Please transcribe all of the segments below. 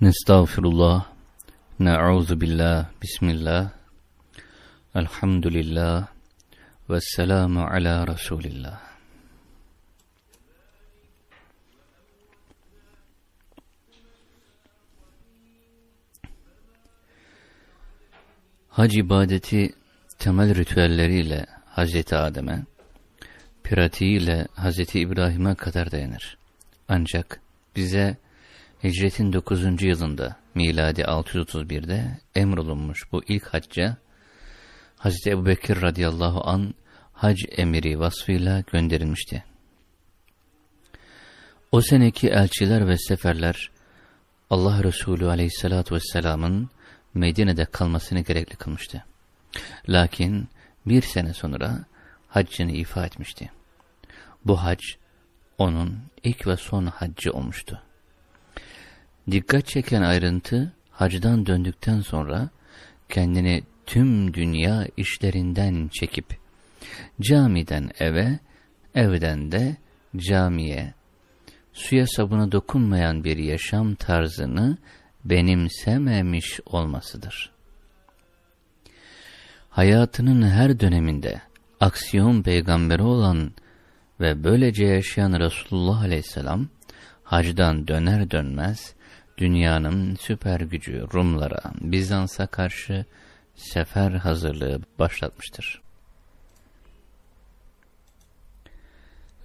Nestağfirullah, ne'ûzu billah, bismillah, elhamdülillah, ve selamu ala Resulillah. Hac ibadeti temel ritüelleriyle Hazreti Adem'e, pratiğiyle Hazreti İbrahim'e kadar dayanır. Ancak bize hicretin 9. yılında miladi 631'de emrolunmuş bu ilk hacca Hazreti Ebu Bekir radıyallahu an hac emiri vasfıyla gönderilmişti. O seneki elçiler ve seferler Allah Resulü aleyhissalatü vesselamın Medine'de kalmasını gerekli kılmıştı. Lakin bir sene sonra haccını ifa etmişti. Bu hac onun ilk ve son haccı olmuştu. Dikkat çeken ayrıntı hacdan döndükten sonra kendini tüm dünya işlerinden çekip camiden eve, evden de camiye, suya sabuna dokunmayan bir yaşam tarzını benimsememiş olmasıdır. Hayatının her döneminde aksiyon peygamberi olan ve böylece yaşayan Resulullah aleyhisselam, hacdan döner dönmez, dünyanın süper gücü Rumlara, Bizans'a karşı sefer hazırlığı başlatmıştır.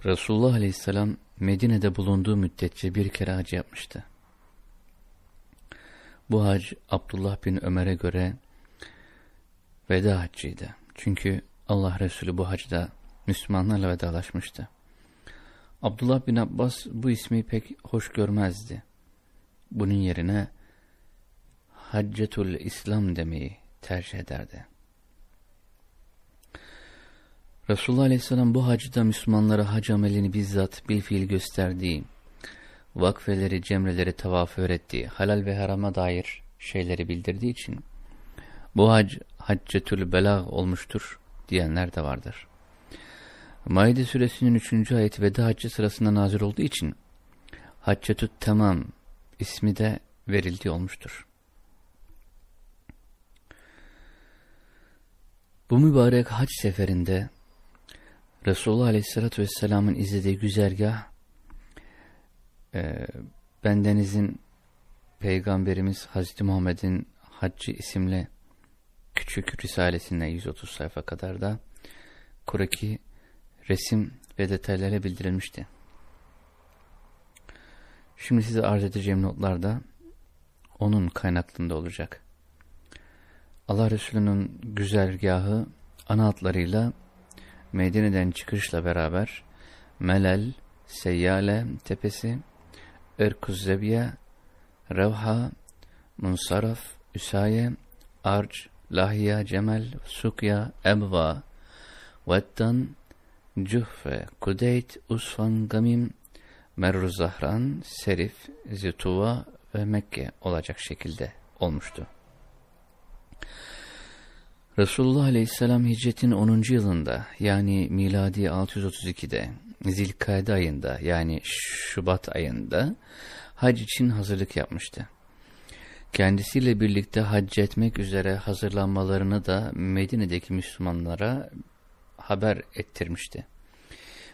Resulullah aleyhisselam Medine'de bulunduğu müddetçe bir kere hac yapmıştı. Bu hac Abdullah bin Ömer'e göre veda haccıydı. Çünkü Allah Resulü bu hacda Müslümanlarla vedalaşmıştı. Abdullah bin Abbas bu ismi pek hoş görmezdi. Bunun yerine Haccetul İslam demeyi tercih ederdi. Resulullah Aleyhisselam bu hacda Müslümanlara hac amelini bizzat bir fiil gösterdiği, vakfeleri, cemreleri tavaf öğrettiği, halal ve harama dair şeyleri bildirdiği için bu hac haccetül belag olmuştur diyenler de vardır. Maide suresinin 3. ayeti veda haccı sırasında nazir olduğu için haccetü tamam ismi de verildiği olmuştur. Bu mübarek hac seferinde Resulullah Aleyhisselatü Vesselam'ın izlediği güzergah e, bendenizin Peygamberimiz Hazreti Muhammed'in Haccı isimli küçük risalesinde 130 sayfa kadar da Kur'aki resim ve detaylara bildirilmişti. Şimdi size arz edeceğim notlarda onun kaynaklığında olacak. Allah Resulü'nün güzergahı ana hatlarıyla Medine'den çıkışla beraber Melel, Seyyale tepesi, Irkuzzebiye, Revha, Munsaraf, Üsaye, Arc, Lahya, Cemel, Sukya, Ebva, Vettan, Cühfe, Kudeyt, Usfan, Gamim, Merru Zahran, Serif, Zituva ve Mekke olacak şekilde olmuştu. Resulullah Aleyhisselam hicretin 10. yılında yani miladi 632'de Zilkade ayında yani Şubat ayında hac için hazırlık yapmıştı. Kendisiyle birlikte hac etmek üzere hazırlanmalarını da Medine'deki Müslümanlara haber ettirmişti.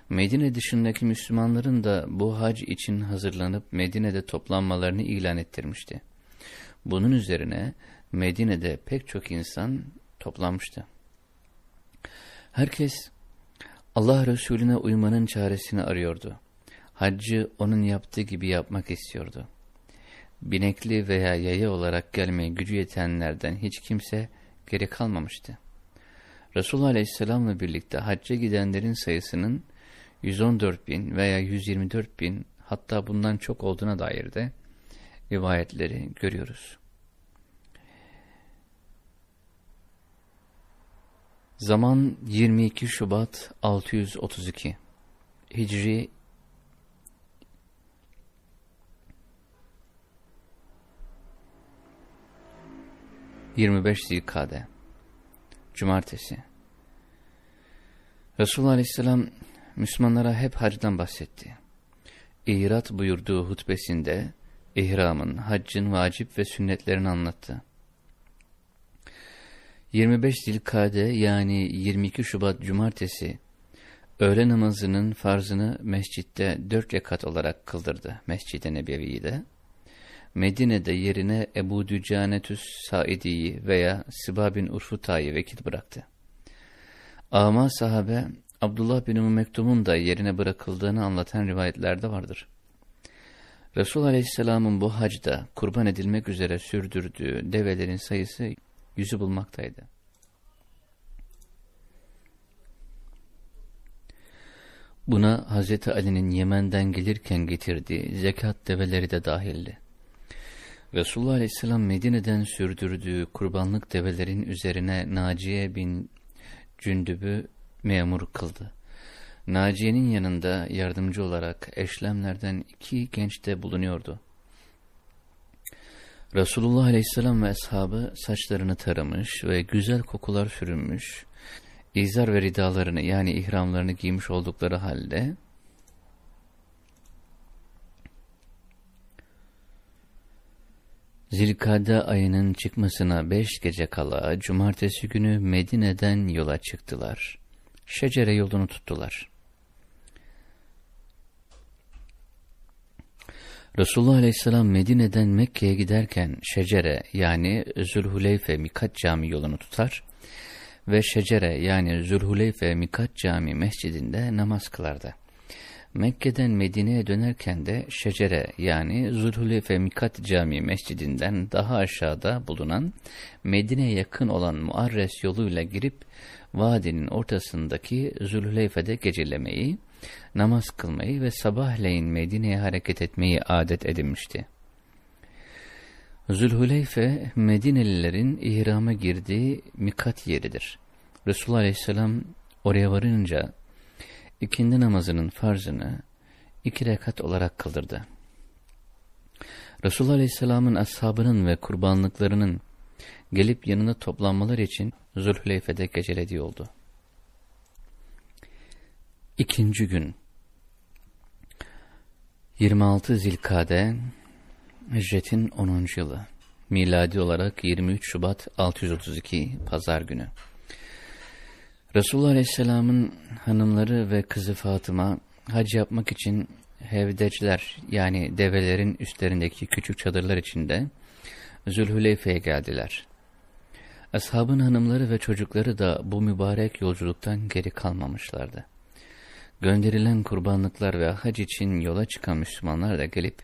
Medine dışındaki Müslümanların da bu hac için hazırlanıp Medine'de toplanmalarını ilan ettirmişti. Bunun üzerine Medine'de pek çok insan toplanmıştı. Herkes Allah Resulüne uymanın çaresini arıyordu. Haccı onun yaptığı gibi yapmak istiyordu. Binekli veya yaya olarak gelmeye gücü yetenlerden hiç kimse geri kalmamıştı. Resulullah Aleyhisselam'la birlikte hacca gidenlerin sayısının 114 bin veya 124 bin hatta bundan çok olduğuna dair de rivayetleri görüyoruz. Zaman 22 Şubat 632 Hicri Yirmi beş Zilkade Cumartesi Resulullah Aleyhisselam Müslümanlara hep hacdan bahsetti. İrat buyurduğu hutbesinde ihramın, haccın vacip ve sünnetlerini anlattı. 25 Zilkade yani 22 Şubat Cumartesi öğle namazının farzını mescitte dört rekat olarak kıldırdı Mescid-i Nebevi'de. Medine'de yerine Ebu Dücanetüs Saidi'yi veya Siba bin Urfuta'yı vekil bıraktı. Ama sahabe Abdullah bin Mektum'un da yerine bırakıldığını anlatan rivayetlerde vardır. Resul Aleyhisselam'ın bu hacda kurban edilmek üzere sürdürdüğü develerin sayısı yüzü bulmaktaydı. Buna Hz. Ali'nin Yemen'den gelirken getirdiği zekat develeri de dahildi. Resulullah Aleyhisselam Medine'den sürdürdüğü kurbanlık develerin üzerine Naciye bin Cündüb'ü memur kıldı. Naciye'nin yanında yardımcı olarak eşlemlerden iki genç de bulunuyordu. Resulullah Aleyhisselam ve ashabı saçlarını taramış ve güzel kokular sürünmüş, izar ve ridalarını yani ihramlarını giymiş oldukları halde, Zilkade ayının çıkmasına beş gece kala cumartesi günü Medine'den yola çıktılar. Şecere yolunu tuttular. Resulullah Aleyhisselam Medine'den Mekke'ye giderken Şecere yani Zülhuleyfe Mikat Cami yolunu tutar ve Şecere yani Zülhuleyfe Mikat Cami mescidinde namaz kılardı. Mekke'den Medine'ye dönerken de Şecere yani Zülhuleyfe Mikat Cami mescidinden daha aşağıda bulunan Medine'ye yakın olan Muarres yoluyla girip vadinin ortasındaki Zülhuleyfe'de gecelemeyi, namaz kılmayı ve sabahleyin Medine'ye hareket etmeyi adet edinmişti. Zülhuleyfe, Medinelilerin ihrama girdiği mikat yeridir. Resulullah Aleyhisselam oraya varınca ikindi namazının farzını iki rekat olarak kıldırdı. Resulullah Aleyhisselam'ın ashabının ve kurbanlıklarının gelip yanına toplanmaları için Zülhüleyfe'de gecelediği oldu. İkinci gün 26 Zilkade Hicretin 10. yılı miladi olarak 23 Şubat 632 Pazar günü Resulullah Aleyhisselam'ın hanımları ve kızı Fatıma hac yapmak için hevdeciler yani develerin üstlerindeki küçük çadırlar içinde Zülhüleyfe'ye geldiler. Ashabın hanımları ve çocukları da bu mübarek yolculuktan geri kalmamışlardı. Gönderilen kurbanlıklar ve hac için yola çıkan Müslümanlar da gelip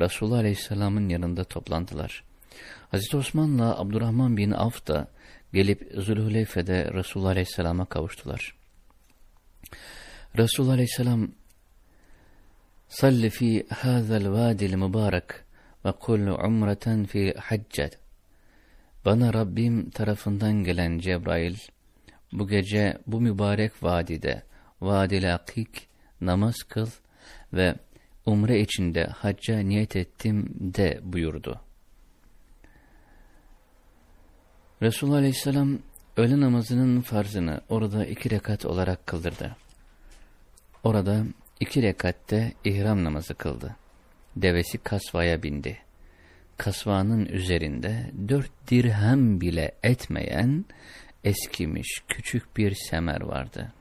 Resulullah Aleyhisselam'ın yanında toplandılar. Hazreti Osman'la Abdurrahman bin Avf da gelip Zülhüleyfe'de Resulullah Aleyhisselam'a kavuştular. Resulullah Aleyhisselam salli fi hâzel vâdil mübarek ve kul umreten fi haccet bana Rabbim tarafından gelen Cebrail bu gece bu mübarek vadide vadil akik namaz kıl ve umre içinde hacca niyet ettim de buyurdu. Resulullah Aleyhisselam öğle namazının farzını orada iki rekat olarak kıldırdı. Orada iki rekatte ihram namazı kıldı. Devesi kasvaya bindi. Kasvanın üzerinde dört dirhem bile etmeyen eskimiş küçük bir semer vardı.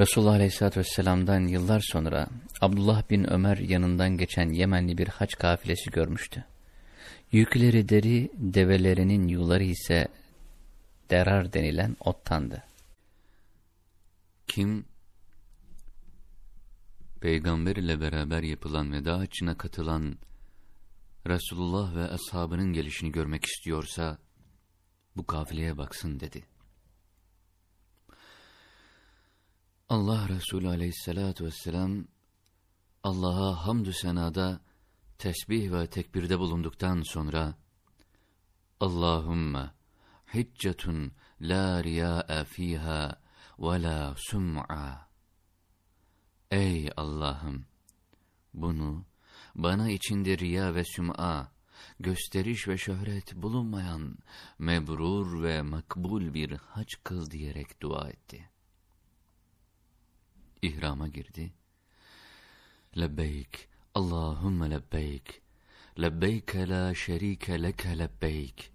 Resulullah Aleyhisselatü Vesselam'dan yıllar sonra Abdullah bin Ömer yanından geçen Yemenli bir haç kafilesi görmüştü. Yükleri deri, develerinin yuları ise derar denilen ottandı. Kim peygamber ile beraber yapılan veda haccına katılan Resulullah ve ashabının gelişini görmek istiyorsa bu kafileye baksın dedi. Allah Resulü aleyhissalatu vesselam Allah'a hamdü senada tesbih ve tekbirde bulunduktan sonra Allahümme hiccetun la riya'a fiha ve la sum'a Ey Allah'ım bunu bana içinde riya ve süm'a gösteriş ve şöhret bulunmayan mebrur ve makbul bir hac kıl diyerek dua etti. ihrama girdi. Lebbeyk, Allahümme lebbeyk, lebbeyke la şerike leke lebbeyk,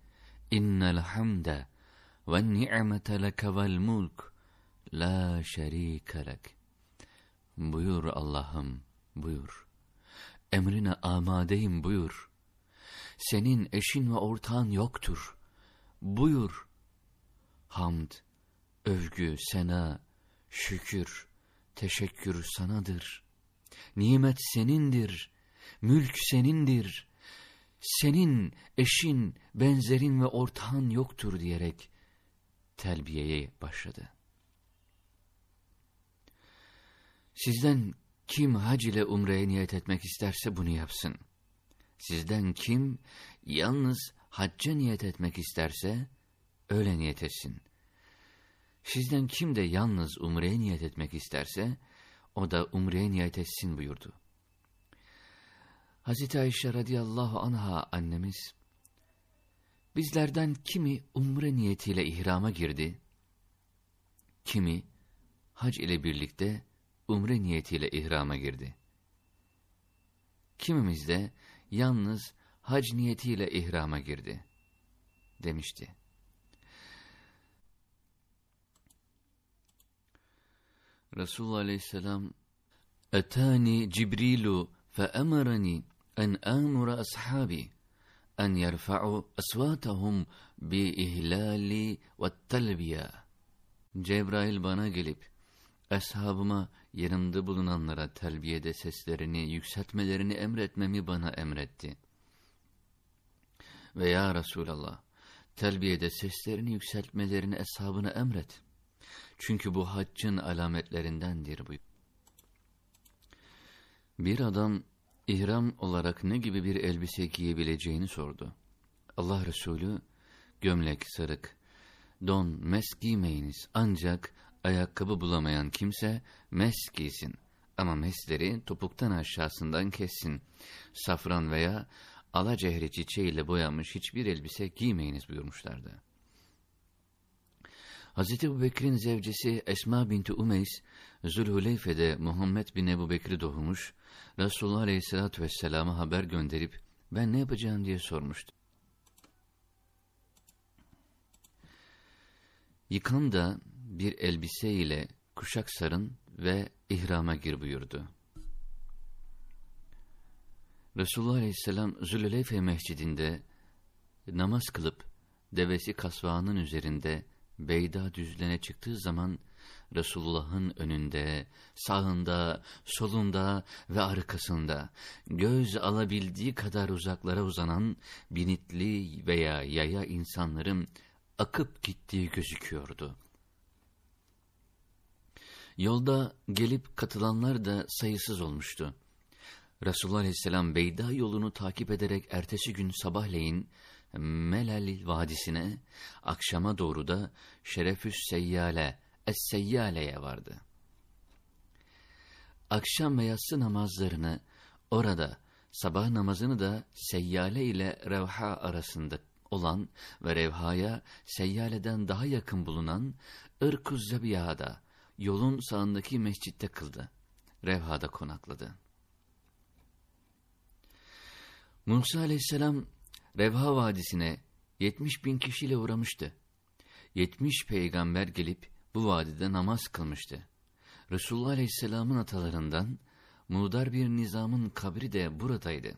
innel hamde ve ni'mete leke vel mulk, la şerike lek. Buyur Allah'ım, buyur. Emrine amadeyim buyur. Senin eşin ve ortağın yoktur. Buyur. Hamd, övgü, sena, şükür, teşekkür sanadır. Nimet senindir, mülk senindir. Senin eşin, benzerin ve ortağın yoktur diyerek telbiyeye başladı. Sizden kim hac ile umreye niyet etmek isterse bunu yapsın. Sizden kim yalnız hacca niyet etmek isterse öyle niyet etsin. Sizden kim de yalnız umreye niyet etmek isterse o da umreye niyet etsin buyurdu. Hazreti Ayşe radıyallahu anha annemiz bizlerden kimi umre niyetiyle ihrama girdi, kimi hac ile birlikte umre niyetiyle ihrama girdi. Kimimiz de yalnız hac niyetiyle ihrama girdi demişti. Resulullah aleyhisselam Etani Cibrilu fe emarani en amura ashabi en yerfa'u asvatahum bi ihlali ve telbiya. Cebrail bana gelip Eshabıma yanımda bulunanlara telbiyede seslerini yükseltmelerini emretmemi bana emretti. Ve ya Resulallah, telbiyede seslerini yükseltmelerini eshabına emret. Çünkü bu haccın alametlerindendir bu. Bir adam ihram olarak ne gibi bir elbise giyebileceğini sordu. Allah Resulü, gömlek, sarık, don, mes giymeyiniz ancak ayakkabı bulamayan kimse mes giysin. Ama mesleri topuktan aşağısından kessin. Safran veya alacehri çiçeğiyle boyanmış hiçbir elbise giymeyiniz buyurmuşlardı. Hz. Ebu Bekir'in zevcesi Esma binti Umeys, Zülhüleyfe'de Muhammed bin Ebu Bekir'i doğmuş, Resulullah Aleyhisselatü Vesselam'a haber gönderip, ben ne yapacağım diye sormuştu. Yıkan da bir elbise ile kuşak sarın ve ihrama gir buyurdu. Resulullah Aleyhisselam Zülüleyfe Mescidinde namaz kılıp devesi kasvağının üzerinde Beyda düzlene çıktığı zaman Resulullah'ın önünde, sağında, solunda ve arkasında göz alabildiği kadar uzaklara uzanan binitli veya yaya insanların akıp gittiği gözüküyordu. Yolda gelip katılanlar da sayısız olmuştu. Resulullah Aleyhisselam Beyda yolunu takip ederek ertesi gün sabahleyin Melal Vadisi'ne, akşama doğru da Şerefüs Seyyale, Es-Seyyale'ye vardı. Akşam ve yatsı namazlarını orada, sabah namazını da Seyyale ile Revha arasında olan ve Revha'ya Seyyale'den daha yakın bulunan Irkuz Zabiya'da, yolun sağındaki mescitte kıldı. Revha'da konakladı. Musa aleyhisselam Revha Vadisi'ne 70 bin kişiyle uğramıştı. 70 peygamber gelip bu vadide namaz kılmıştı. Resulullah aleyhisselamın atalarından Mudar bir nizamın kabri de buradaydı.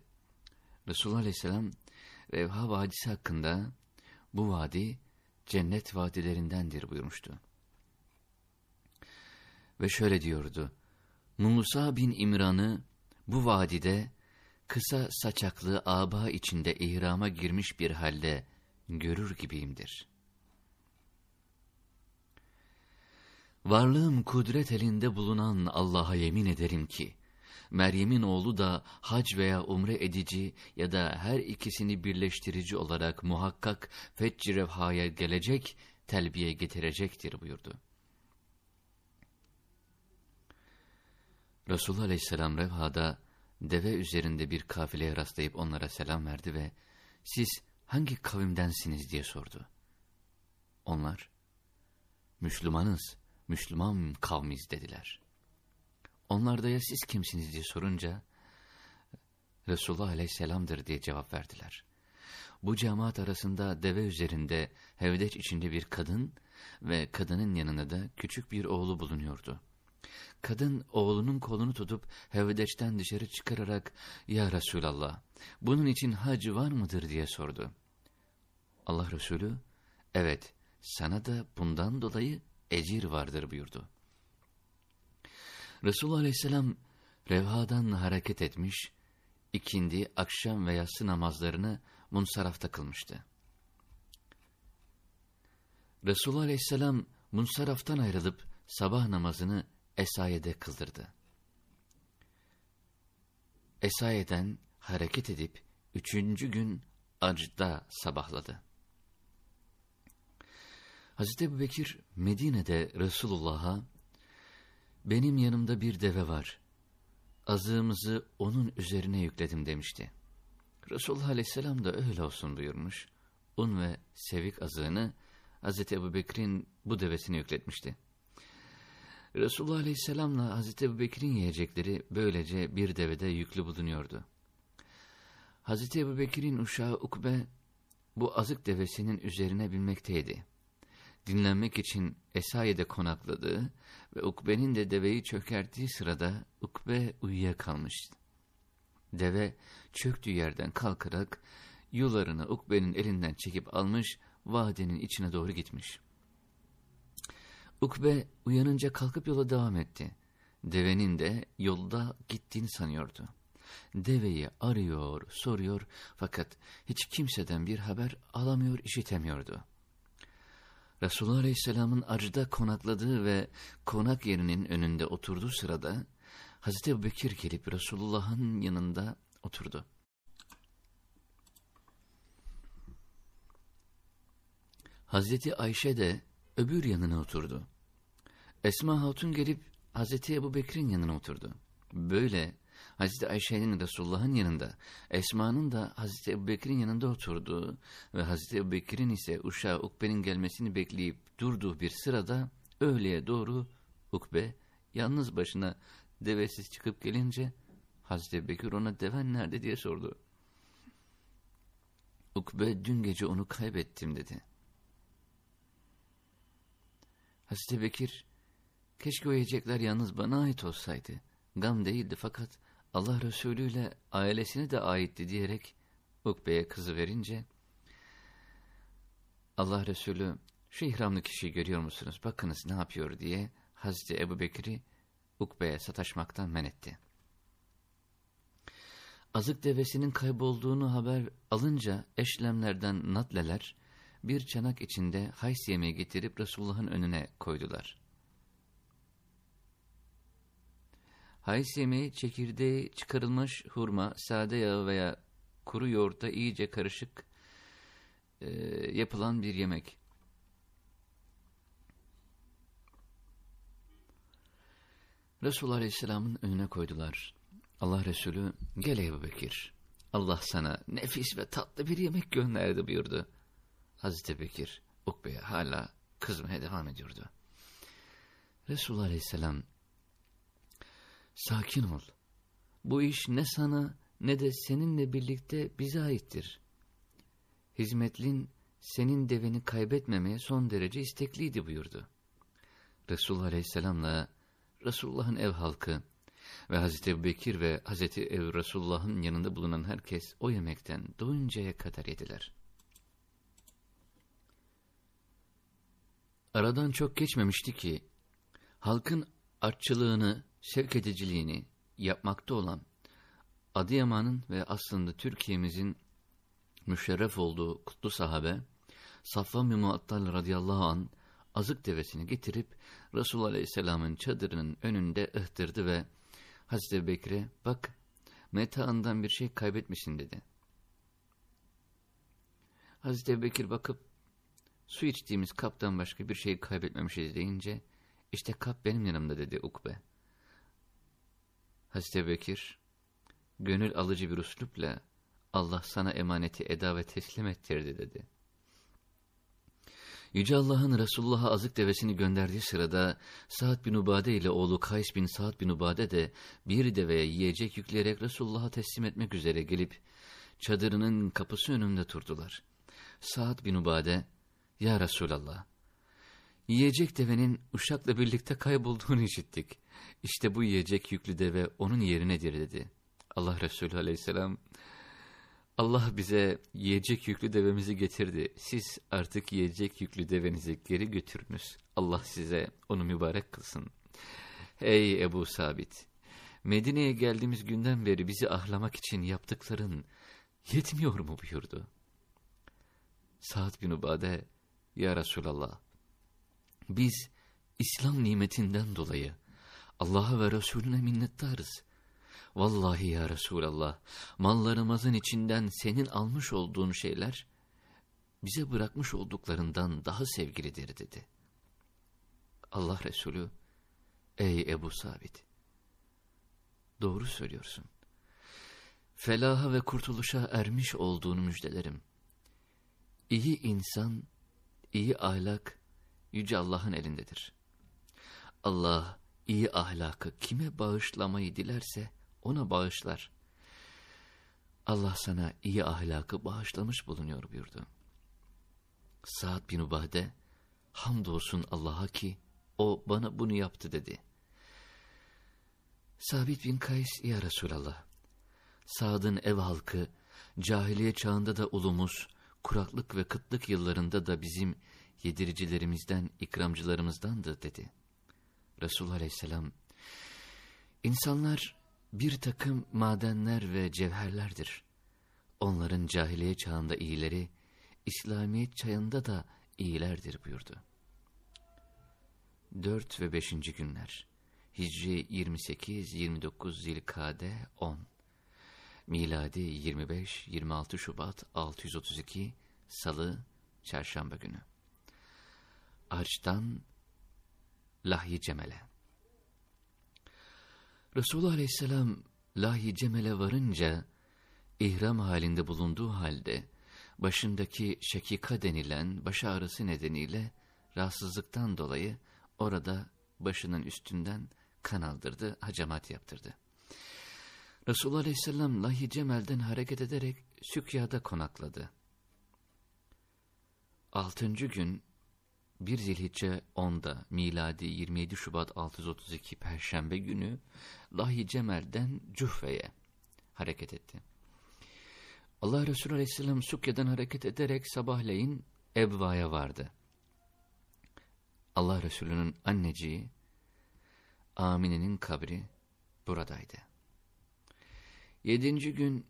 Resulullah aleyhisselam Revha Vadisi hakkında bu vadi cennet vadilerindendir buyurmuştu. Ve şöyle diyordu. Musa bin İmran'ı bu vadide kısa saçaklı aba içinde ihrama girmiş bir halde görür gibiyimdir. Varlığım kudret elinde bulunan Allah'a yemin ederim ki, Meryem'in oğlu da hac veya umre edici ya da her ikisini birleştirici olarak muhakkak fecc revhaya gelecek, telbiye getirecektir buyurdu. Resulullah Aleyhisselam Revha'da deve üzerinde bir kafileye rastlayıp onlara selam verdi ve siz hangi kavimdensiniz diye sordu. Onlar, Müslümanız, Müslüman kavmiz dediler. Onlar da ya siz kimsiniz diye sorunca Resulullah aleyhisselamdır diye cevap verdiler. Bu cemaat arasında deve üzerinde hevdeç içinde bir kadın ve kadının yanında da küçük bir oğlu bulunuyordu. Kadın oğlunun kolunu tutup hevdeçten dışarı çıkararak ''Ya Resulallah, bunun için hacı var mıdır?'' diye sordu. Allah Resulü ''Evet, sana da bundan dolayı ecir vardır.'' buyurdu. Resulullah Aleyhisselam revhadan hareket etmiş, ikindi, akşam ve yatsı namazlarını munsarafta kılmıştı. Resulullah Aleyhisselam munsaraftan ayrılıp sabah namazını Esaye'de kıldırdı. Esaye'den hareket edip üçüncü gün Ac'da sabahladı. Hazreti Ebu Bekir Medine'de Resulullah'a benim yanımda bir deve var. Azığımızı onun üzerine yükledim demişti. Resulullah Aleyhisselam da öyle olsun buyurmuş. Un ve sevik azığını Hazreti Ebu Bekir'in bu devesine yükletmişti. Resulullah Aleyhisselam'la Hazreti Ebu Bekir'in yiyecekleri böylece bir devede yüklü bulunuyordu. Hazreti Ebu Bekir'in uşağı Ukbe bu azık devesinin üzerine binmekteydi. Dinlenmek için Esayi'de konakladığı ve Ukbe'nin de deveyi çökerttiği sırada Ukbe uyuyakalmıştı. Deve çöktüğü yerden kalkarak yularını Ukbe'nin elinden çekip almış, vadenin içine doğru gitmiş. Ukbe uyanınca kalkıp yola devam etti. Devenin de yolda gittiğini sanıyordu. Deveyi arıyor, soruyor fakat hiç kimseden bir haber alamıyor, işitemiyordu. Resulullah Aleyhisselam'ın acıda konakladığı ve konak yerinin önünde oturduğu sırada Hazreti Bekir gelip Resulullah'ın yanında oturdu. Hazreti Ayşe de öbür yanına oturdu. Esma Hatun gelip Hazreti Ebu Bekir'in yanına oturdu. Böyle Hazreti Ayşe'nin Resulullah'ın yanında, Esma'nın da Hazreti Ebu Bekir'in yanında oturduğu ve Hazreti Ebu Bekir'in ise uşağı Ukbe'nin gelmesini bekleyip durduğu bir sırada öğleye doğru Ukbe yalnız başına devesiz çıkıp gelince Hazreti Ebu Bekir ona deven nerede diye sordu. Ukbe dün gece onu kaybettim dedi. Hazreti Bekir, keşke o yiyecekler yalnız bana ait olsaydı. Gam değildi fakat Allah Resulü ile ailesine de aitti diyerek Ukbe'ye kızı verince, Allah Resulü şu ihramlı kişiyi görüyor musunuz bakınız ne yapıyor diye Hazreti Ebu Bekir'i Ukbe'ye sataşmaktan men etti. Azık devesinin kaybolduğunu haber alınca eşlemlerden natleler bir çanak içinde hays yemeği getirip Resulullah'ın önüne koydular. Hays yemeği çekirdeği çıkarılmış hurma, sade yağı veya kuru yoğurtta iyice karışık e, yapılan bir yemek. Resulullah Aleyhisselam'ın önüne koydular. Allah Resulü, gel Ebu Bekir, Allah sana nefis ve tatlı bir yemek gönderdi buyurdu. Hazreti Bekir, Ukbe'ye hala kızmaya devam ediyordu. Resulullah Aleyhisselam, sakin ol, bu iş ne sana ne de seninle birlikte bize aittir. Hizmetlin senin deveni kaybetmemeye son derece istekliydi buyurdu. Resulullah Aleyhisselam'la Resulullah'ın ev halkı ve Hazreti Bekir ve Hazreti Ebu Resulullah'ın yanında bulunan herkes o yemekten doyuncaya kadar yediler. Aradan çok geçmemişti ki, halkın artçılığını, sevk ediciliğini yapmakta olan Adıyaman'ın ve aslında Türkiye'mizin müşerref olduğu kutlu sahabe, Safvan bin Muattal radıyallahu an azık devesini getirip Resulullah Aleyhisselam'ın çadırının önünde ıhtırdı ve Hazreti Bekir'e bak metaından bir şey kaybetmişsin dedi. Hazreti Bekir bakıp su içtiğimiz kaptan başka bir şey kaybetmemişiz deyince işte kap benim yanımda dedi Ukbe. Hazreti Bekir gönül alıcı bir uslupla Allah sana emaneti eda ve teslim ettirdi dedi. Yüce Allah'ın Resulullah'a azık devesini gönderdiği sırada Sa'd bin Ubade ile oğlu Kays bin Sa'd bin Ubade de bir deveye yiyecek yükleyerek Resulullah'a teslim etmek üzere gelip çadırının kapısı önünde durdular. Sa'd bin Ubade, Ya Resulallah, yiyecek devenin uşakla birlikte kaybolduğunu işittik. İşte bu yiyecek yüklü deve onun yerinedir dedi. Allah Resulü aleyhisselam, Allah bize yiyecek yüklü devemizi getirdi. Siz artık yiyecek yüklü devenizi geri götürünüz. Allah size onu mübarek kılsın. Ey Ebu Sabit! Medine'ye geldiğimiz günden beri bizi ahlamak için yaptıkların yetmiyor mu buyurdu. Sa'd bin Ubade, Ya Resulallah, biz İslam nimetinden dolayı Allah'a ve Resulüne minnettarız. Vallahi ya Resulallah, mallarımızın içinden senin almış olduğun şeyler, bize bırakmış olduklarından daha sevgilidir dedi. Allah Resulü, ey Ebu Sabit, doğru söylüyorsun. Felaha ve kurtuluşa ermiş olduğunu müjdelerim. İyi insan, iyi ahlak, Yüce Allah'ın elindedir. Allah, iyi ahlakı kime bağışlamayı dilerse, ona bağışlar. Allah sana iyi ahlakı bağışlamış bulunuyor buyurdu. Sa'd bin Ubade, hamdolsun Allah'a ki o bana bunu yaptı dedi. Sabit bin Kays, ya Resulallah, Sa'd'ın ev halkı, cahiliye çağında da ulumuz, kuraklık ve kıtlık yıllarında da bizim yediricilerimizden, ikramcılarımızdandı dedi. Resulullah Aleyhisselam, insanlar bir takım madenler ve cevherlerdir. Onların cahiliye çağında iyileri, İslamiyet çağında da iyilerdir buyurdu. 4 ve 5. günler Hicri 28-29 Zilkade 10 Miladi 25-26 Şubat 632 Salı Çarşamba günü Arç'tan Lahyi Cemel'e Resulullah Aleyhisselam Lahi Cemel'e varınca ihram halinde bulunduğu halde başındaki şekika denilen baş ağrısı nedeniyle rahatsızlıktan dolayı orada başının üstünden kan aldırdı, hacamat yaptırdı. Resulullah Aleyhisselam Lahi Cemel'den hareket ederek Sükya'da konakladı. Altıncı gün 1 Zilhicce 10'da miladi 27 Şubat 632 Perşembe günü Lahi Cemel'den Cühve'ye hareket etti. Allah Resulü Aleyhisselam Sukya'dan hareket ederek sabahleyin Ebva'ya vardı. Allah Resulü'nün anneciği Amine'nin kabri buradaydı. Yedinci gün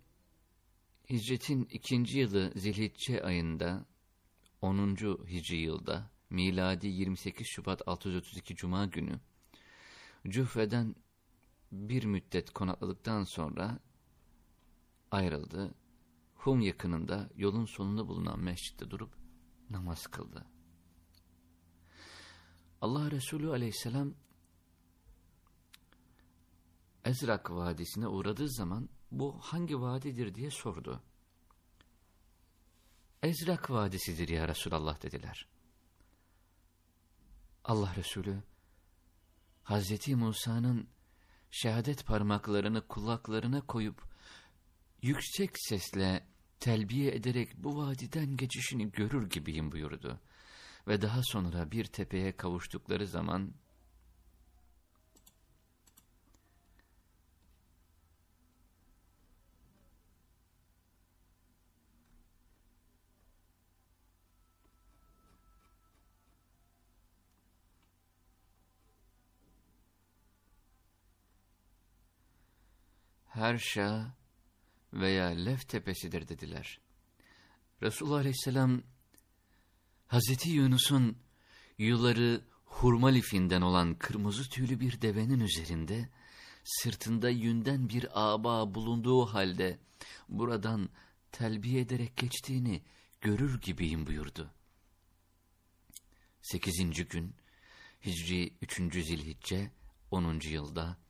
hicretin ikinci yılı Zilhicce ayında 10. Hicri yılda miladi 28 Şubat 632 Cuma günü Cüffe'den bir müddet konakladıktan sonra ayrıldı. Hum yakınında yolun sonunda bulunan mescitte durup namaz kıldı. Allah Resulü aleyhisselam Ezrak Vadisi'ne uğradığı zaman bu hangi vadidir diye sordu. Ezrak Vadisi'dir ya Resulallah dediler. Allah Resulü, Hazreti Musa'nın şehadet parmaklarını kulaklarına koyup yüksek sesle telbiye ederek bu vadiden geçişini görür gibiyim buyurdu. Ve daha sonra bir tepeye kavuştukları zaman Herşa veya Lef tepesidir dediler. Resulullah Aleyhisselam Hazreti Yunus'un yuları hurma lifinden olan kırmızı tüylü bir devenin üzerinde sırtında yünden bir aba bulunduğu halde buradan telbiye ederek geçtiğini görür gibiyim buyurdu. Sekizinci gün Hicri 3. Zilhicce 10. yılda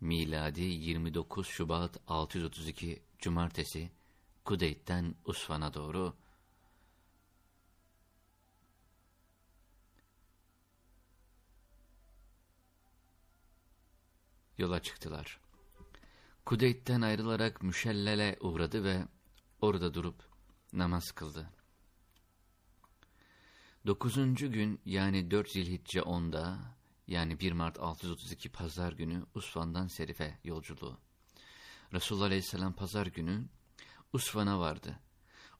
miladi 29 Şubat 632 Cumartesi Kudeyt'ten Usfan'a doğru yola çıktılar. Kudeyt'ten ayrılarak Müşellel'e uğradı ve orada durup namaz kıldı. Dokuzuncu gün yani 4 Zilhicce 10'da yani 1 Mart 632 pazar günü Usfan'dan Serif'e yolculuğu. Resulullah Aleyhisselam pazar günü Usfan'a vardı.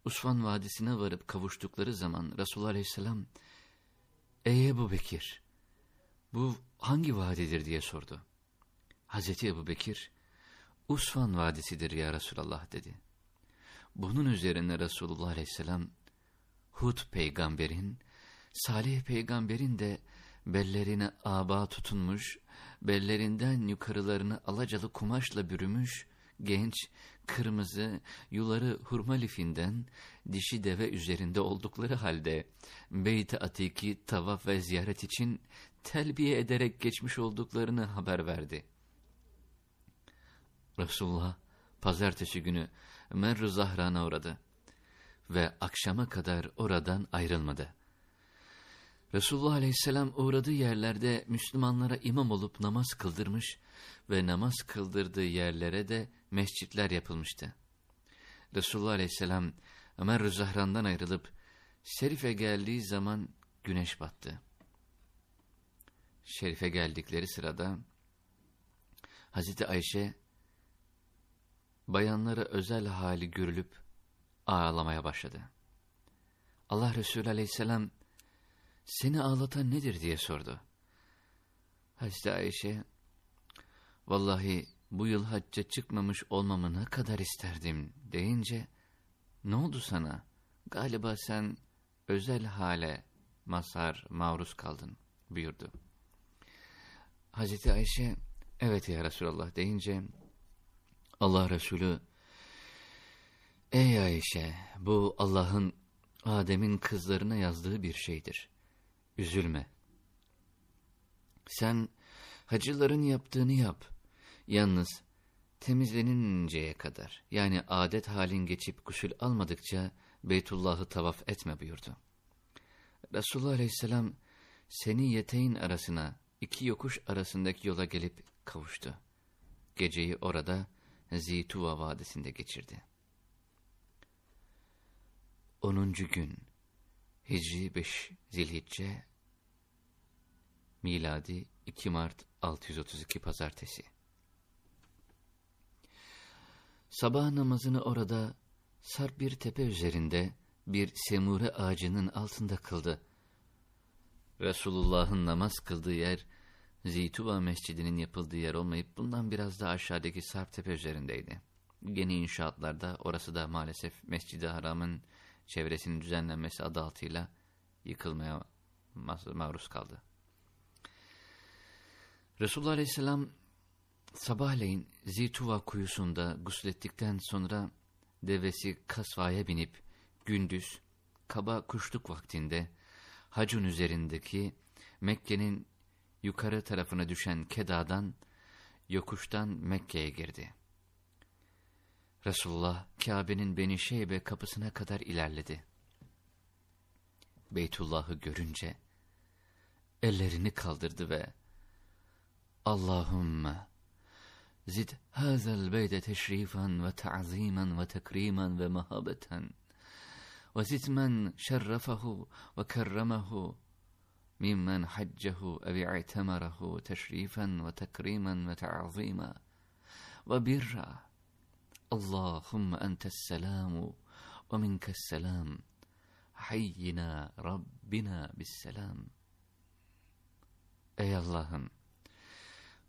Usfan Vadisi'ne varıp kavuştukları zaman Resulullah Aleyhisselam Ey Ebu Bekir bu hangi vadidir diye sordu. Hazreti Ebu Bekir Usfan Vadisi'dir ya Resulallah dedi. Bunun üzerine Resulullah Aleyhisselam Hud peygamberin, Salih peygamberin de bellerine aba tutunmuş, bellerinden yukarılarını alacalı kumaşla bürümüş, genç, kırmızı, yuları hurma lifinden, dişi deve üzerinde oldukları halde, Beyt-i Atik'i tavaf ve ziyaret için telbiye ederek geçmiş olduklarını haber verdi. Resulullah, pazartesi günü Merru Zahran'a uğradı ve akşama kadar oradan ayrılmadı. Resulullah Aleyhisselam uğradığı yerlerde Müslümanlara imam olup namaz kıldırmış ve namaz kıldırdığı yerlere de mescitler yapılmıştı. Resulullah Aleyhisselam Ömer Zahran'dan ayrılıp Şerif'e geldiği zaman güneş battı. Şerif'e geldikleri sırada Hazreti Ayşe bayanlara özel hali görülüp ağlamaya başladı. Allah Resulü Aleyhisselam seni ağlatan nedir diye sordu. Hazreti Ayşe, vallahi bu yıl hacca çıkmamış olmamı ne kadar isterdim deyince, ne oldu sana? Galiba sen özel hale mazhar, maruz kaldın buyurdu. Hazreti Ayşe, evet ya Resulallah deyince, Allah Resulü, ey Ayşe, bu Allah'ın Adem'in kızlarına yazdığı bir şeydir üzülme. Sen hacıların yaptığını yap. Yalnız temizleninceye kadar yani adet halin geçip gusül almadıkça Beytullah'ı tavaf etme buyurdu. Resulullah Aleyhisselam seni yeteğin arasına iki yokuş arasındaki yola gelip kavuştu. Geceyi orada Zituva Vadisi'nde geçirdi. 10. gün Hicri 5 Zilhicce Miladi 2 Mart 632 Pazartesi Sabah namazını orada sarp bir tepe üzerinde bir semure ağacının altında kıldı. Resulullah'ın namaz kıldığı yer Zeytuba mescidinin yapıldığı yer olmayıp bundan biraz daha aşağıdaki sarp tepe üzerindeydi. Yeni inşaatlarda orası da maalesef Mescid-i Haram'ın çevresinin düzenlenmesi adı altıyla yıkılmaya maruz kaldı. Resulullah Aleyhisselam sabahleyin Zituva kuyusunda guslettikten sonra devesi kasvaya binip gündüz kaba kuşluk vaktinde hacun üzerindeki Mekke'nin yukarı tarafına düşen Keda'dan yokuştan Mekke'ye girdi. Resulullah Kabe'nin Beni Şeybe kapısına kadar ilerledi. Beytullah'ı görünce ellerini kaldırdı ve Allahümme zid hazel beyde teşrifan ve ta'ziman ve tekriman ve mahabeten ve zid men şerrefahu ve kerremehu mimmen haccehu ev i'temerahu teşrifen ve tekrimen ve ta'zima ve birra Allahümme entes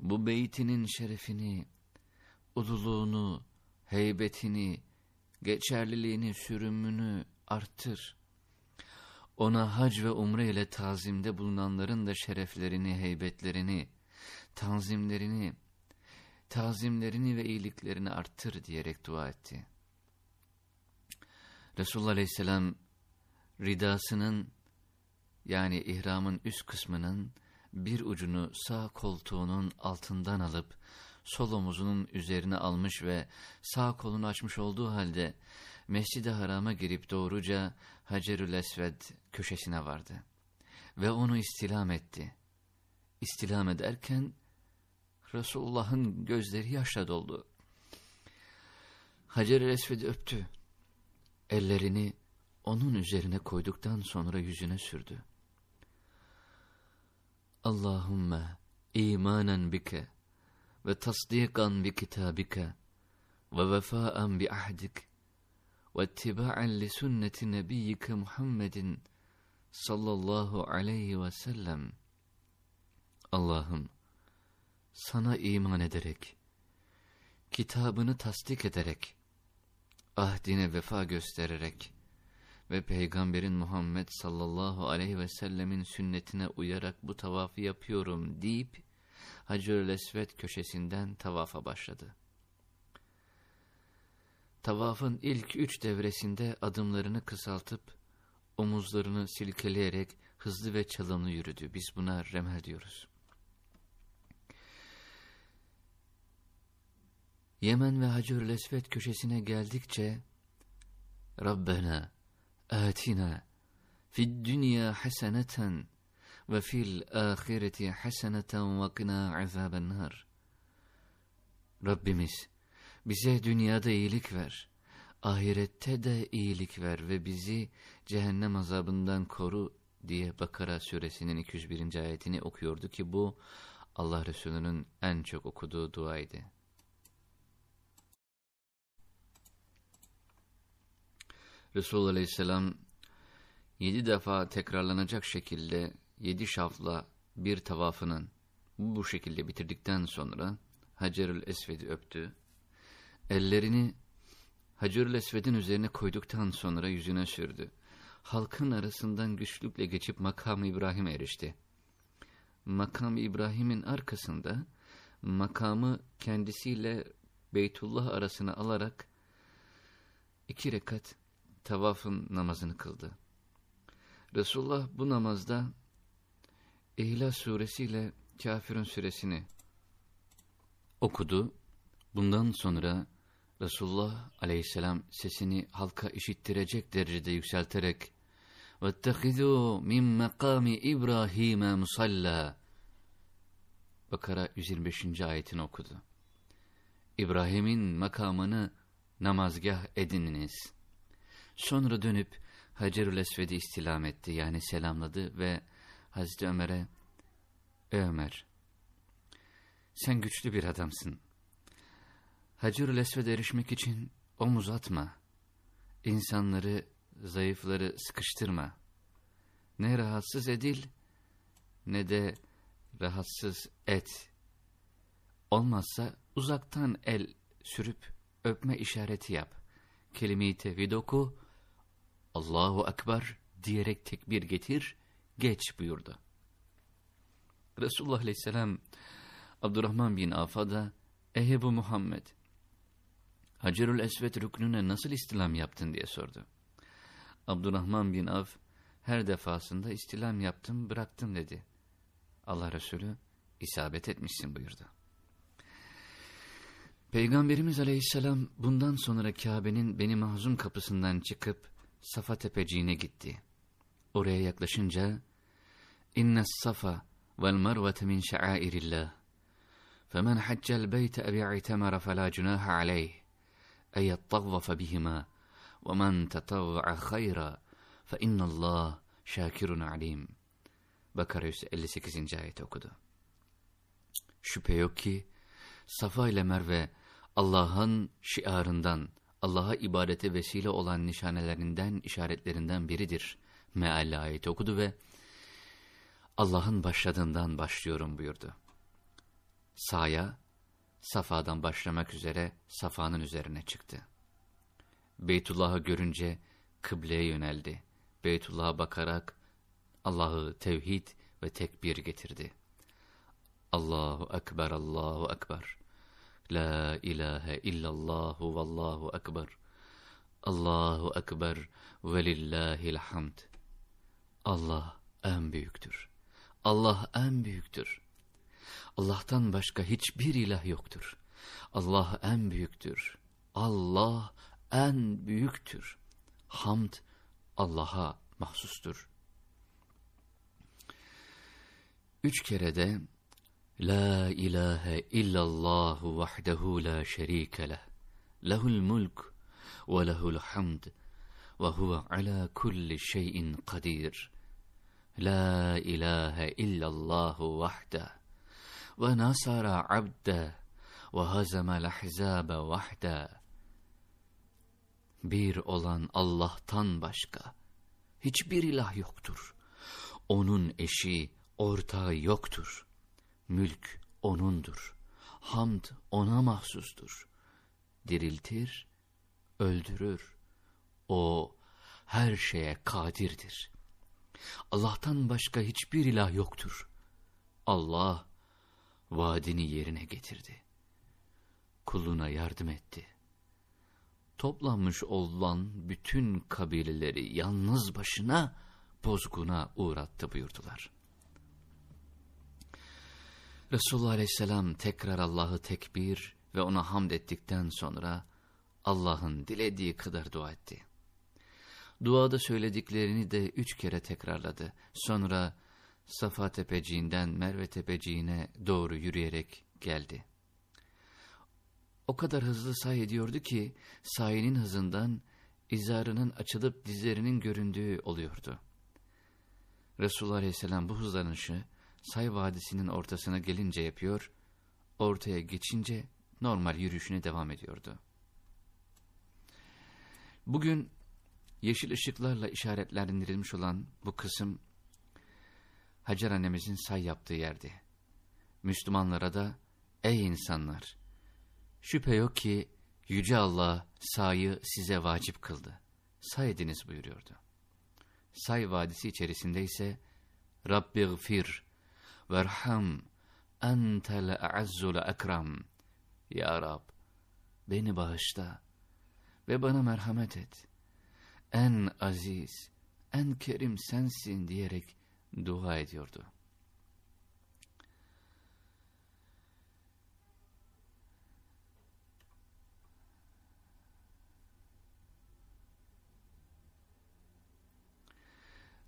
bu beytinin şerefini, ululuğunu, heybetini, geçerliliğini, sürümünü arttır. Ona hac ve umre ile tazimde bulunanların da şereflerini, heybetlerini, tanzimlerini, tazimlerini ve iyiliklerini arttır diyerek dua etti. Resulullah Aleyhisselam ridasının yani ihramın üst kısmının bir ucunu sağ koltuğunun altından alıp sol omuzunun üzerine almış ve sağ kolunu açmış olduğu halde Mescid-i Haram'a girip doğruca Hacerül Esved köşesine vardı. Ve onu istilam etti. İstilam ederken Resulullah'ın gözleri yaşla doldu. Hacer-i Esved'i öptü. Ellerini onun üzerine koyduktan sonra yüzüne sürdü. Allahümme imanen bike ve tasdikan bi kitabike ve vefaen bi ahdik ve ittiba'en li sünneti nebiyyike Muhammedin sallallahu aleyhi ve sellem. Allah'ım sana iman ederek, kitabını tasdik ederek, ahdine vefa göstererek ve Peygamberin Muhammed sallallahu aleyhi ve sellemin sünnetine uyarak bu tavafı yapıyorum deyip Hacer-ül Esved köşesinden tavafa başladı. Tavafın ilk üç devresinde adımlarını kısaltıp omuzlarını silkeleyerek hızlı ve çalımlı yürüdü. Biz buna remel diyoruz. Yemen ve Hacer-ül Esved köşesine geldikçe Rabbena dünya haseneten ve fil ahireti haseneten ve kına azaben nar. Rabbimiz bize dünyada iyilik ver, ahirette de iyilik ver ve bizi cehennem azabından koru diye Bakara suresinin 201. ayetini okuyordu ki bu Allah Resulü'nün en çok okuduğu duaydı. Resulullah Aleyhisselam yedi defa tekrarlanacak şekilde yedi şafla bir tavafının bu şekilde bitirdikten sonra Hacerül Esved'i öptü. Ellerini Hacerül Esved'in üzerine koyduktan sonra yüzüne sürdü. Halkın arasından güçlükle geçip makam İbrahim'e erişti. Makam İbrahim'in arkasında makamı kendisiyle Beytullah arasına alarak iki rekat tavafın namazını kıldı. Resulullah bu namazda İhlas suresiyle Kafirun suresini okudu. Bundan sonra Resulullah aleyhisselam sesini halka işittirecek derecede yükselterek وَاتَّخِذُوا مِنْ مَقَامِ إِبْرَاهِيمَ مُصَلَّى Bakara 125. ayetini okudu. İbrahim'in makamını namazgah edininiz. Sonra dönüp Hacerül Esved'i istilam etti yani selamladı ve Hazreti Ömer'e Ömer sen güçlü bir adamsın. Hacerül Esved'e erişmek için omuz atma. İnsanları, zayıfları sıkıştırma. Ne rahatsız edil ne de rahatsız et. Olmazsa uzaktan el sürüp öpme işareti yap. Kelime-i tevhid oku, Allahu Ekber diyerek tekbir getir, geç buyurdu. Resulullah Aleyhisselam Abdurrahman bin Af'a da Ehebu Muhammed Hacerül Esved rüknüne nasıl istilam yaptın diye sordu. Abdurrahman bin Av her defasında istilam yaptım bıraktım dedi. Allah Resulü isabet etmişsin buyurdu. Peygamberimiz aleyhisselam bundan sonra Kabe'nin beni mahzun kapısından çıkıp Safa tepeciğine gitti. Oraya yaklaşınca İnne safa vel mervete min şa'airillah. Femen haccel beyte ebi itemara felâ cunâhe aleyh. En yettavvafe bihima. Ve men tetavva'a hayra. Fe innallah şakirun alim. Bakara 158. ayet okudu. Şüphe yok ki Safa ile Merve Allah'ın şiarından, Allah'a ibadete vesile olan nişanelerinden, işaretlerinden biridir. Mealli ayeti okudu ve Allah'ın başladığından başlıyorum buyurdu. Sa'ya, Safa'dan başlamak üzere Safa'nın üzerine çıktı. Beytullah'ı görünce kıbleye yöneldi. Beytullah'a bakarak Allah'ı tevhid ve tekbir getirdi. Allahu Ekber, Allahu Ekber. La ilahe illallahu vallahu ekber. Allahu ekber ve lillahil hamd. Allah en büyüktür. Allah en büyüktür. Allah'tan başka hiçbir ilah yoktur. Allah en büyüktür. Allah en büyüktür. Hamd Allah'a mahsustur. Üç kere de La ilahe illallah vahdehu la şerike leh. Lehul mulk ve lehul hamd ve huve ala kulli şeyin kadir. La ilahe illallah vahde ve nasara abde ve hazemel ahzabe vahde. Bir olan Allah'tan başka hiçbir ilah yoktur. Onun eşi, ortağı yoktur. Mülk O'nundur. Hamd O'na mahsustur. Diriltir, öldürür. O her şeye kadirdir. Allah'tan başka hiçbir ilah yoktur. Allah vaadini yerine getirdi. Kuluna yardım etti. Toplanmış olan bütün kabileleri yalnız başına bozguna uğrattı buyurdular. Resulullah Aleyhisselam tekrar Allah'ı tekbir ve ona hamd ettikten sonra Allah'ın dilediği kadar dua etti. Duada söylediklerini de üç kere tekrarladı. Sonra Safa tepeciğinden Merve tepeciğine doğru yürüyerek geldi. O kadar hızlı say ediyordu ki sayının hızından izarının açılıp dizlerinin göründüğü oluyordu. Resulullah Aleyhisselam bu hızlanışı Say Vadisi'nin ortasına gelince yapıyor, ortaya geçince normal yürüyüşüne devam ediyordu. Bugün yeşil ışıklarla işaretlendirilmiş olan bu kısım Hacer annemizin say yaptığı yerdi. Müslümanlara da ey insanlar şüphe yok ki Yüce Allah sayı size vacip kıldı. Say ediniz buyuruyordu. Say vadisi içerisinde ise Rabbi gfir Verham entel a'azzul ekram. Ya Rab, beni bağışla ve bana merhamet et. En aziz, en kerim sensin diyerek dua ediyordu.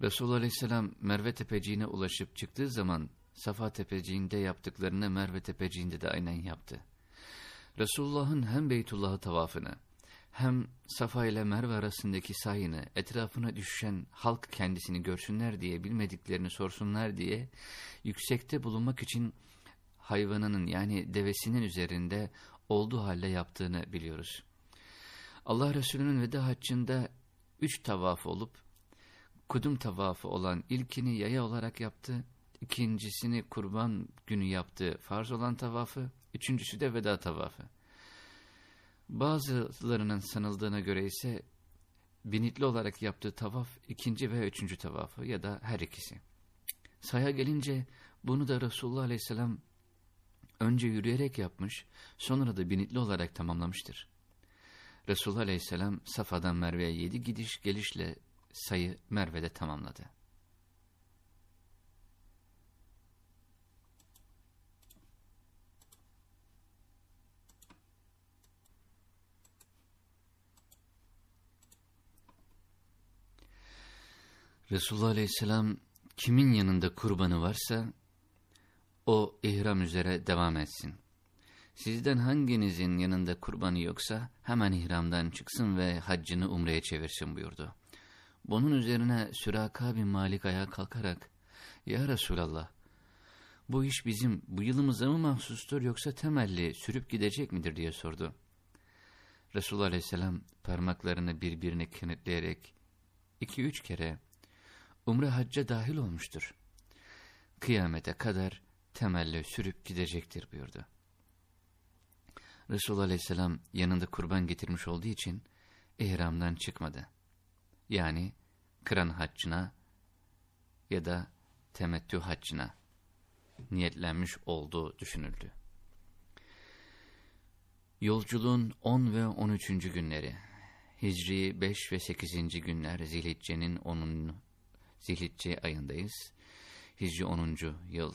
Resulullah Aleyhisselam Merve Tepeciğine ulaşıp çıktığı zaman Safa tepeciğinde yaptıklarını Merve tepeciğinde de aynen yaptı. Resulullah'ın hem Beytullah'ı tavafını hem Safa ile Merve arasındaki sayını etrafına düşen halk kendisini görsünler diye bilmediklerini sorsunlar diye yüksekte bulunmak için hayvanının yani devesinin üzerinde olduğu halde yaptığını biliyoruz. Allah Resulü'nün veda haccında üç tavaf olup kudum tavafı olan ilkini yaya olarak yaptı ikincisini kurban günü yaptığı farz olan tavafı, üçüncüsü de veda tavafı. Bazılarının sanıldığına göre ise binitli olarak yaptığı tavaf ikinci ve üçüncü tavafı ya da her ikisi. Saya gelince bunu da Resulullah Aleyhisselam önce yürüyerek yapmış, sonra da binitli olarak tamamlamıştır. Resulullah Aleyhisselam Safa'dan Merve'ye yedi gidiş gelişle sayı Merve'de tamamladı. Resulullah Aleyhisselam kimin yanında kurbanı varsa o ihram üzere devam etsin. Sizden hanginizin yanında kurbanı yoksa hemen ihramdan çıksın ve haccını umreye çevirsin buyurdu. Bunun üzerine Süraka bin Malik ayağa kalkarak Ya Resulallah bu iş bizim bu yılımıza mı mahsustur yoksa temelli sürüp gidecek midir diye sordu. Resulullah Aleyhisselam parmaklarını birbirine kenetleyerek iki üç kere umre hacca dahil olmuştur. Kıyamete kadar temelle sürüp gidecektir buyurdu. Resulullah Aleyhisselam yanında kurban getirmiş olduğu için ihramdan çıkmadı. Yani kıran haccına ya da temettü haccına niyetlenmiş olduğu düşünüldü. Yolculuğun 10 ve 13. günleri, Hicri 5 ve 8. günler Zilhicce'nin 10. Zilhicce ayındayız. Hicri 10. yıl.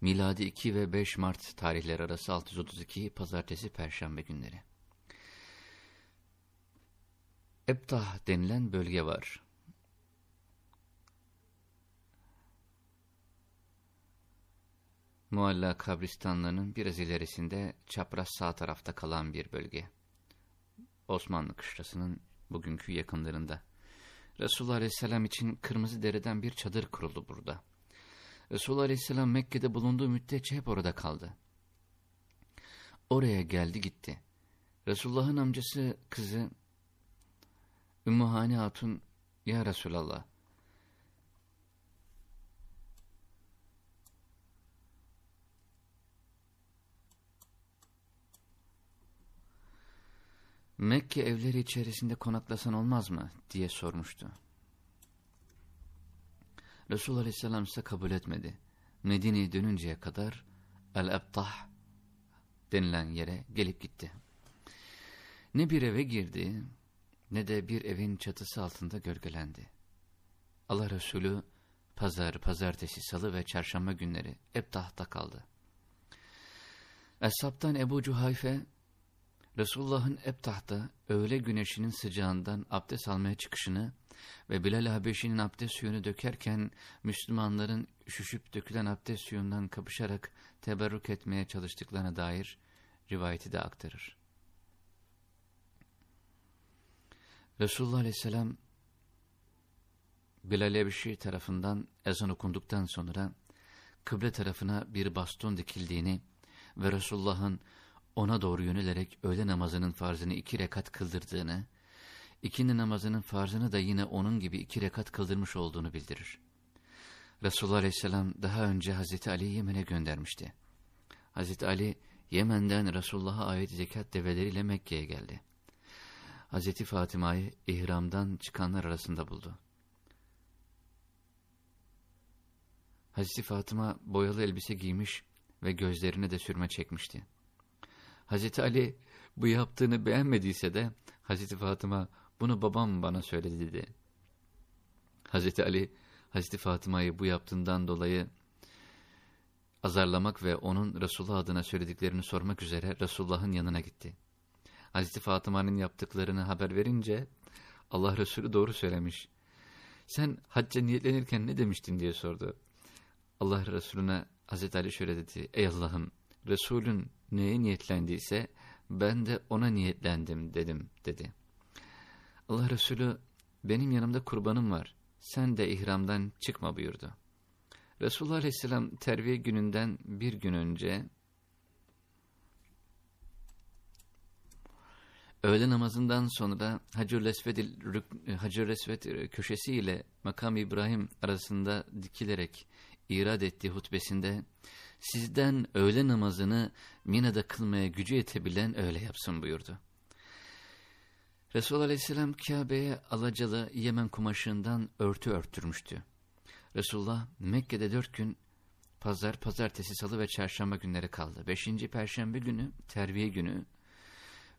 Miladi 2 ve 5 Mart tarihleri arası 632 Pazartesi Perşembe günleri. Ebtah denilen bölge var. Mualla kabristanlarının biraz ilerisinde çapraz sağ tarafta kalan bir bölge. Osmanlı kışlasının bugünkü yakınlarında. Resulullah Aleyhisselam için kırmızı deriden bir çadır kuruldu burada. Resulullah Aleyhisselam Mekke'de bulunduğu müddetçe hep orada kaldı. Oraya geldi gitti. Resulullah'ın amcası kızı Ümmühane Hatun, Ya Resulallah, Mekke evleri içerisinde konaklasan olmaz mı diye sormuştu. Resul Aleyhisselam ise kabul etmedi. Medine'ye dönünceye kadar El-Ebtah denilen yere gelip gitti. Ne bir eve girdi ne de bir evin çatısı altında gölgelendi. Allah Resulü pazar, pazartesi, salı ve çarşamba günleri Ebtah'ta kaldı. Eshabtan Ebu Cuhayfe Resulullah'ın Ebtah'ta öğle güneşinin sıcağından abdest almaya çıkışını ve Bilal Habeşi'nin abdest suyunu dökerken Müslümanların üşüşüp dökülen abdest suyundan kapışarak teberrük etmeye çalıştıklarına dair rivayeti de aktarır. Resulullah Aleyhisselam Bilal Habeşi tarafından ezan okunduktan sonra kıble tarafına bir baston dikildiğini ve Resulullah'ın ona doğru yönelerek öğle namazının farzını iki rekat kıldırdığını, ikindi namazının farzını da yine onun gibi iki rekat kıldırmış olduğunu bildirir. Resulullah Aleyhisselam daha önce Hazreti Ali'yi Yemen'e göndermişti. Hazreti Ali, Yemen'den Resulullah'a ait zekat develeriyle Mekke'ye geldi. Hazreti Fatıma'yı ihramdan çıkanlar arasında buldu. Hazreti Fatıma boyalı elbise giymiş ve gözlerine de sürme çekmişti. Hazreti Ali bu yaptığını beğenmediyse de Hazreti Fatıma bunu babam bana söyledi dedi. Hazreti Ali Hazreti Fatıma'yı bu yaptığından dolayı azarlamak ve onun Resulullah adına söylediklerini sormak üzere Resulullah'ın yanına gitti. Hazreti Fatıma'nın yaptıklarını haber verince Allah Resulü doğru söylemiş. Sen hacca niyetlenirken ne demiştin diye sordu. Allah Resulüne Hazreti Ali şöyle dedi. Ey Allah'ım Resulün neye niyetlendiyse ben de ona niyetlendim dedim dedi. Allah Resulü benim yanımda kurbanım var sen de ihramdan çıkma buyurdu. Resulullah Aleyhisselam terbiye gününden bir gün önce öğle namazından sonra Hacır Lesved, Hacır Lesved köşesi ile Makam İbrahim arasında dikilerek irad ettiği hutbesinde sizden öğle namazını Mina'da kılmaya gücü yetebilen öyle yapsın buyurdu. Resulullah Aleyhisselam Kabe'ye alacalı Yemen kumaşından örtü örttürmüştü. Resulullah Mekke'de dört gün pazar, pazartesi, salı ve çarşamba günleri kaldı. Beşinci perşembe günü, terbiye günü,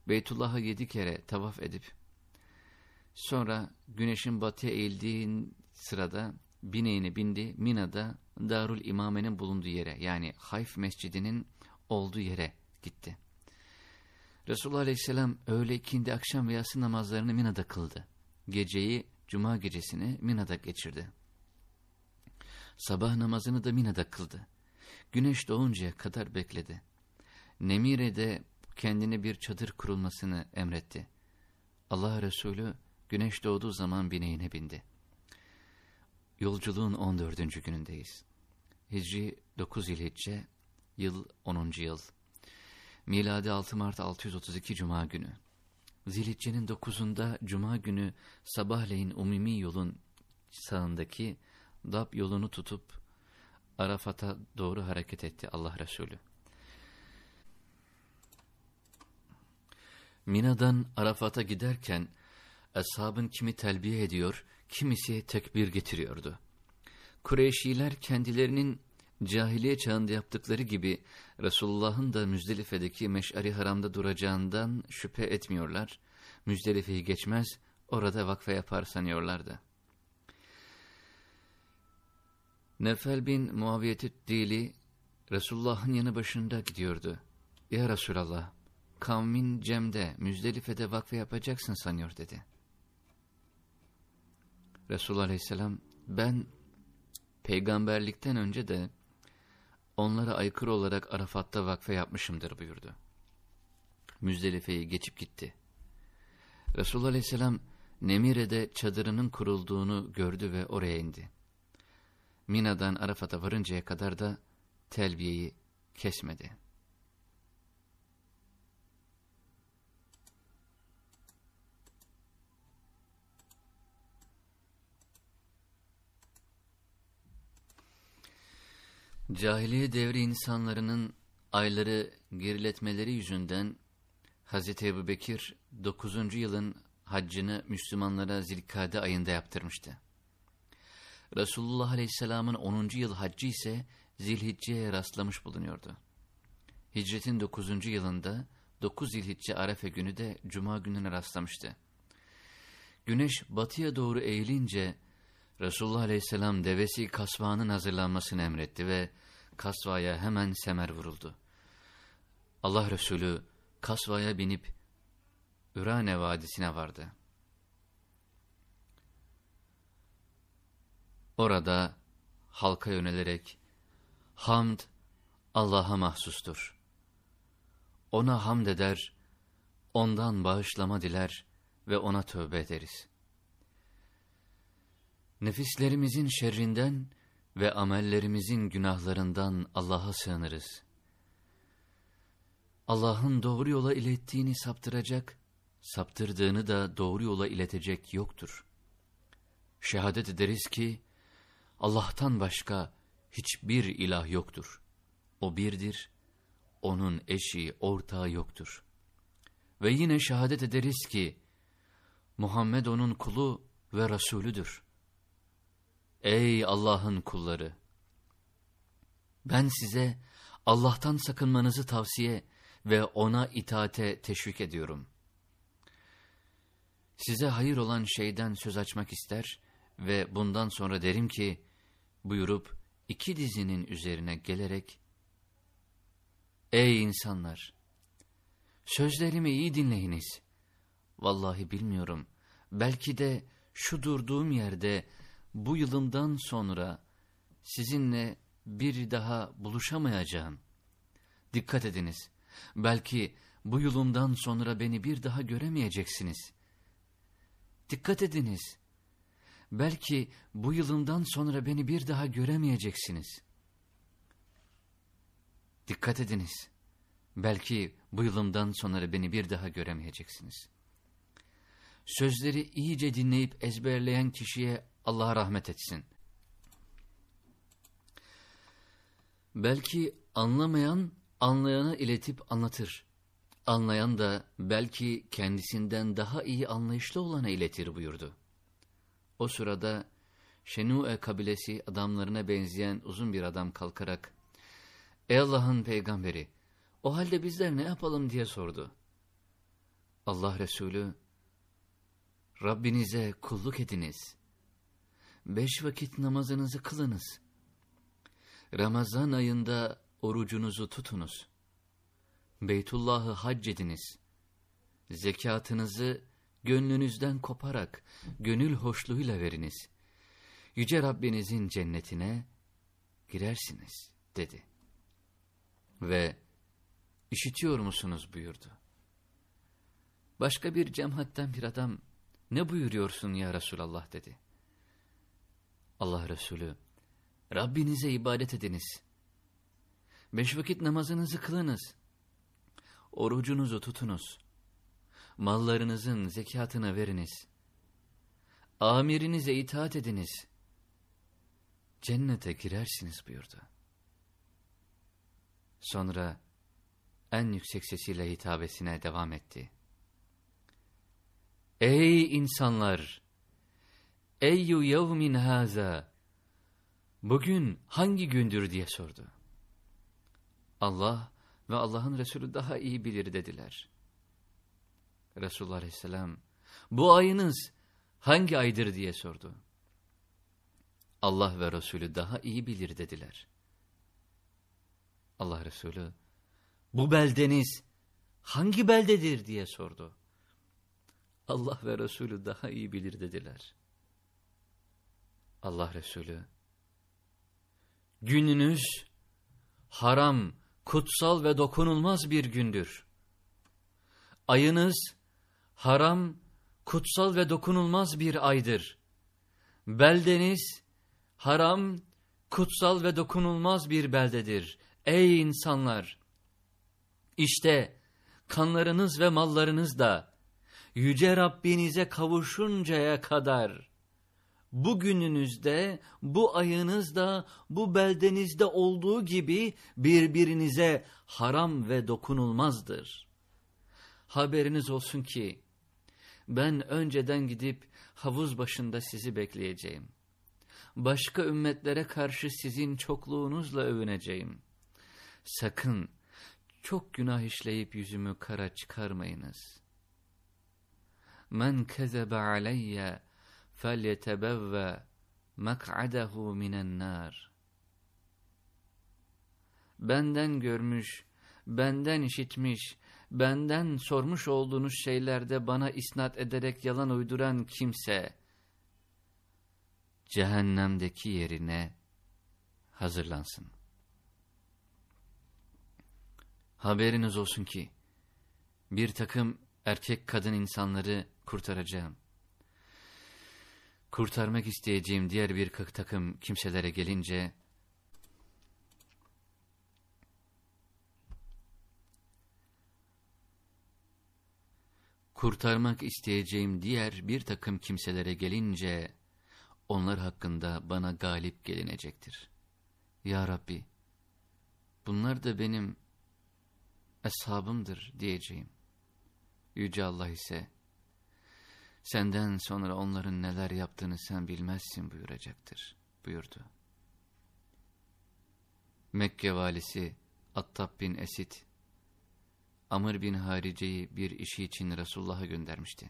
Beytullah'a yedi kere tavaf edip, sonra güneşin batıya eğildiğin sırada bineğine bindi, Mina'da Darul İmame'nin bulunduğu yere yani Hayf Mescidi'nin olduğu yere gitti. Resulullah Aleyhisselam öğle ikindi akşam ve yatsı namazlarını Mina'da kıldı. Geceyi cuma gecesini Mina'da geçirdi. Sabah namazını da Mina'da kıldı. Güneş doğuncaya kadar bekledi. Nemire'de kendine bir çadır kurulmasını emretti. Allah Resulü güneş doğduğu zaman bineğine bindi. Yolculuğun 14. günündeyiz. Hicri 9 İlhicce, yıl 10. yıl. Miladi 6 Mart 632 Cuma günü. Zilhicce'nin 9'unda Cuma günü sabahleyin umumi yolun sağındaki Dab yolunu tutup Arafat'a doğru hareket etti Allah Resulü. Mina'dan Arafat'a giderken Eshabın kimi telbiye ediyor, kimisi tekbir getiriyordu. Kureyşiler kendilerinin cahiliye çağında yaptıkları gibi Resulullah'ın da Müzdelife'deki meş'ari haramda duracağından şüphe etmiyorlar. Müzdelife'yi geçmez, orada vakfe yapar sanıyorlardı. Nefel bin Muaviyet Dili Resulullah'ın yanı başında gidiyordu. Ya Resulallah, kavmin Cem'de, Müzdelife'de vakfe yapacaksın sanıyor dedi. Resulullah Aleyhisselam ben peygamberlikten önce de onlara aykırı olarak Arafat'ta vakfe yapmışımdır buyurdu. Müzdelife'yi geçip gitti. Resulullah Aleyhisselam Nemire'de çadırının kurulduğunu gördü ve oraya indi. Mina'dan Arafat'a varıncaya kadar da telbiyeyi kesmedi. Cahiliye devri insanlarının ayları geriletmeleri yüzünden Hz. Ebu Bekir 9. yılın haccını Müslümanlara Zilkade ayında yaptırmıştı. Resulullah Aleyhisselam'ın 10. yıl haccı ise Zilhicce'ye rastlamış bulunuyordu. Hicretin 9. yılında 9 Zilhicce Arefe günü de Cuma gününe rastlamıştı. Güneş batıya doğru eğilince Resulullah Aleyhisselam devesi kasvanın hazırlanmasını emretti ve kasvaya hemen semer vuruldu. Allah Resulü kasvaya binip Ürane Vadisi'ne vardı. Orada halka yönelerek hamd Allah'a mahsustur. Ona hamd eder, ondan bağışlama diler ve ona tövbe ederiz. Nefislerimizin şerrinden ve amellerimizin günahlarından Allah'a sığınırız. Allah'ın doğru yola ilettiğini saptıracak, saptırdığını da doğru yola iletecek yoktur. Şehadet ederiz ki, Allah'tan başka hiçbir ilah yoktur. O birdir, onun eşi, ortağı yoktur. Ve yine şehadet ederiz ki, Muhammed onun kulu ve Resulüdür. Ey Allah'ın kulları! Ben size Allah'tan sakınmanızı tavsiye ve ona itaate teşvik ediyorum. Size hayır olan şeyden söz açmak ister ve bundan sonra derim ki, buyurup iki dizinin üzerine gelerek, Ey insanlar! Sözlerimi iyi dinleyiniz. Vallahi bilmiyorum, belki de şu durduğum yerde bu yılımdan sonra sizinle bir daha buluşamayacağım. Dikkat ediniz, belki bu yılımdan sonra beni bir daha göremeyeceksiniz. Dikkat ediniz, belki bu yılımdan sonra beni bir daha göremeyeceksiniz. Dikkat ediniz, belki bu yılımdan sonra beni bir daha göremeyeceksiniz. Sözleri iyice dinleyip ezberleyen kişiye Allah rahmet etsin. Belki anlamayan anlayana iletip anlatır. Anlayan da belki kendisinden daha iyi anlayışlı olana iletir buyurdu. O sırada Şenu'e kabilesi adamlarına benzeyen uzun bir adam kalkarak Ey Allah'ın peygamberi o halde bizler ne yapalım diye sordu. Allah Resulü Rabbinize kulluk ediniz. Beş vakit namazınızı kılınız. Ramazan ayında orucunuzu tutunuz. Beytullah'ı hac ediniz. Zekatınızı gönlünüzden koparak gönül hoşluğuyla veriniz. Yüce Rabbinizin cennetine girersiniz dedi. Ve işitiyor musunuz buyurdu. Başka bir cemaatten bir adam ne buyuruyorsun ya Resulallah dedi. Allah Resulü Rabbinize ibadet ediniz. Beş vakit namazınızı kılınız. Orucunuzu tutunuz. Mallarınızın zekatını veriniz. Amirinize itaat ediniz. Cennete girersiniz buyurdu. Sonra en yüksek sesiyle hitabesine devam etti. Ey insanlar! Eyyu yevmin haza! Bugün hangi gündür diye sordu. Allah ve Allah'ın Resulü daha iyi bilir dediler. Resulullah Aleyhisselam, bu ayınız hangi aydır diye sordu. Allah ve Resulü daha iyi bilir dediler. Allah Resulü, bu beldeniz hangi beldedir diye sordu. Allah ve Resulü daha iyi bilir dediler. Allah Resulü, gününüz haram, kutsal ve dokunulmaz bir gündür. Ayınız haram, kutsal ve dokunulmaz bir aydır. Beldeniz haram, kutsal ve dokunulmaz bir beldedir. Ey insanlar! İşte kanlarınız ve mallarınız da yüce Rabbinize kavuşuncaya kadar bugününüzde, bu ayınızda, bu beldenizde olduğu gibi birbirinize haram ve dokunulmazdır. Haberiniz olsun ki ben önceden gidip havuz başında sizi bekleyeceğim. Başka ümmetlere karşı sizin çokluğunuzla övüneceğim. Sakın çok günah işleyip yüzümü kara çıkarmayınız. Men kezebe aleyye فَلْيَتَبَوَّ مَقْعَدَهُ مِنَ النَّارِ Benden görmüş, benden işitmiş, benden sormuş olduğunuz şeylerde bana isnat ederek yalan uyduran kimse, cehennemdeki yerine hazırlansın. Haberiniz olsun ki, bir takım erkek kadın insanları kurtaracağım kurtarmak isteyeceğim diğer bir takım kimselere gelince, kurtarmak isteyeceğim diğer bir takım kimselere gelince, onlar hakkında bana galip gelinecektir. Ya Rabbi, bunlar da benim eshabımdır diyeceğim. Yüce Allah ise, Senden sonra onların neler yaptığını sen bilmezsin buyuracaktır, buyurdu. Mekke valisi Attab bin Esid, Amr bin Harice'yi bir işi için Resulullah'a göndermişti.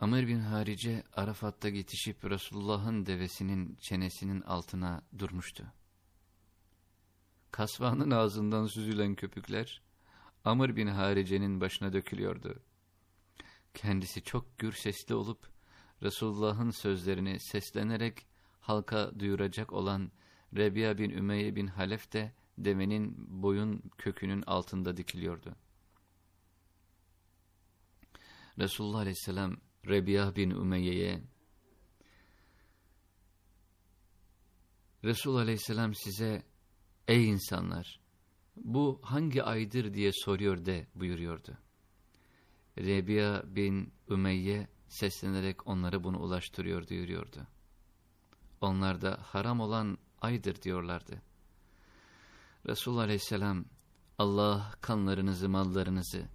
Amr bin Harice Arafat'ta yetişip Resulullah'ın devesinin çenesinin altına durmuştu. Kasvanın ağzından süzülen köpükler Amr bin Harice'nin başına dökülüyordu. Kendisi çok gür sesli olup Resulullah'ın sözlerini seslenerek halka duyuracak olan Rebiya bin Ümeyye bin Halef de devenin boyun kökünün altında dikiliyordu. Resulullah aleyhisselam Rebiya bin Ümeyye'ye Resul aleyhisselam size ey insanlar bu hangi aydır diye soruyor de buyuruyordu. Rebiya bin Ümeyye seslenerek onlara bunu ulaştırıyor duyuruyordu. Onlar da haram olan aydır diyorlardı. Resulullah Aleyhisselam Allah kanlarınızı mallarınızı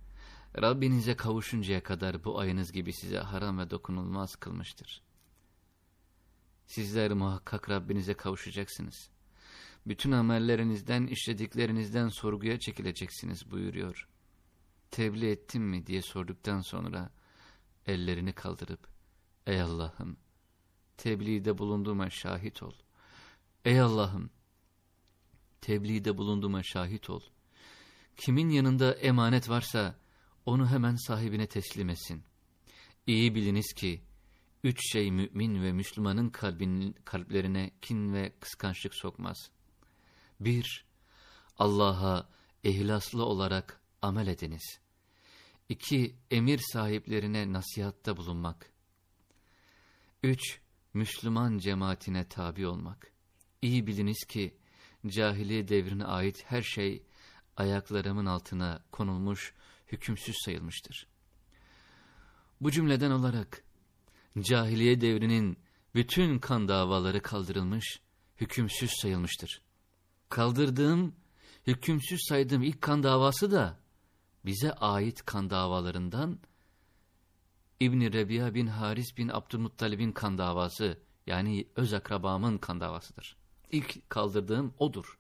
Rabbinize kavuşuncaya kadar bu ayınız gibi size haram ve dokunulmaz kılmıştır. Sizler muhakkak Rabbinize kavuşacaksınız bütün amellerinizden, işlediklerinizden sorguya çekileceksiniz buyuruyor. Tebliğ ettim mi diye sorduktan sonra ellerini kaldırıp, Ey Allah'ım, tebliğde bulunduğuma şahit ol. Ey Allah'ım, tebliğde bulunduğuma şahit ol. Kimin yanında emanet varsa onu hemen sahibine teslim etsin. İyi biliniz ki, üç şey mümin ve Müslümanın kalbinin, kalplerine kin ve kıskançlık sokmaz.'' Bir, Allah'a ihlaslı olarak amel ediniz. İki, emir sahiplerine nasihatta bulunmak. Üç, Müslüman cemaatine tabi olmak. İyi biliniz ki, cahiliye devrine ait her şey, ayaklarımın altına konulmuş, hükümsüz sayılmıştır. Bu cümleden olarak, cahiliye devrinin bütün kan davaları kaldırılmış, hükümsüz sayılmıştır kaldırdığım, hükümsüz saydığım ilk kan davası da bize ait kan davalarından İbni Rebiya bin Haris bin Abdülmuttalib'in kan davası yani öz akrabamın kan davasıdır. İlk kaldırdığım odur.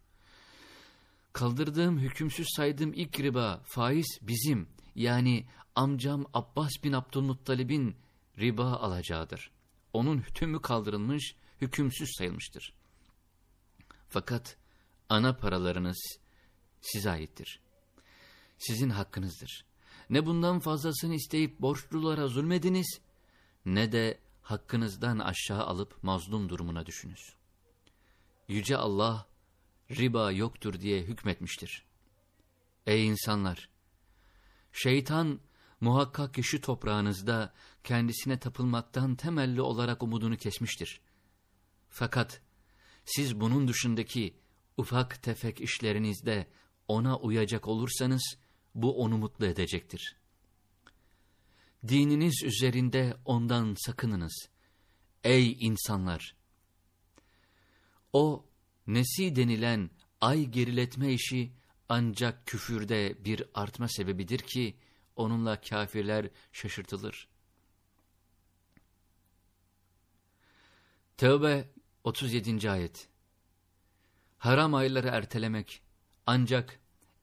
Kaldırdığım, hükümsüz saydığım ilk riba, faiz bizim yani amcam Abbas bin Abdülmuttalib'in riba alacağıdır. Onun tümü kaldırılmış, hükümsüz sayılmıştır. Fakat ana paralarınız size aittir. Sizin hakkınızdır. Ne bundan fazlasını isteyip borçlulara zulmediniz, ne de hakkınızdan aşağı alıp mazlum durumuna düşünüz. Yüce Allah riba yoktur diye hükmetmiştir. Ey insanlar! Şeytan muhakkak ki şu toprağınızda kendisine tapılmaktan temelli olarak umudunu kesmiştir. Fakat siz bunun dışındaki ufak tefek işlerinizde ona uyacak olursanız bu onu mutlu edecektir. Dininiz üzerinde ondan sakınınız. Ey insanlar! O nesi denilen ay geriletme işi ancak küfürde bir artma sebebidir ki onunla kafirler şaşırtılır. Tevbe 37. ayet Haram ayları ertelemek ancak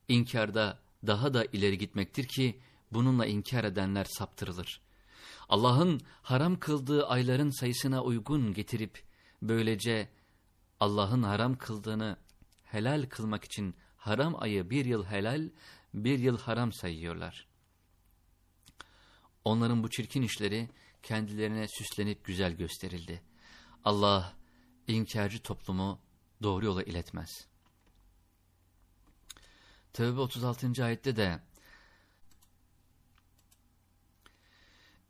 inkarda daha da ileri gitmektir ki bununla inkar edenler saptırılır. Allah'ın haram kıldığı ayların sayısına uygun getirip böylece Allah'ın haram kıldığını helal kılmak için haram ayı bir yıl helal, bir yıl haram sayıyorlar. Onların bu çirkin işleri kendilerine süslenip güzel gösterildi. Allah inkarcı toplumu doğru yola iletmez. Tevbe 36. ayette de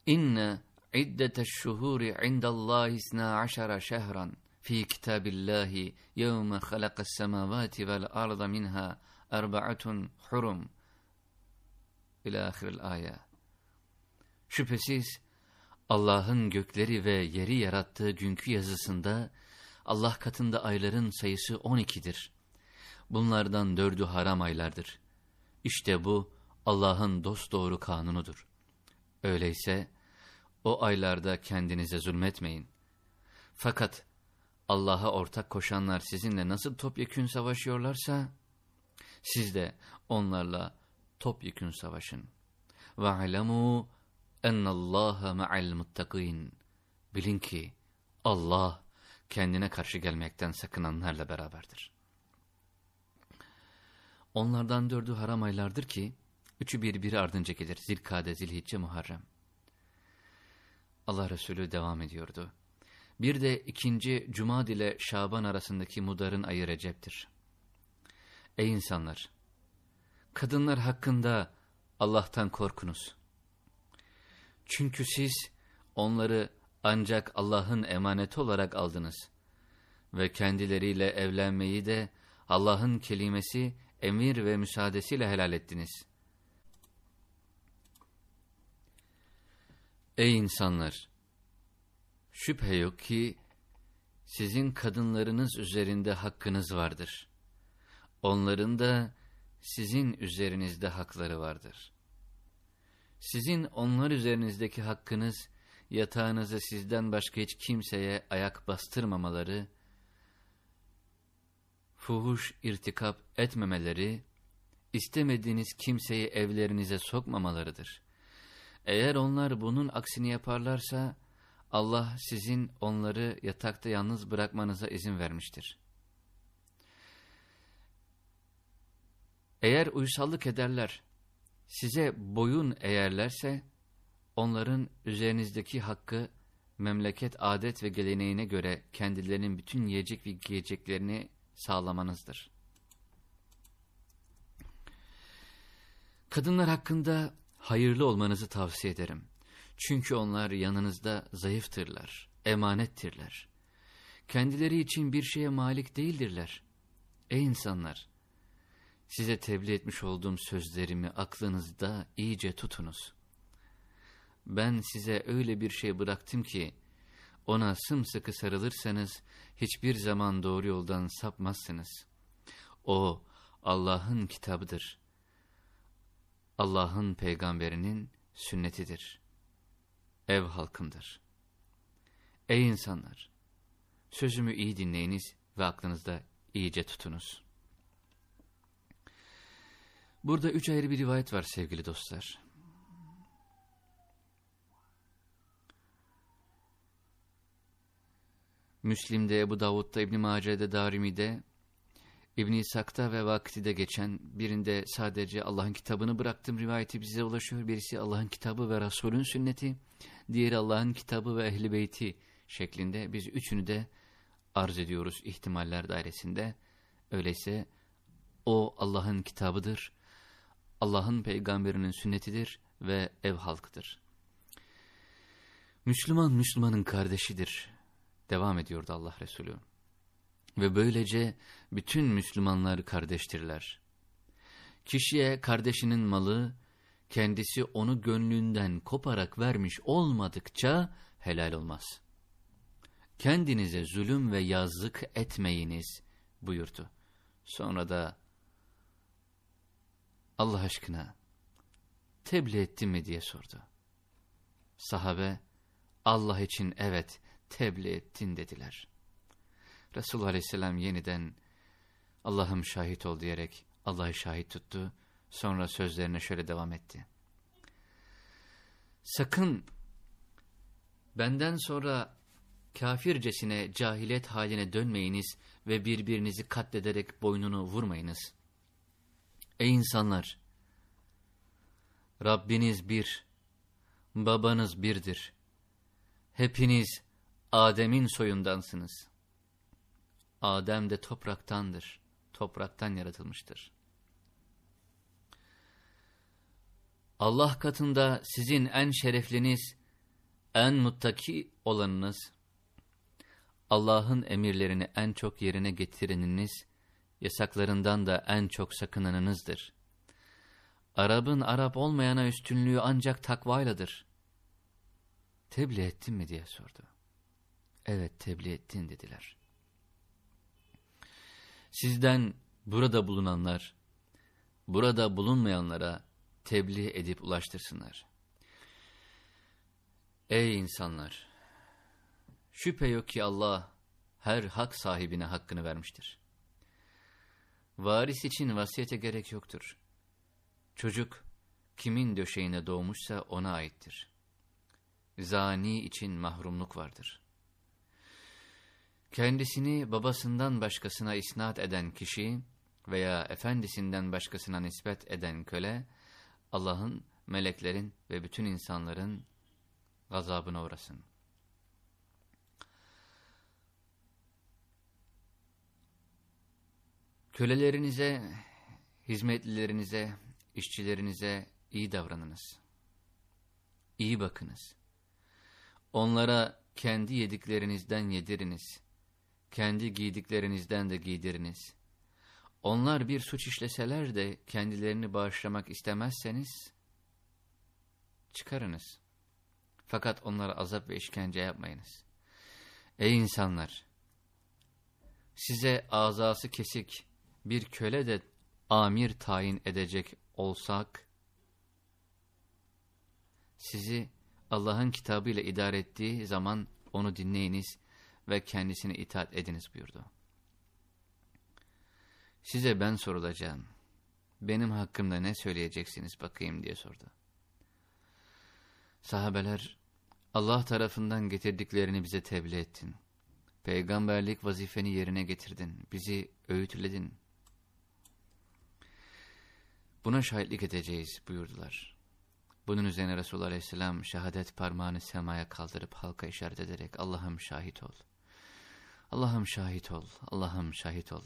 İnne iddeteş şuhuri indallahi isna aşara şehran fi kitabillahi yevme halakas semavati vel arda minha erba'atun hurum ila ahiril ayet. Şüphesiz Allah'ın gökleri ve yeri yarattığı günkü yazısında Allah katında ayların sayısı 12'dir. Bunlardan dördü haram aylardır. İşte bu Allah'ın dosdoğru kanunudur. Öyleyse o aylarda kendinize zulmetmeyin. Fakat Allah'a ortak koşanlar sizinle nasıl topyekün savaşıyorlarsa, siz de onlarla topyekün savaşın. وَعَلَمُوا اَنَّ اللّٰهَ مَعَ الْمُتَّقِينَ Bilin ki Allah kendine karşı gelmekten sakınanlarla beraberdir. Onlardan dördü haram aylardır ki, üçü birbiri ardınca gelir. Zilkade, Zilhicce, Muharrem. Allah Resulü devam ediyordu. Bir de ikinci Cumad ile Şaban arasındaki mudarın ayı Recep'tir. Ey insanlar! Kadınlar hakkında Allah'tan korkunuz. Çünkü siz onları ancak Allah'ın emaneti olarak aldınız. Ve kendileriyle evlenmeyi de Allah'ın kelimesi, emir ve müsaadesiyle helal ettiniz. Ey insanlar! Şüphe yok ki sizin kadınlarınız üzerinde hakkınız vardır. Onların da sizin üzerinizde hakları vardır. Sizin onlar üzerinizdeki hakkınız, yatağınızı sizden başka hiç kimseye ayak bastırmamaları, fuhuş irtikap etmemeleri, istemediğiniz kimseyi evlerinize sokmamalarıdır. Eğer onlar bunun aksini yaparlarsa, Allah sizin onları yatakta yalnız bırakmanıza izin vermiştir. Eğer uysallık ederler, size boyun eğerlerse, onların üzerinizdeki hakkı, memleket adet ve geleneğine göre kendilerinin bütün yiyecek ve giyeceklerini sağlamanızdır. Kadınlar hakkında hayırlı olmanızı tavsiye ederim. Çünkü onlar yanınızda zayıftırlar, emanettirler. Kendileri için bir şeye malik değildirler. Ey insanlar! Size tebliğ etmiş olduğum sözlerimi aklınızda iyice tutunuz. Ben size öyle bir şey bıraktım ki, ona sımsıkı sarılırsanız hiçbir zaman doğru yoldan sapmazsınız. O Allah'ın kitabıdır. Allah'ın peygamberinin sünnetidir. Ev halkımdır. Ey insanlar! Sözümü iyi dinleyiniz ve aklınızda iyice tutunuz. Burada üç ayrı bir rivayet var sevgili dostlar. Müslim'de, Ebu Davud'da, İbn-i Mace'de, Darimi'de, İbn-i İshak'ta ve Vakti'de geçen birinde sadece Allah'ın kitabını bıraktım rivayeti bize ulaşıyor. Birisi Allah'ın kitabı ve Resul'ün sünneti, diğeri Allah'ın kitabı ve Ehli Beyti şeklinde biz üçünü de arz ediyoruz ihtimaller dairesinde. Öyleyse o Allah'ın kitabıdır, Allah'ın peygamberinin sünnetidir ve ev halkıdır. Müslüman Müslümanın kardeşidir. Devam ediyordu Allah Resulü. Ve böylece bütün Müslümanlar kardeştirler. Kişiye kardeşinin malı, kendisi onu gönlünden koparak vermiş olmadıkça helal olmaz. Kendinize zulüm ve yazlık etmeyiniz buyurdu. Sonra da Allah aşkına tebliğ ettin mi diye sordu. Sahabe Allah için evet tebliğ ettin dediler. Resulullah Aleyhisselam yeniden Allah'ım şahit ol diyerek Allah'ı şahit tuttu. Sonra sözlerine şöyle devam etti. Sakın benden sonra kafircesine cahilet haline dönmeyiniz ve birbirinizi katlederek boynunu vurmayınız. Ey insanlar! Rabbiniz bir, babanız birdir. Hepiniz Adem'in soyundansınız. Adem de topraktandır, topraktan yaratılmıştır. Allah katında sizin en şerefliniz, en muttaki olanınız, Allah'ın emirlerini en çok yerine getireniniz, yasaklarından da en çok sakınanınızdır. Arap'ın Arap olmayana üstünlüğü ancak takvayladır. Tebliğ ettin mi diye sordu. Evet tebliğ ettin dediler. Sizden burada bulunanlar, burada bulunmayanlara tebliğ edip ulaştırsınlar. Ey insanlar! Şüphe yok ki Allah her hak sahibine hakkını vermiştir. Varis için vasiyete gerek yoktur. Çocuk kimin döşeğine doğmuşsa ona aittir. Zani için mahrumluk vardır. Kendisini babasından başkasına isnat eden kişi veya efendisinden başkasına nispet eden köle, Allah'ın, meleklerin ve bütün insanların gazabına uğrasın. Kölelerinize, hizmetlilerinize, işçilerinize iyi davranınız. İyi bakınız. Onlara kendi yediklerinizden yediriniz. Kendi giydiklerinizden de giydiriniz. Onlar bir suç işleseler de kendilerini bağışlamak istemezseniz çıkarınız. Fakat onlara azap ve işkence yapmayınız. Ey insanlar! Size azası kesik bir köle de amir tayin edecek olsak, sizi Allah'ın kitabıyla idare ettiği zaman onu dinleyiniz ve kendisine itaat ediniz buyurdu. Size ben sorulacağım. Benim hakkımda ne söyleyeceksiniz bakayım diye sordu. Sahabeler, Allah tarafından getirdiklerini bize tebliğ ettin. Peygamberlik vazifeni yerine getirdin. Bizi öğütledin. Buna şahitlik edeceğiz buyurdular. Bunun üzerine Resulullah Aleyhisselam şehadet parmağını semaya kaldırıp halka işaret ederek Allah'ım şahit ol. Allah'ım şahit ol. Allah'ım şahit ol.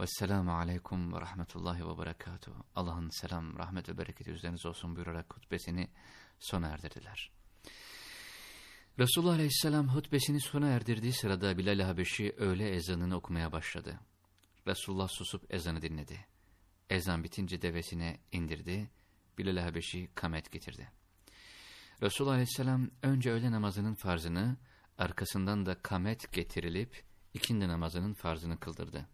Vesselamu aleyküm ve rahmetullahi ve berekatuhu. Allah'ın selam, rahmet ve bereketi üzerinize olsun buyurarak hutbesini sona erdirdiler. Resulullah Aleyhisselam hutbesini sona erdirdiği sırada Bilal Habeşi öğle ezanını okumaya başladı. Resulullah susup ezanı dinledi. Ezan bitince devesine indirdi. Bilal Habeşi kamet getirdi. Resulullah Aleyhisselam önce öğle namazının farzını, arkasından da kamet getirilip ikindi namazının farzını kıldırdı.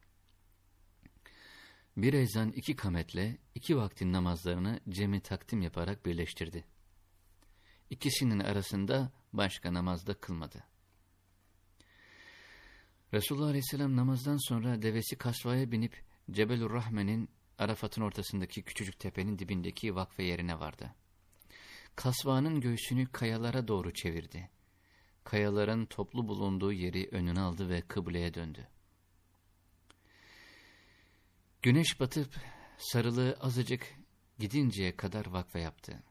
Bir ezan iki kametle iki vaktin namazlarını cemi takdim yaparak birleştirdi. İkisinin arasında başka namazda kılmadı. Resulullah Aleyhisselam namazdan sonra devesi kasvaya binip Cebelur Rahmen'in Arafat'ın ortasındaki küçücük tepenin dibindeki vakfe yerine vardı. Kasvanın göğsünü kayalara doğru çevirdi. Kayaların toplu bulunduğu yeri önüne aldı ve kıbleye döndü. Güneş batıp sarılığı azıcık gidinceye kadar vakfe yaptı.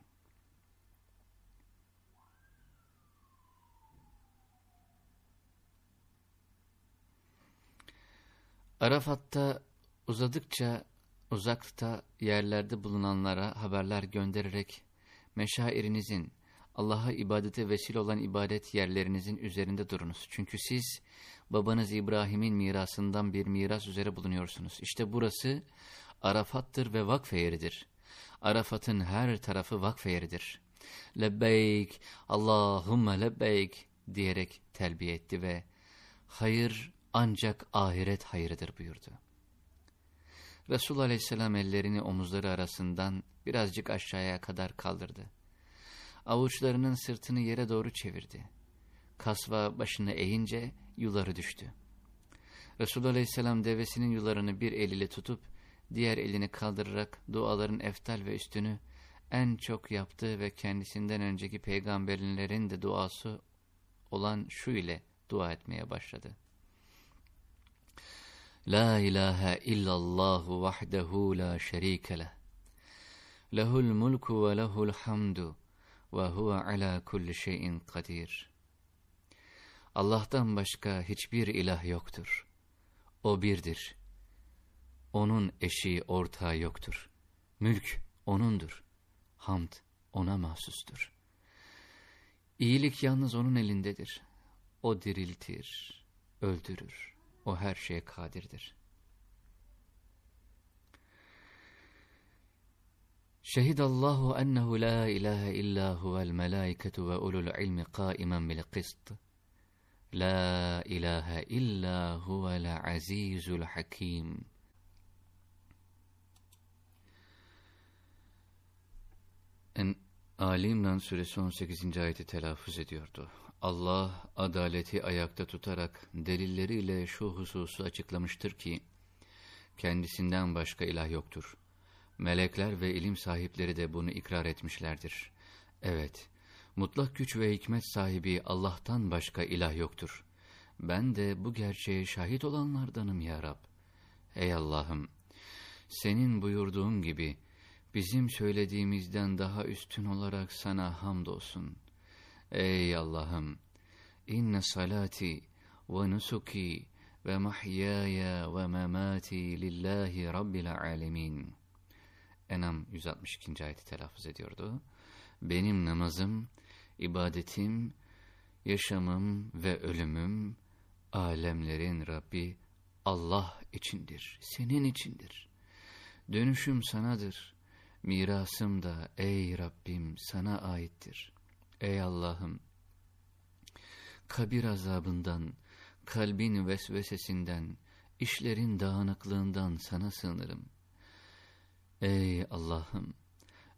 Arafat'ta uzadıkça uzakta yerlerde bulunanlara haberler göndererek meşairinizin Allah'a ibadete vesile olan ibadet yerlerinizin üzerinde durunuz. Çünkü siz babanız İbrahim'in mirasından bir miras üzere bulunuyorsunuz. İşte burası Arafat'tır ve vakfe yeridir. Arafat'ın her tarafı vakfe yeridir. Lebbeyk, Allahümme lebbeyk diyerek telbiye etti ve hayır ancak ahiret hayırıdır buyurdu. Resul aleyhisselam ellerini omuzları arasından birazcık aşağıya kadar kaldırdı. Avuçlarının sırtını yere doğru çevirdi. Kasva başını eğince yuları düştü. Resul aleyhisselam devesinin yularını bir eliyle tutup diğer elini kaldırarak duaların eftal ve üstünü en çok yaptığı ve kendisinden önceki peygamberlerin de duası olan şu ile dua etmeye başladı. La ilahe illallahu vahdehu la şerike leh. Lehul mulku ve lehul hamdu ve huve ala kulli şeyin kadir. Allah'tan başka hiçbir ilah yoktur. O birdir. Onun eşi ortağı yoktur. Mülk O'nundur. Hamd O'na mahsustur. İyilik yalnız O'nun elindedir. O diriltir, öldürür. O her şeye kadirdir. Ennehu la ilahe illa huvel melaiketu ve ulul ilmi kaimen bil kıst. La ilahe illa huvel azizul hakim. En Ali İmran suresi 18. ayeti telaffuz ediyordu. Allah adaleti ayakta tutarak delilleriyle şu hususu açıklamıştır ki, kendisinden başka ilah yoktur. Melekler ve ilim sahipleri de bunu ikrar etmişlerdir. Evet, mutlak güç ve hikmet sahibi Allah'tan başka ilah yoktur. Ben de bu gerçeğe şahit olanlardanım ya Rab. Ey Allah'ım, senin buyurduğun gibi, bizim söylediğimizden daha üstün olarak sana hamdolsun. Ey Allah'ım! İnne salati ve nusuki ve mahyaya ve memati lillahi rabbil alemin. Enam 162. ayeti telaffuz ediyordu. Benim namazım, ibadetim, yaşamım ve ölümüm alemlerin Rabbi Allah içindir, senin içindir. Dönüşüm sanadır. Mirasım da ey Rabbim sana aittir. Ey Allah'ım, kabir azabından, kalbin vesvesesinden, işlerin dağınıklığından sana sığınırım. Ey Allah'ım,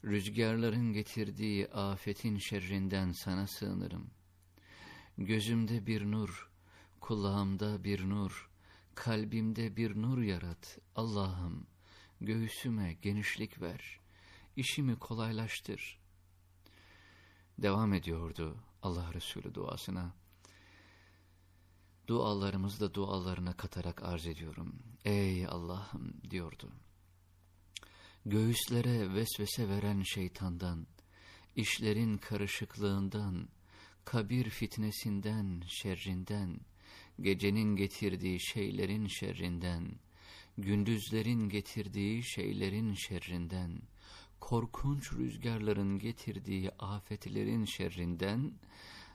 rüzgarların getirdiği afetin şerrinden sana sığınırım. Gözümde bir nur, kulağımda bir nur, kalbimde bir nur yarat. Allah'ım, göğsüme genişlik ver, işimi kolaylaştır. Devam ediyordu Allah Resulü duasına. Dualarımızı da dualarına katarak arz ediyorum. Ey Allah'ım diyordu. Göğüslere vesvese veren şeytandan, işlerin karışıklığından, kabir fitnesinden, şerrinden, gecenin getirdiği şeylerin şerrinden, gündüzlerin getirdiği şeylerin şerrinden, korkunç rüzgarların getirdiği afetlerin şerrinden,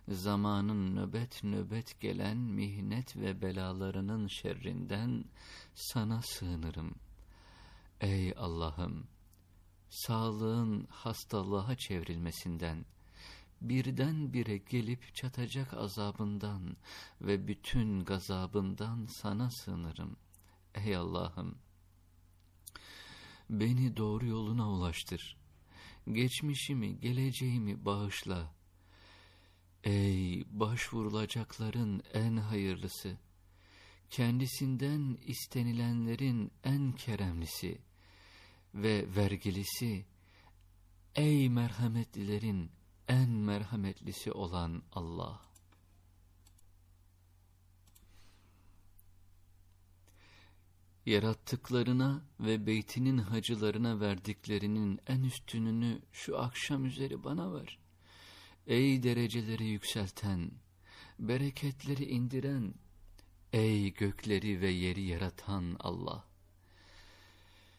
zamanın nöbet nöbet gelen mihnet ve belalarının şerrinden sana sığınırım. Ey Allah'ım! Sağlığın hastalığa çevrilmesinden, birdenbire gelip çatacak azabından ve bütün gazabından sana sığınırım. Ey Allah'ım! Beni doğru yoluna ulaştır. Geçmişimi, geleceğimi bağışla. Ey başvurulacakların en hayırlısı! Kendisinden istenilenlerin en keremlisi ve vergilisi, ey merhametlilerin en merhametlisi olan Allah! yarattıklarına ve beytinin hacılarına verdiklerinin en üstününü şu akşam üzeri bana ver. Ey dereceleri yükselten, bereketleri indiren, Ey gökleri ve yeri yaratan Allah!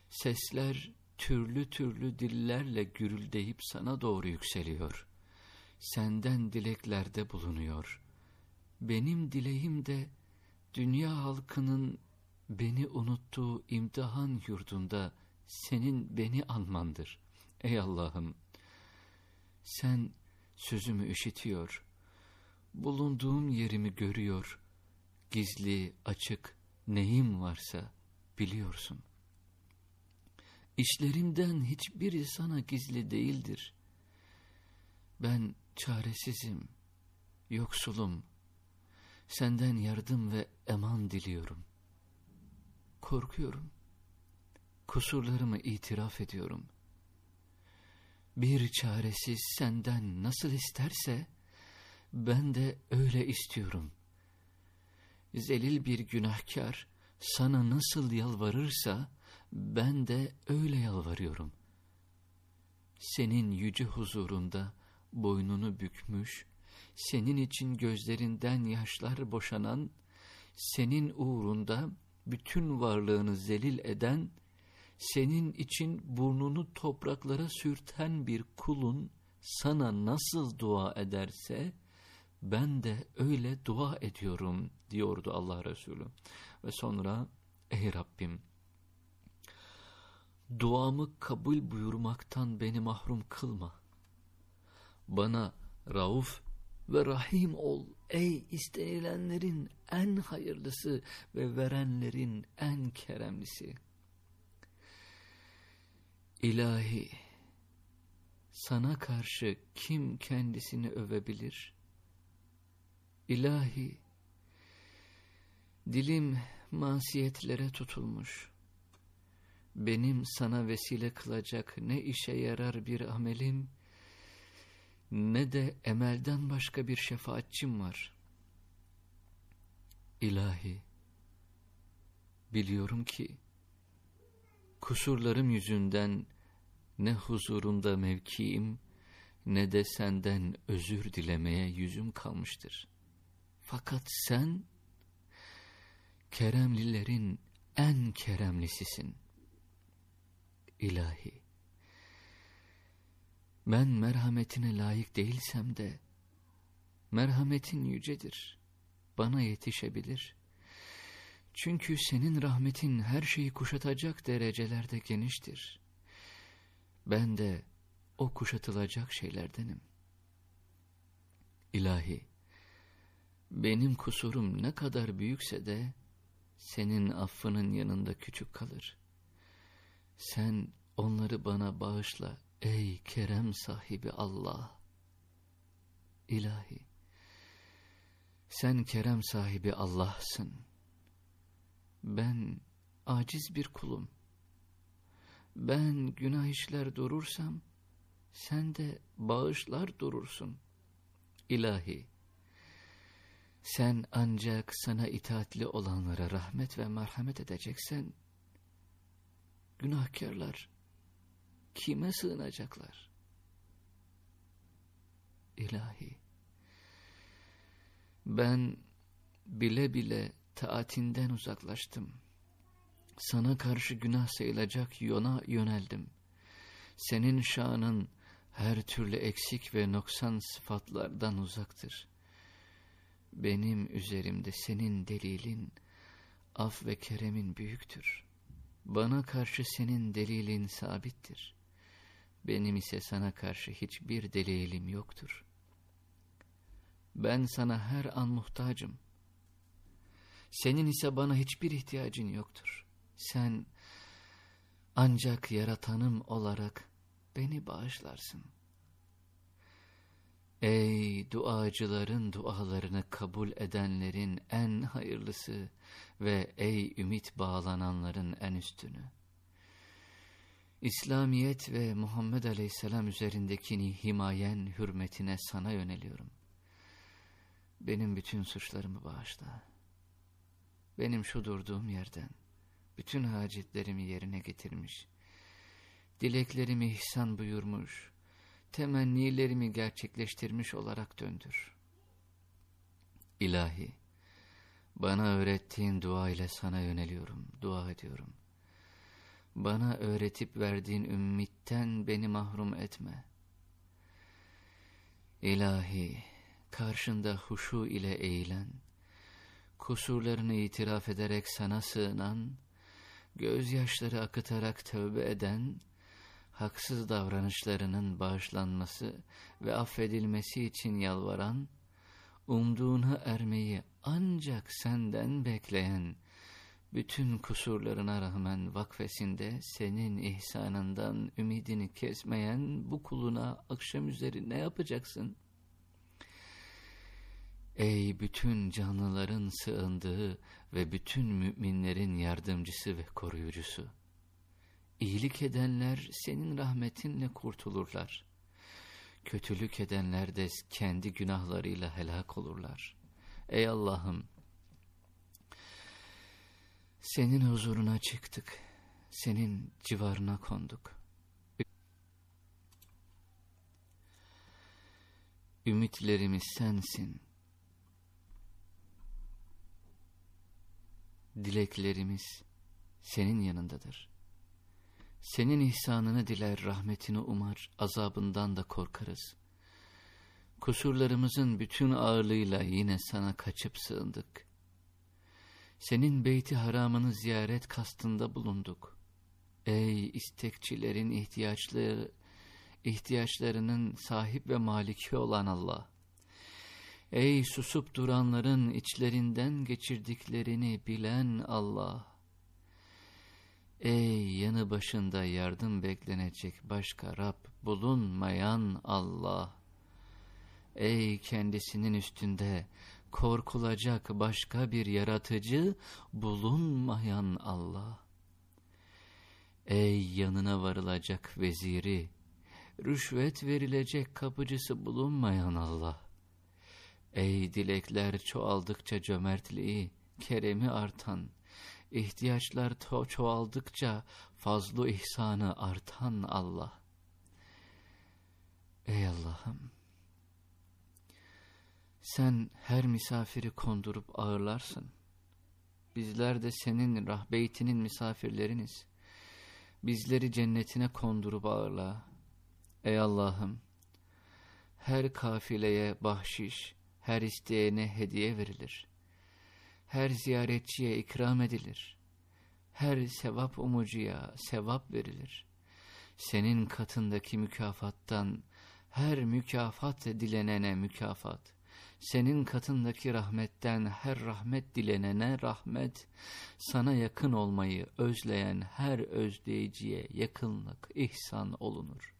Sesler türlü türlü dillerle gürüldeyip sana doğru yükseliyor. Senden dileklerde bulunuyor. Benim dileğim de dünya halkının beni unuttuğu imtihan yurdunda senin beni anmandır. Ey Allah'ım! Sen sözümü işitiyor, bulunduğum yerimi görüyor, gizli, açık, neyim varsa biliyorsun. İşlerimden hiçbiri sana gizli değildir. Ben çaresizim, yoksulum, senden yardım ve eman diliyorum. Korkuyorum, kusurlarımı itiraf ediyorum. Bir çaresiz senden nasıl isterse, ben de öyle istiyorum. Zelil bir günahkar sana nasıl yalvarırsa ben de öyle yalvarıyorum. Senin yüce huzurunda boynunu bükmüş, senin için gözlerinden yaşlar boşanan, senin uğrunda bütün varlığını zelil eden, senin için burnunu topraklara sürten bir kulun sana nasıl dua ederse, ben de öyle dua ediyorum diyordu Allah Resulü. Ve sonra ey Rabbim duamı kabul buyurmaktan beni mahrum kılma. Bana rauf ve rahim ol ey istenilenlerin en hayırlısı ve verenlerin en keremlisi. İlahi, sana karşı kim kendisini övebilir? İlahi, dilim masiyetlere tutulmuş. Benim sana vesile kılacak ne işe yarar bir amelim, ne de emelden başka bir şefaatçim var. İlahi, biliyorum ki, kusurlarım yüzünden ne huzurunda mevkiim, ne de senden özür dilemeye yüzüm kalmıştır. Fakat sen, keremlilerin en keremlisisin. İlahi, ben merhametine layık değilsem de, merhametin yücedir, bana yetişebilir. Çünkü senin rahmetin her şeyi kuşatacak derecelerde geniştir. Ben de o kuşatılacak şeylerdenim. İlahi, benim kusurum ne kadar büyükse de, senin affının yanında küçük kalır. Sen onları bana bağışla ey kerem sahibi Allah. İlahi, sen kerem sahibi Allah'sın. Ben aciz bir kulum. Ben günah işler durursam, sen de bağışlar durursun. İlahi, sen ancak sana itaatli olanlara rahmet ve merhamet edeceksen, günahkarlar kime sığınacaklar? İlahi, ben bile bile taatinden uzaklaştım. Sana karşı günah sayılacak yona yöneldim. Senin şanın her türlü eksik ve noksan sıfatlardan uzaktır. Benim üzerimde senin delilin, af ve keremin büyüktür. Bana karşı senin delilin sabittir. Benim ise sana karşı hiçbir delilim yoktur. Ben sana her an muhtacım. Senin ise bana hiçbir ihtiyacın yoktur. Sen ancak yaratanım olarak beni bağışlarsın. Ey duacıların dualarını kabul edenlerin en hayırlısı ve ey ümit bağlananların en üstünü. İslamiyet ve Muhammed Aleyhisselam üzerindeki himayen hürmetine sana yöneliyorum. Benim bütün suçlarımı bağışla. Benim şu durduğum yerden bütün hacetlerimi yerine getirmiş, dileklerimi ihsan buyurmuş, temennilerimi gerçekleştirmiş olarak döndür. İlahi, Bana öğrettiğin dua ile sana yöneliyorum, dua ediyorum. Bana öğretip verdiğin ümmitten beni mahrum etme. İlahi, karşında huşu ile eğilen, kusurlarını itiraf ederek sana sığınan, gözyaşları akıtarak tövbe eden, haksız davranışlarının bağışlanması ve affedilmesi için yalvaran, umduğuna ermeyi ancak senden bekleyen, bütün kusurlarına rağmen vakfesinde senin ihsanından ümidini kesmeyen bu kuluna akşam üzeri ne yapacaksın? Ey bütün canlıların sığındığı ve bütün müminlerin yardımcısı ve koruyucusu! İyilik edenler senin rahmetinle kurtulurlar. Kötülük edenler de kendi günahlarıyla helak olurlar. Ey Allah'ım! Senin huzuruna çıktık, senin civarına konduk. Ümitlerimiz sensin. Dileklerimiz senin yanındadır. Senin ihsanını diler, rahmetini umar, azabından da korkarız. Kusurlarımızın bütün ağırlığıyla yine sana kaçıp sığındık. Senin beyti haramını ziyaret kastında bulunduk. Ey istekçilerin ihtiyaçları, ihtiyaçlarının sahip ve maliki olan Allah! Ey susup duranların içlerinden geçirdiklerini bilen Allah! Ey yanı başında yardım beklenecek başka Rab bulunmayan Allah! Ey kendisinin üstünde korkulacak başka bir yaratıcı bulunmayan Allah! Ey yanına varılacak veziri, rüşvet verilecek kapıcısı bulunmayan Allah! Ey dilekler çoğaldıkça cömertliği, keremi artan, ihtiyaçlar çoğaldıkça fazlu ihsanı artan Allah! Ey Allah'ım! Sen her misafiri kondurup ağırlarsın. Bizler de senin rahbeytinin misafirleriniz. Bizleri cennetine kondurup ağırla. Ey Allah'ım! Her kafileye bahşiş, her isteyene hediye verilir. Her ziyaretçiye ikram edilir. Her sevap umucuya sevap verilir. Senin katındaki mükafattan her mükafat dilenene mükafat, senin katındaki rahmetten her rahmet dilenene rahmet, sana yakın olmayı özleyen her özleyiciye yakınlık, ihsan olunur.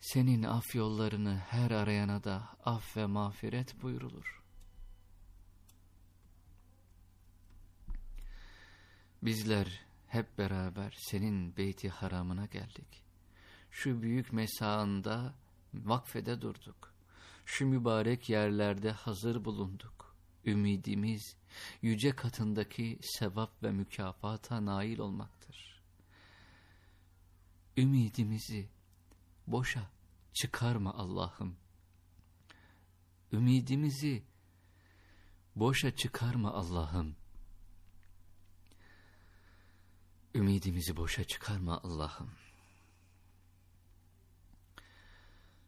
Senin af yollarını her arayana da af ve mağfiret buyurulur. Bizler hep beraber senin beyti haramına geldik. Şu büyük mesaında vakfede durduk. Şu mübarek yerlerde hazır bulunduk. Ümidimiz yüce katındaki sevap ve mükafata nail olmaktır. Ümidimizi boşa çıkarma Allah'ım. Ümidimizi boşa çıkarma Allah'ım. Ümidimizi boşa çıkarma Allah'ım.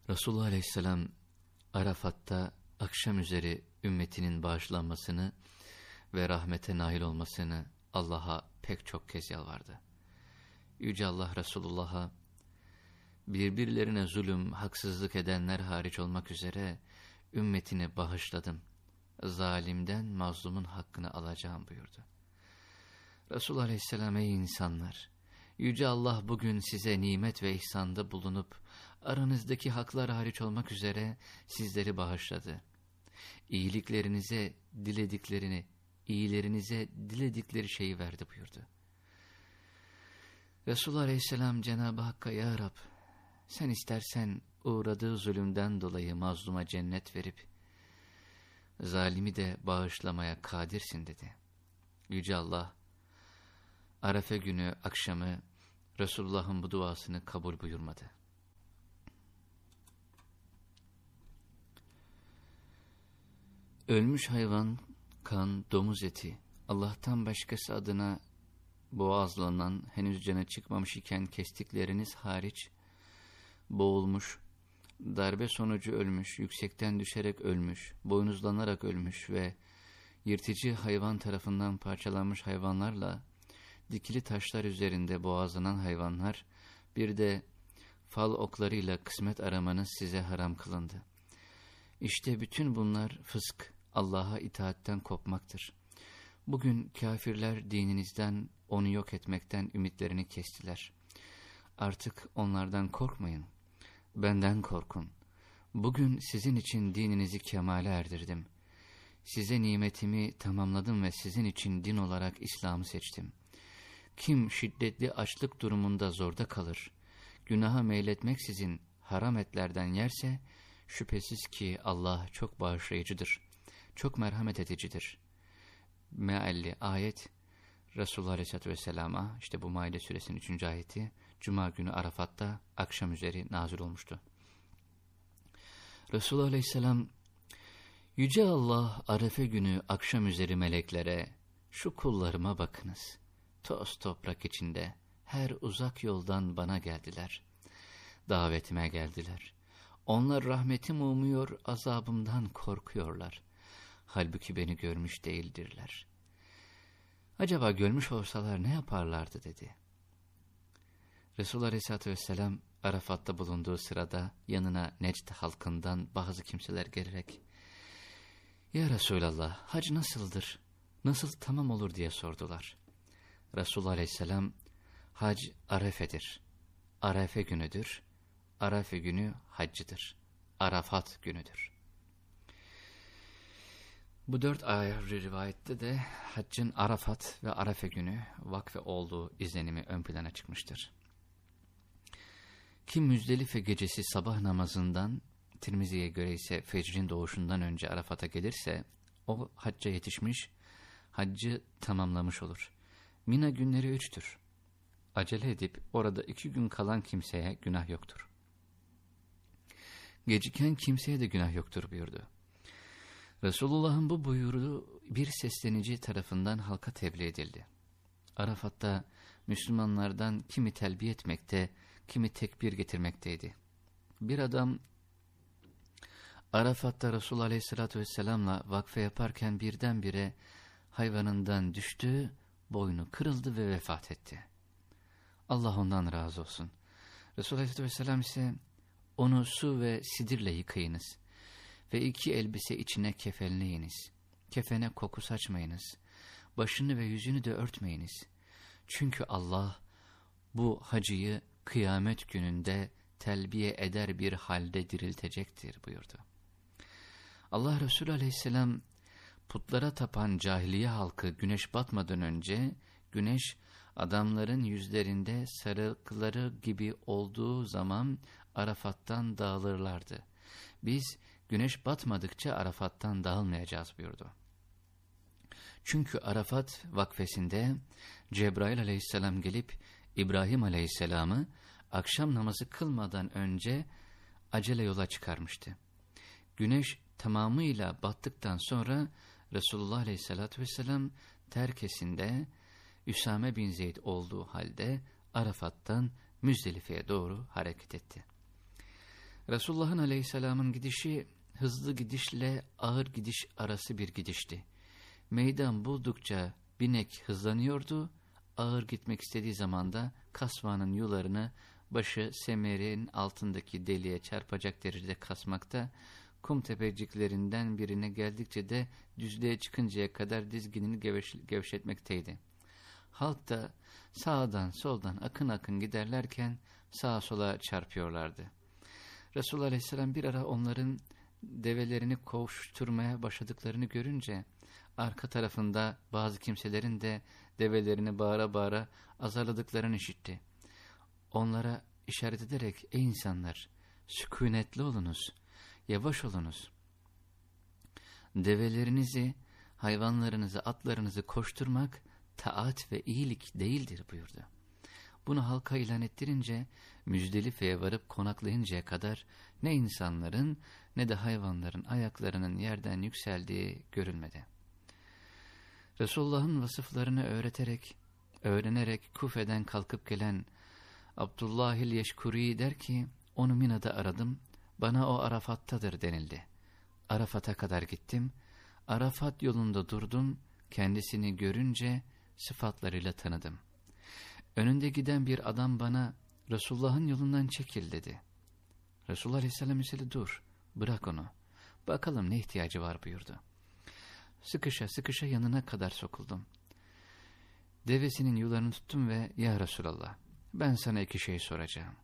Resulullah Aleyhisselam Arafat'ta akşam üzeri ümmetinin bağışlanmasını ve rahmete nail olmasını Allah'a pek çok kez yalvardı. Yüce Allah Resulullah'a birbirlerine zulüm, haksızlık edenler hariç olmak üzere ümmetini bağışladım. Zalimden mazlumun hakkını alacağım buyurdu. Resulullah Aleyhisselam ey insanlar! Yüce Allah bugün size nimet ve ihsanda bulunup aranızdaki haklar hariç olmak üzere sizleri bağışladı. İyiliklerinize dilediklerini, iyilerinize diledikleri şeyi verdi buyurdu. Resulullah Aleyhisselam Cenab-ı Hakk'a Ya Rab sen istersen uğradığı zulümden dolayı mazluma cennet verip zalimi de bağışlamaya kadirsin dedi. Yüce Allah Arefe günü akşamı Resulullah'ın bu duasını kabul buyurmadı. Ölmüş hayvan, kan, domuz eti, Allah'tan başkası adına boğazlanan, henüz canı çıkmamış iken kestikleriniz hariç, boğulmuş, darbe sonucu ölmüş, yüksekten düşerek ölmüş, boynuzlanarak ölmüş ve yırtıcı hayvan tarafından parçalanmış hayvanlarla, dikili taşlar üzerinde boğazlanan hayvanlar, bir de fal oklarıyla kısmet aramanız size haram kılındı. İşte bütün bunlar fısk, Allah'a itaatten kopmaktır. Bugün kafirler dininizden, onu yok etmekten ümitlerini kestiler. Artık onlardan korkmayın. Benden korkun. Bugün sizin için dininizi kemale erdirdim. Size nimetimi tamamladım ve sizin için din olarak İslam'ı seçtim. Kim şiddetli açlık durumunda zorda kalır, günaha meyletmeksizin haram etlerden yerse, şüphesiz ki Allah çok bağışlayıcıdır, çok merhamet edicidir. Mealli ayet, Resulullah Aleyhisselatü Vesselam'a, işte bu Maide suresinin 3. ayeti, Cuma günü Arafat'ta akşam üzeri nazil olmuştu. Resulullah Aleyhisselam, Yüce Allah Arefe günü akşam üzeri meleklere, şu kullarıma bakınız, toz toprak içinde, her uzak yoldan bana geldiler. Davetime geldiler. Onlar rahmetim umuyor, azabımdan korkuyorlar. Halbuki beni görmüş değildirler. Acaba görmüş olsalar ne yaparlardı dedi. Resulullah Aleyhisselatü Vesselam Arafat'ta bulunduğu sırada yanına Necd halkından bazı kimseler gelerek ''Ya Resulallah hac nasıldır, nasıl tamam olur?'' diye sordular. Resulullah Aleyhisselam hac Arefe'dir, Arefe günüdür, Arefe günü haccıdır, Arafat günüdür. Bu dört ayrı rivayette de haccın Arafat ve Arefe günü vakfe olduğu izlenimi ön plana çıkmıştır. Kim Müzdelife gecesi sabah namazından, Tirmizi'ye göre ise fecrin doğuşundan önce Arafat'a gelirse, o hacca yetişmiş, haccı tamamlamış olur. Mina günleri üçtür. Acele edip orada iki gün kalan kimseye günah yoktur. Geciken kimseye de günah yoktur buyurdu. Resulullah'ın bu buyruğu bir seslenici tarafından halka tebliğ edildi. Arafat'ta Müslümanlardan kimi telbiye etmekte, kimi tekbir getirmekteydi. Bir adam Arafat'ta Resulullah Aleyhisselatü Vesselam'la vakfe yaparken birdenbire hayvanından düştü, boynu kırıldı ve vefat etti. Allah ondan razı olsun. Resulullah Aleyhisselatü Vesselam ise onu su ve sidirle yıkayınız ve iki elbise içine kefenleyiniz. Kefene koku saçmayınız. Başını ve yüzünü de örtmeyiniz. Çünkü Allah bu hacıyı kıyamet gününde telbiye eder bir halde diriltecektir buyurdu. Allah Resulü aleyhisselam putlara tapan cahiliye halkı güneş batmadan önce güneş adamların yüzlerinde sarıkları gibi olduğu zaman Arafat'tan dağılırlardı. Biz güneş batmadıkça Arafat'tan dağılmayacağız buyurdu. Çünkü Arafat vakfesinde Cebrail aleyhisselam gelip İbrahim aleyhisselamı akşam namazı kılmadan önce acele yola çıkarmıştı. Güneş tamamıyla battıktan sonra Resulullah aleyhissalatü vesselam terkesinde Üsame bin Zeyd olduğu halde Arafat'tan Müzdelife'ye doğru hareket etti. Resulullah'ın aleyhisselamın gidişi hızlı gidişle ağır gidiş arası bir gidişti. Meydan buldukça binek hızlanıyordu, ağır gitmek istediği zaman da kasvanın yularını başı semerin altındaki deliğe çarpacak derecede kasmakta, kum tepeciklerinden birine geldikçe de düzlüğe çıkıncaya kadar dizginini gevş gevşetmekteydi. Halk da sağdan soldan akın akın giderlerken sağa sola çarpıyorlardı. Resulullah Aleyhisselam bir ara onların develerini kovuşturmaya başladıklarını görünce arka tarafında bazı kimselerin de develerini bağıra bağıra azarladıklarını işitti. Onlara işaret ederek ey insanlar sükunetli olunuz, yavaş olunuz. Develerinizi, hayvanlarınızı, atlarınızı koşturmak taat ve iyilik değildir buyurdu. bunu halka ilan ettirince Müzdelife'ye varıp konaklayıncaya kadar ne insanların ne de hayvanların ayaklarının yerden yükseldiği görülmedi. Resulullah'ın vasıflarını öğreterek, öğrenerek Kufe'den kalkıp gelen Abdullahil Yeşkuri der ki, onu Mina'da aradım, bana o Arafat'tadır denildi. Arafat'a kadar gittim, Arafat yolunda durdum, kendisini görünce sıfatlarıyla tanıdım. Önünde giden bir adam bana Resulullah'ın yolundan çekil dedi. Resulullah Aleyhisselam mesela dur, bırak onu. Bakalım ne ihtiyacı var buyurdu. Sıkışa sıkışa yanına kadar sokuldum. Devesinin yularını tuttum ve ya Resulallah ben sana iki şey soracağım.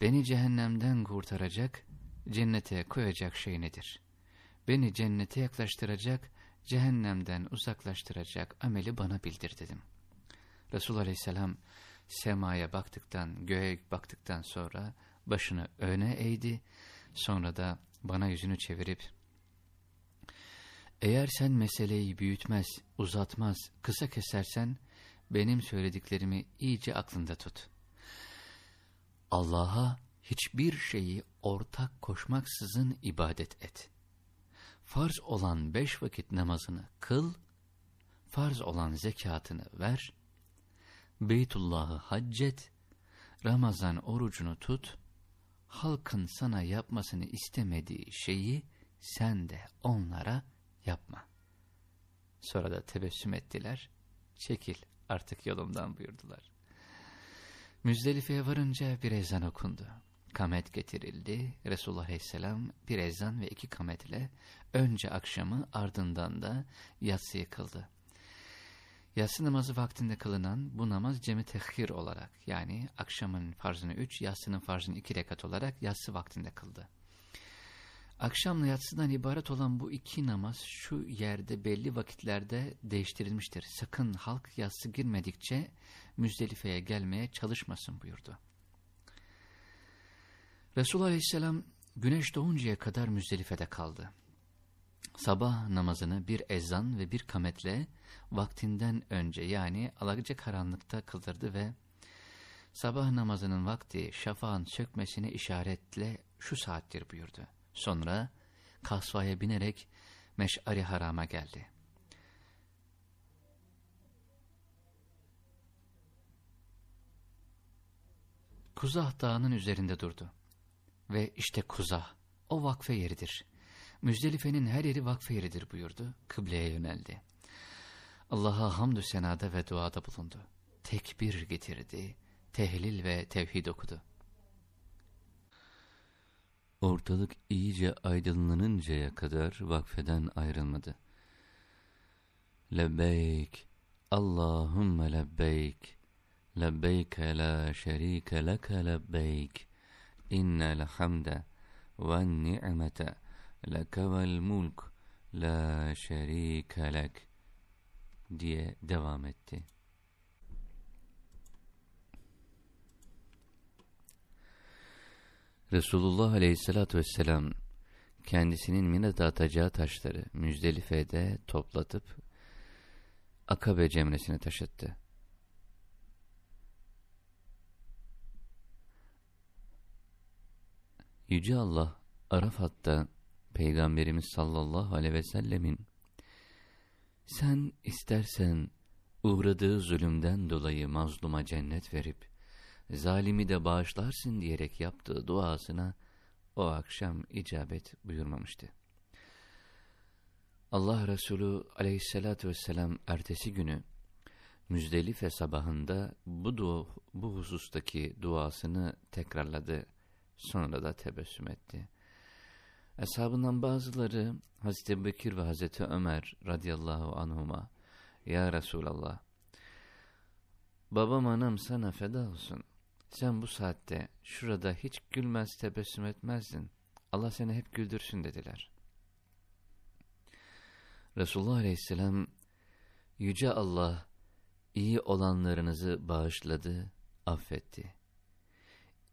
Beni cehennemden kurtaracak, cennete koyacak şey nedir? Beni cennete yaklaştıracak, cehennemden uzaklaştıracak ameli bana bildir dedim. Resulullah Aleyhisselam semaya baktıktan, göğe baktıktan sonra başını öne eğdi. Sonra da bana yüzünü çevirip, eğer sen meseleyi büyütmez, uzatmaz, kısa kesersen, benim söylediklerimi iyice aklında tut. Allah'a hiçbir şeyi ortak koşmaksızın ibadet et. Farz olan beş vakit namazını kıl, farz olan zekatını ver, Beytullah'ı haccet, Ramazan orucunu tut, halkın sana yapmasını istemediği şeyi sen de onlara yapma. Sonra da tebessüm ettiler, çekil artık yolumdan buyurdular. Müzdelife'ye varınca bir ezan okundu. Kamet getirildi. Resulullah Aleyhisselam bir ezan ve iki kamet ile önce akşamı ardından da yatsıyı kıldı. Yatsı namazı vaktinde kılınan bu namaz cemi tehir olarak yani akşamın farzını üç, yatsının farzını iki rekat olarak yatsı vaktinde kıldı. Akşamla yatsıdan ibaret olan bu iki namaz şu yerde belli vakitlerde değiştirilmiştir. Sakın halk yatsı girmedikçe Müzdelife'ye gelmeye çalışmasın buyurdu. Resulullah Aleyhisselam güneş doğuncaya kadar Müzdelife'de kaldı. Sabah namazını bir ezan ve bir kametle vaktinden önce yani alacak karanlıkta kıldırdı ve sabah namazının vakti şafağın sökmesine işaretle şu saattir buyurdu. Sonra kasvaya binerek Meş'ari Haram'a geldi. Kuzah Dağı'nın üzerinde durdu. Ve işte Kuzah, o vakfe yeridir. Müzdelife'nin her yeri vakfe yeridir buyurdu. Kıbleye yöneldi. Allah'a hamdü senada ve duada bulundu. Tekbir getirdi. Tehlil ve tevhid okudu. Ortalık iyice aydınlanıncaya kadar vakfeden ayrılmadı. Lebbeyk, Allahümme lebbeyk, lebbeyke la şerike leke lebbeyk, innel hamde ve ni'mete leke vel mulk, la şerike lek, diye devam etti. Resulullah aleyhissalatü vesselam kendisinin Mina'da atacağı taşları Müzdelife'de toplatıp Akabe cemresine taşıttı. Yüce Allah Arafat'ta Peygamberimiz sallallahu aleyhi ve sellemin sen istersen uğradığı zulümden dolayı mazluma cennet verip zalimi de bağışlarsın diyerek yaptığı duasına o akşam icabet buyurmamıştı. Allah Resulü aleyhissalatü vesselam ertesi günü Müzdelife sabahında bu, bu husustaki duasını tekrarladı. Sonra da tebessüm etti. Eshabından bazıları Hazreti Bekir ve Hazreti Ömer radıyallahu anhuma Ya Resulallah babam anam sana feda olsun. Sen bu saatte şurada hiç gülmez tebessüm etmezdin. Allah seni hep güldürsün dediler. Resulullah Aleyhisselam, Yüce Allah iyi olanlarınızı bağışladı, affetti.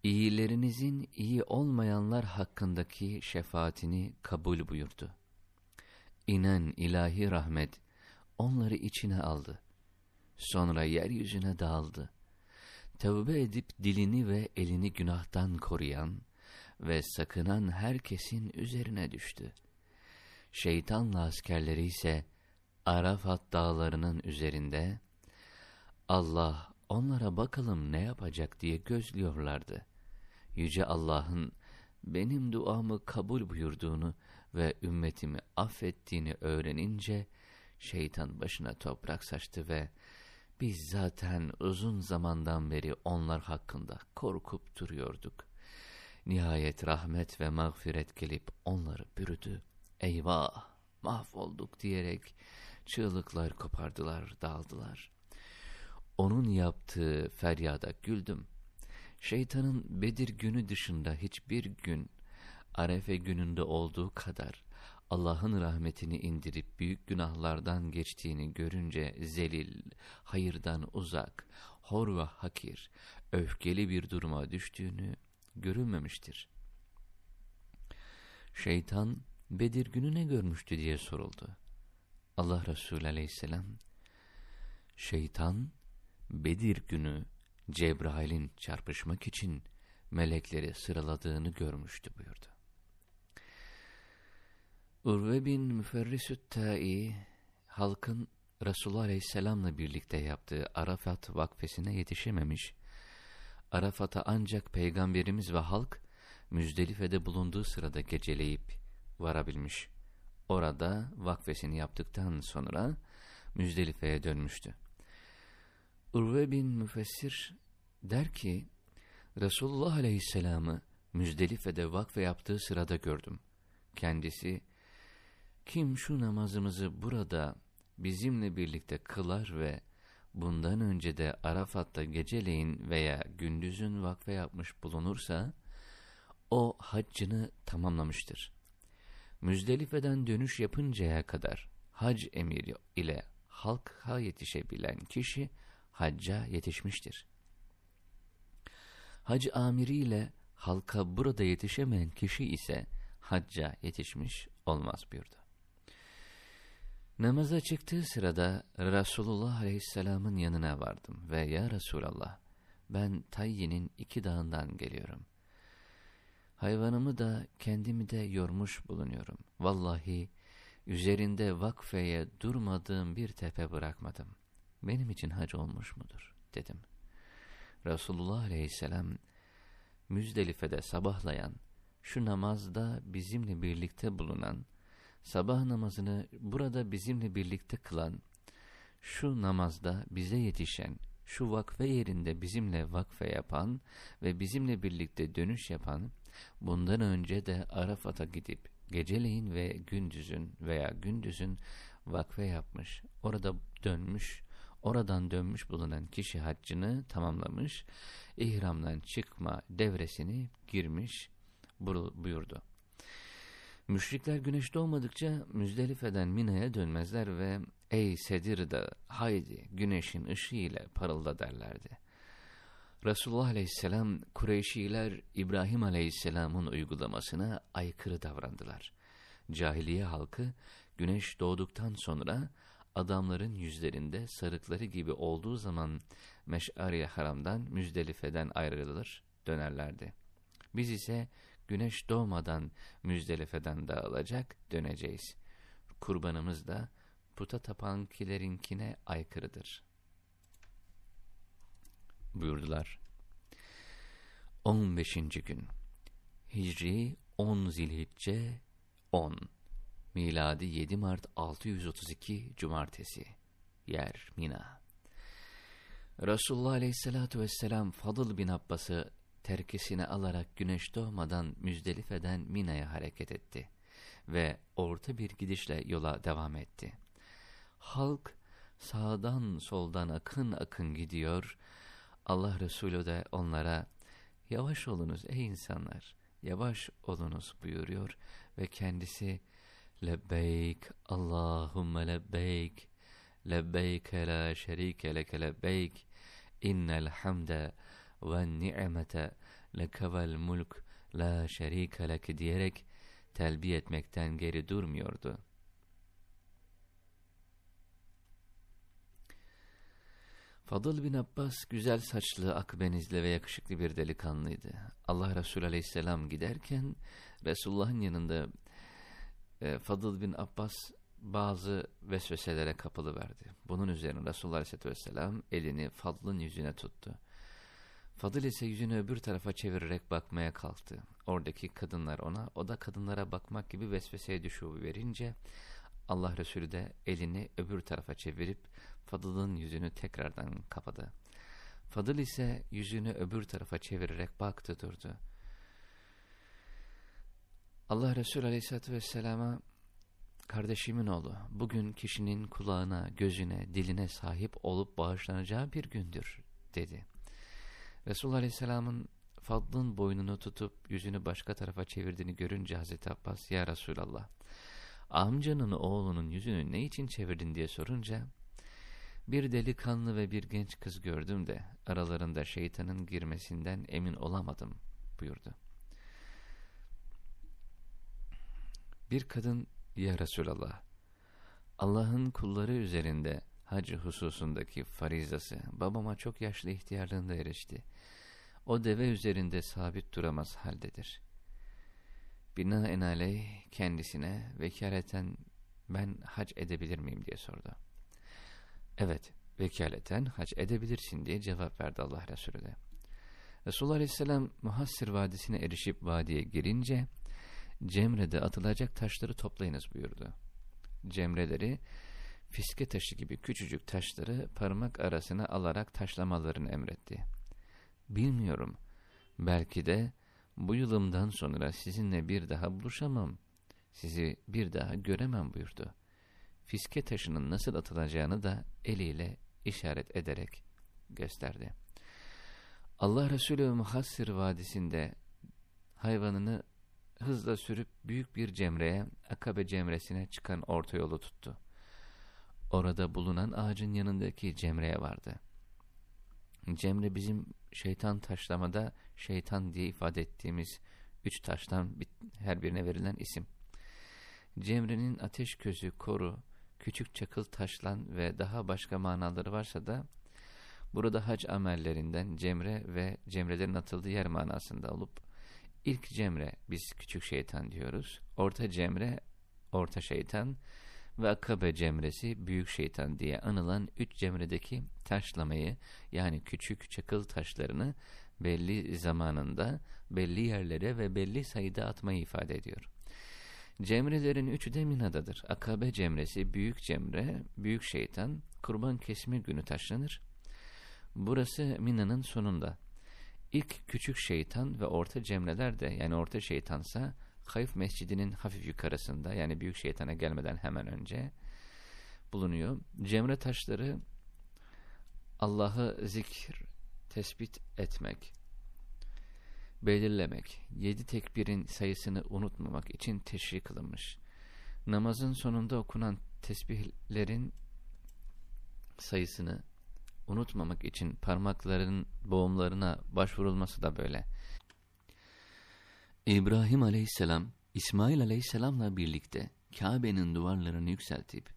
İyilerinizin iyi olmayanlar hakkındaki şefaatini kabul buyurdu. İnen ilahi rahmet onları içine aldı. Sonra yeryüzüne dağıldı tevbe edip dilini ve elini günahtan koruyan ve sakınan herkesin üzerine düştü. Şeytanla askerleri ise Arafat dağlarının üzerinde Allah onlara bakalım ne yapacak diye gözlüyorlardı. Yüce Allah'ın benim duamı kabul buyurduğunu ve ümmetimi affettiğini öğrenince şeytan başına toprak saçtı ve biz zaten uzun zamandan beri onlar hakkında korkup duruyorduk. Nihayet rahmet ve mağfiret gelip onları bürüdü. Eyvah mahvolduk diyerek çığlıklar kopardılar, dağıldılar. Onun yaptığı feryada güldüm. Şeytanın Bedir günü dışında hiçbir gün Arefe gününde olduğu kadar Allah'ın rahmetini indirip büyük günahlardan geçtiğini görünce zelil, hayırdan uzak, hor ve hakir, öfkeli bir duruma düştüğünü görülmemiştir. Şeytan Bedir günü ne görmüştü diye soruldu. Allah Resulü aleyhisselam, şeytan Bedir günü Cebrail'in çarpışmak için melekleri sıraladığını görmüştü buyurdu. Urve bin Müferrisü't Ta'i halkın Resulullah Aleyhisselam'la birlikte yaptığı Arafat vakfesine yetişememiş, Arafat'a ancak Peygamberimiz ve halk Müzdelife'de bulunduğu sırada geceleyip varabilmiş. Orada vakfesini yaptıktan sonra Müzdelife'ye dönmüştü. Urve bin Müfessir der ki, Resulullah Aleyhisselam'ı Müzdelife'de vakfe yaptığı sırada gördüm. Kendisi, kim şu namazımızı burada bizimle birlikte kılar ve bundan önce de Arafat'ta geceleyin veya gündüzün vakfe yapmış bulunursa, o haccını tamamlamıştır. Müzdelife'den dönüş yapıncaya kadar hac emiri ile halka yetişebilen kişi hacca yetişmiştir. Hac amiriyle halka burada yetişemeyen kişi ise hacca yetişmiş olmaz buyurdu. Namaza çıktığı sırada Resulullah Aleyhisselam'ın yanına vardım ve ya Resulallah ben Tayyi'nin iki dağından geliyorum. Hayvanımı da kendimi de yormuş bulunuyorum. Vallahi üzerinde vakfeye durmadığım bir tepe bırakmadım. Benim için hac olmuş mudur? dedim. Resulullah Aleyhisselam Müzdelife'de sabahlayan, şu namazda bizimle birlikte bulunan, sabah namazını burada bizimle birlikte kılan, şu namazda bize yetişen, şu vakfe yerinde bizimle vakfe yapan ve bizimle birlikte dönüş yapan, bundan önce de Arafat'a gidip geceleyin ve gündüzün veya gündüzün vakfe yapmış, orada dönmüş, oradan dönmüş bulunan kişi haccını tamamlamış, ihramdan çıkma devresini girmiş buyurdu. Müşrikler güneş doğmadıkça Müzdelife'den Mina'ya dönmezler ve ''Ey Sedir de haydi güneşin ışığı ile parılda'' derlerdi. Resulullah Aleyhisselam Kureyşiler İbrahim Aleyhisselam'ın uygulamasına aykırı davrandılar. Cahiliye halkı güneş doğduktan sonra adamların yüzlerinde sarıkları gibi olduğu zaman Meş'ari Haram'dan Müzdelife'den ayrılır dönerlerdi. Biz ise güneş doğmadan Müzdelife'den dağılacak döneceğiz. Kurbanımız da puta tapankilerinkine aykırıdır. Buyurdular. 15. gün Hicri 10 Zilhicce 10 Miladi 7 Mart 632 Cumartesi Yer Mina Resulullah Aleyhisselatü Vesselam Fadıl bin Abbas'ı terkisine alarak güneş doğmadan Müzdelife'den Mina'ya hareket etti ve orta bir gidişle yola devam etti. Halk sağdan soldan akın akın gidiyor, Allah Resulü de onlara yavaş olunuz ey insanlar, yavaş olunuz buyuruyor ve kendisi lebbeyk Allahümme lebbeyk lebbeyke la şerike leke lebbeyk innel hamde ve ni'mete lekevel mulk la şerike leke diyerek telbiye etmekten geri durmuyordu.'' Fadıl bin Abbas güzel saçlı, akbenizli ve yakışıklı bir delikanlıydı. Allah Resulü aleyhisselam giderken Resulullah'ın yanında e, Fadıl bin Abbas bazı vesveselere kapılı verdi. Bunun üzerine Resulullah aleyhisselatü vesselam elini Fadıl'ın yüzüne tuttu. Fadıl ise yüzünü öbür tarafa çevirerek bakmaya kalktı. Oradaki kadınlar ona, o da kadınlara bakmak gibi vesveseye düşüverince Allah Resulü de elini öbür tarafa çevirip Fadıl'ın yüzünü tekrardan kapadı. Fadıl ise yüzünü öbür tarafa çevirerek baktı durdu. Allah Resulü Aleyhisselatü Vesselam'a kardeşimin oğlu bugün kişinin kulağına, gözüne, diline sahip olup bağışlanacağı bir gündür dedi. Resulullah Aleyhisselam'ın Fadl'ın boynunu tutup yüzünü başka tarafa çevirdiğini görünce Hazreti Abbas ya Resulallah amcanın oğlunun yüzünü ne için çevirdin diye sorunca bir delikanlı ve bir genç kız gördüm de aralarında şeytanın girmesinden emin olamadım buyurdu. Bir kadın ya Resulallah Allah'ın kulları üzerinde hac hususundaki farizası babama çok yaşlı ihtiyarlığında erişti. O deve üzerinde sabit duramaz haldedir. Binaenaleyh kendisine vekaleten ben hac edebilir miyim diye sordu. Evet, vekaleten hac edebilirsin diye cevap verdi Allah Resulü de. Resulullah Aleyhisselam Muhassir Vadisi'ne erişip vadiye girince Cemre'de atılacak taşları toplayınız buyurdu. Cemreleri fiske taşı gibi küçücük taşları parmak arasına alarak taşlamalarını emretti. Bilmiyorum, belki de bu yılımdan sonra sizinle bir daha buluşamam, sizi bir daha göremem buyurdu. Fiske taşının nasıl atılacağını da eliyle işaret ederek gösterdi. Allah Resulü Muhassir Vadisi'nde hayvanını hızla sürüp büyük bir cemreye, Akabe cemresine çıkan orta yolu tuttu. Orada bulunan ağacın yanındaki cemreye vardı. Cemre bizim şeytan taşlamada şeytan diye ifade ettiğimiz üç taştan her birine verilen isim. Cemre'nin ateş közü, koru, küçük çakıl taşlan ve daha başka manaları varsa da burada hac amellerinden cemre ve cemrelerin atıldığı yer manasında olup ilk cemre biz küçük şeytan diyoruz. Orta cemre orta şeytan ve Akabe cemresi büyük şeytan diye anılan üç cemredeki taşlamayı yani küçük çakıl taşlarını belli zamanında belli yerlere ve belli sayıda atmayı ifade ediyor. Cemrelerin üçü de Mina'dadır. Akabe cemresi büyük cemre, büyük şeytan kurban kesme günü taşlanır. Burası Mina'nın sonunda. İlk küçük şeytan ve orta cemreler de yani orta şeytansa Hayf Mescidi'nin hafif yukarısında yani büyük şeytana gelmeden hemen önce bulunuyor. Cemre taşları Allah'ı zikir, tespit etmek, belirlemek, yedi tekbirin sayısını unutmamak için teşvik kılınmış. Namazın sonunda okunan tesbihlerin sayısını unutmamak için parmakların boğumlarına başvurulması da böyle. İbrahim aleyhisselam, İsmail aleyhisselamla birlikte Kabe'nin duvarlarını yükseltip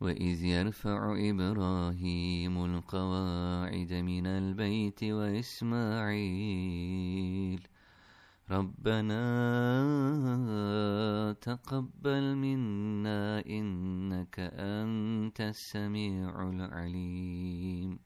وَإِذْ يَرْفَعُ إِبْرَاهِيمُ الْقَوَاعِدَ مِنَ الْبَيْتِ وَإِسْمَاعِيلُ رَبَّنَا تَقَبَّلْ مِنَّا إِنَّكَ أَنْتَ السَّمِيعُ الْعَلِيمُ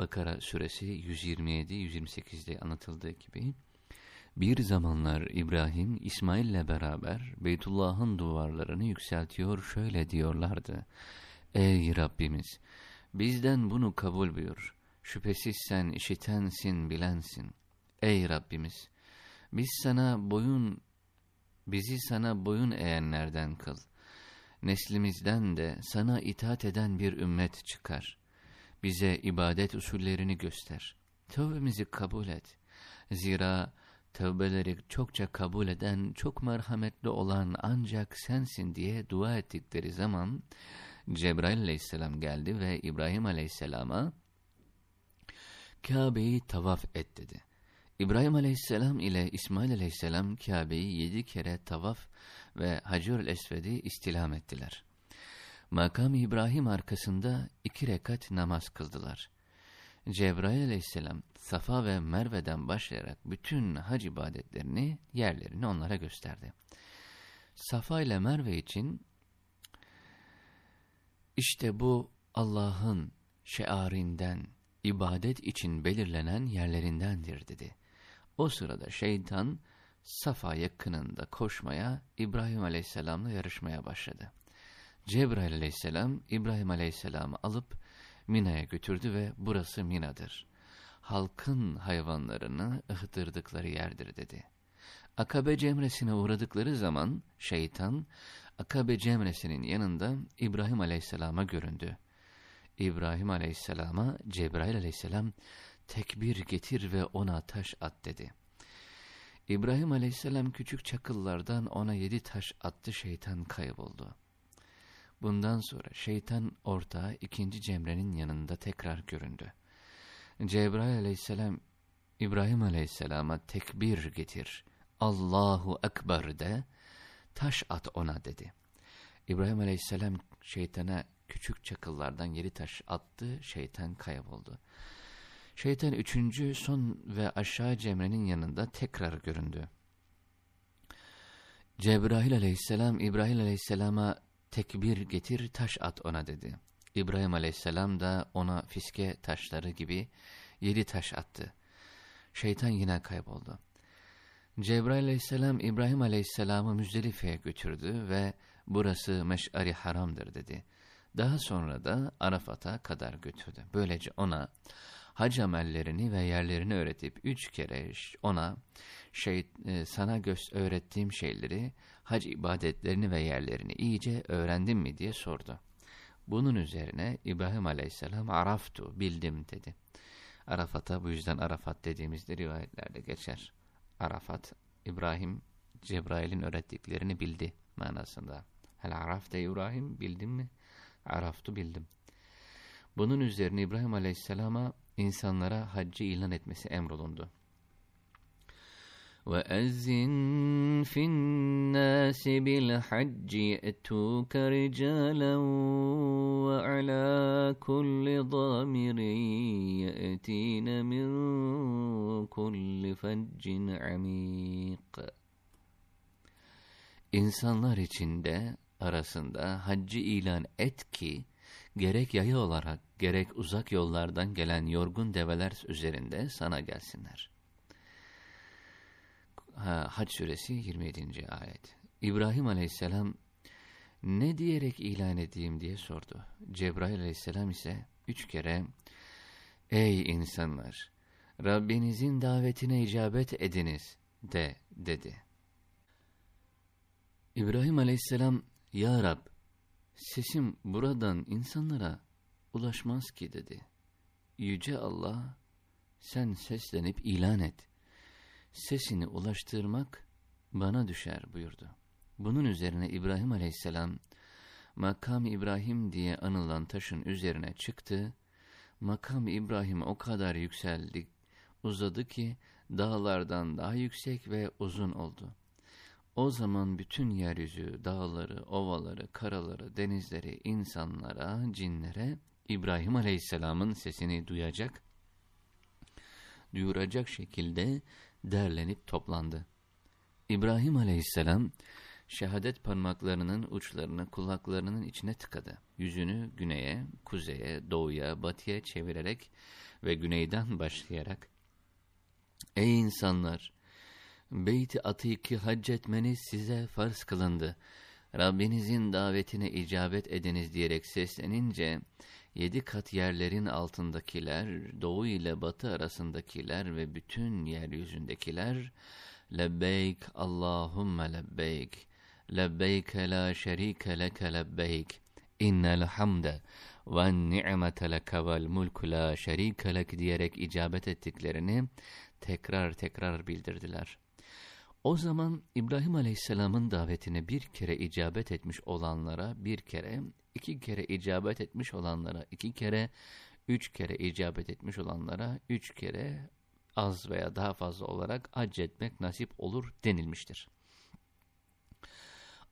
Bakara suresi 127-128'de anlatıldığı gibi bir zamanlar İbrahim İsmail ile beraber Beytullah'ın duvarlarını yükseltiyor şöyle diyorlardı. Ey Rabbimiz bizden bunu kabul buyur. Şüphesiz sen işitensin bilensin. Ey Rabbimiz biz sana boyun bizi sana boyun eğenlerden kıl. Neslimizden de sana itaat eden bir ümmet çıkar. Bize ibadet usullerini göster. Tövbemizi kabul et. Zira tövbeleri çokça kabul eden, çok merhametli olan ancak sensin diye dua ettikleri zaman Cebrail aleyhisselam geldi ve İbrahim aleyhisselama Kabe'yi tavaf et dedi. İbrahim aleyhisselam ile İsmail aleyhisselam Kabe'yi yedi kere tavaf ve Hacer-ül Esved'i istilam ettiler. Makam İbrahim arkasında iki rekat namaz kıldılar. Cebrail aleyhisselam Safa ve Merve'den başlayarak bütün hac ibadetlerini, yerlerini onlara gösterdi. Safa ile Merve için işte bu Allah'ın şearinden, ibadet için belirlenen yerlerindendir dedi. O sırada şeytan Safa yakınında koşmaya, İbrahim aleyhisselamla yarışmaya başladı. Cebrail aleyhisselam İbrahim aleyhisselamı alıp Mina'ya götürdü ve burası Mina'dır. Halkın hayvanlarını ıhtırdıkları yerdir dedi. Akabe cemresine uğradıkları zaman şeytan Akabe cemresinin yanında İbrahim aleyhisselama göründü. İbrahim aleyhisselama Cebrail aleyhisselam tekbir getir ve ona taş at dedi. İbrahim aleyhisselam küçük çakıllardan ona yedi taş attı şeytan kayboldu. Bundan sonra şeytan ortağı ikinci Cemre'nin yanında tekrar göründü. Cebrail aleyhisselam İbrahim aleyhisselama tekbir getir, Allahu Ekber de, taş at ona dedi. İbrahim aleyhisselam şeytana küçük çakıllardan yedi taş attı, şeytan kayboldu. Şeytan üçüncü son ve aşağı Cemre'nin yanında tekrar göründü. Cebrail aleyhisselam İbrahim aleyhisselama tekbir getir taş at ona dedi. İbrahim aleyhisselam da ona fiske taşları gibi yedi taş attı. Şeytan yine kayboldu. Cebrail aleyhisselam İbrahim aleyhisselamı Müzdelife'ye götürdü ve burası meş'ari haramdır dedi. Daha sonra da Arafat'a kadar götürdü. Böylece ona hac amellerini ve yerlerini öğretip üç kere ona şey, e, sana öğrettiğim şeyleri, hac ibadetlerini ve yerlerini iyice öğrendin mi diye sordu. Bunun üzerine İbrahim aleyhisselam araftu, bildim dedi. Arafat'a bu yüzden Arafat dediğimizde rivayetlerde geçer. Arafat, İbrahim, Cebrail'in öğrettiklerini bildi manasında. Hel arafte İbrahim, bildin mi? Araftu bildim. Bunun üzerine İbrahim Aleyhisselam'a insanlara haccı ilan etmesi emrolundu. وَأَذِّنْ فِي النَّاسِ بِالْحَجِّ يَأْتُوكَ رِجَالًا وَعَلَى كُلِّ ضَامِرٍ يَأْتِينَ مِنْ كُلِّ فَجٍّ عَمِيقٍ İnsanlar içinde arasında haccı ilan et ki, gerek yaya olarak gerek uzak yollardan gelen yorgun develer üzerinde sana gelsinler. Ha, Hac suresi 27. ayet. İbrahim aleyhisselam ne diyerek ilan edeyim diye sordu. Cebrail aleyhisselam ise üç kere ey insanlar Rabbinizin davetine icabet ediniz de dedi. İbrahim aleyhisselam ya Rab sesim buradan insanlara ulaşmaz ki dedi. Yüce Allah sen seslenip ilan et. Sesini ulaştırmak bana düşer buyurdu. Bunun üzerine İbrahim aleyhisselam makam İbrahim diye anılan taşın üzerine çıktı. Makam İbrahim o kadar yükseldi, uzadı ki dağlardan daha yüksek ve uzun oldu. O zaman bütün yeryüzü, dağları, ovaları, karaları, denizleri, insanlara, cinlere İbrahim Aleyhisselam'ın sesini duyacak, duyuracak şekilde derlenip toplandı. İbrahim Aleyhisselam şehadet parmaklarının uçlarını kulaklarının içine tıkadı. Yüzünü güneye, kuzeye, doğuya, batıya çevirerek ve güneyden başlayarak Ey insanlar! Beyt-i Atik'i hac etmeniz size farz kılındı. Rabbinizin davetine icabet ediniz diyerek seslenince, yedi kat yerlerin altındakiler, doğu ile batı arasındakiler ve bütün yeryüzündekiler, lebbeyk Allahümme lebbeyk, lebbeyke la şerike leke lebbeyk, innel hamde ve ni'mete leke vel mulku la şerike lek diyerek icabet ettiklerini tekrar tekrar bildirdiler. O zaman İbrahim Aleyhisselam'ın davetine bir kere icabet etmiş olanlara bir kere, iki kere icabet etmiş olanlara iki kere, üç kere icabet etmiş olanlara üç kere az veya daha fazla olarak accetmek nasip olur denilmiştir.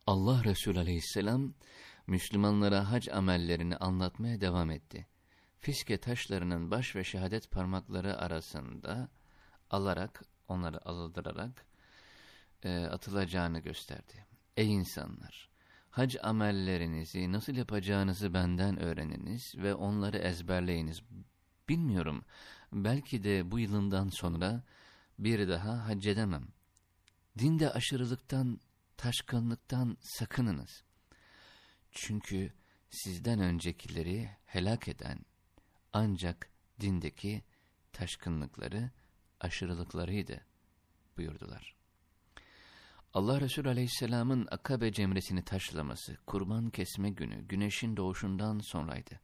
Allah Resulü Aleyhisselam Müslümanlara hac amellerini anlatmaya devam etti. Fiske taşlarının baş ve şehadet parmakları arasında alarak, onları alındırarak e, atılacağını gösterdi. Ey insanlar! Hac amellerinizi nasıl yapacağınızı benden öğreniniz ve onları ezberleyiniz. Bilmiyorum, belki de bu yılından sonra bir daha hac edemem. Dinde aşırılıktan, taşkınlıktan sakınınız. Çünkü sizden öncekileri helak eden ancak dindeki taşkınlıkları, aşırılıklarıydı buyurdular. Allah Resulü Aleyhisselam'ın Akabe cemresini taşlaması, kurban kesme günü, güneşin doğuşundan sonraydı.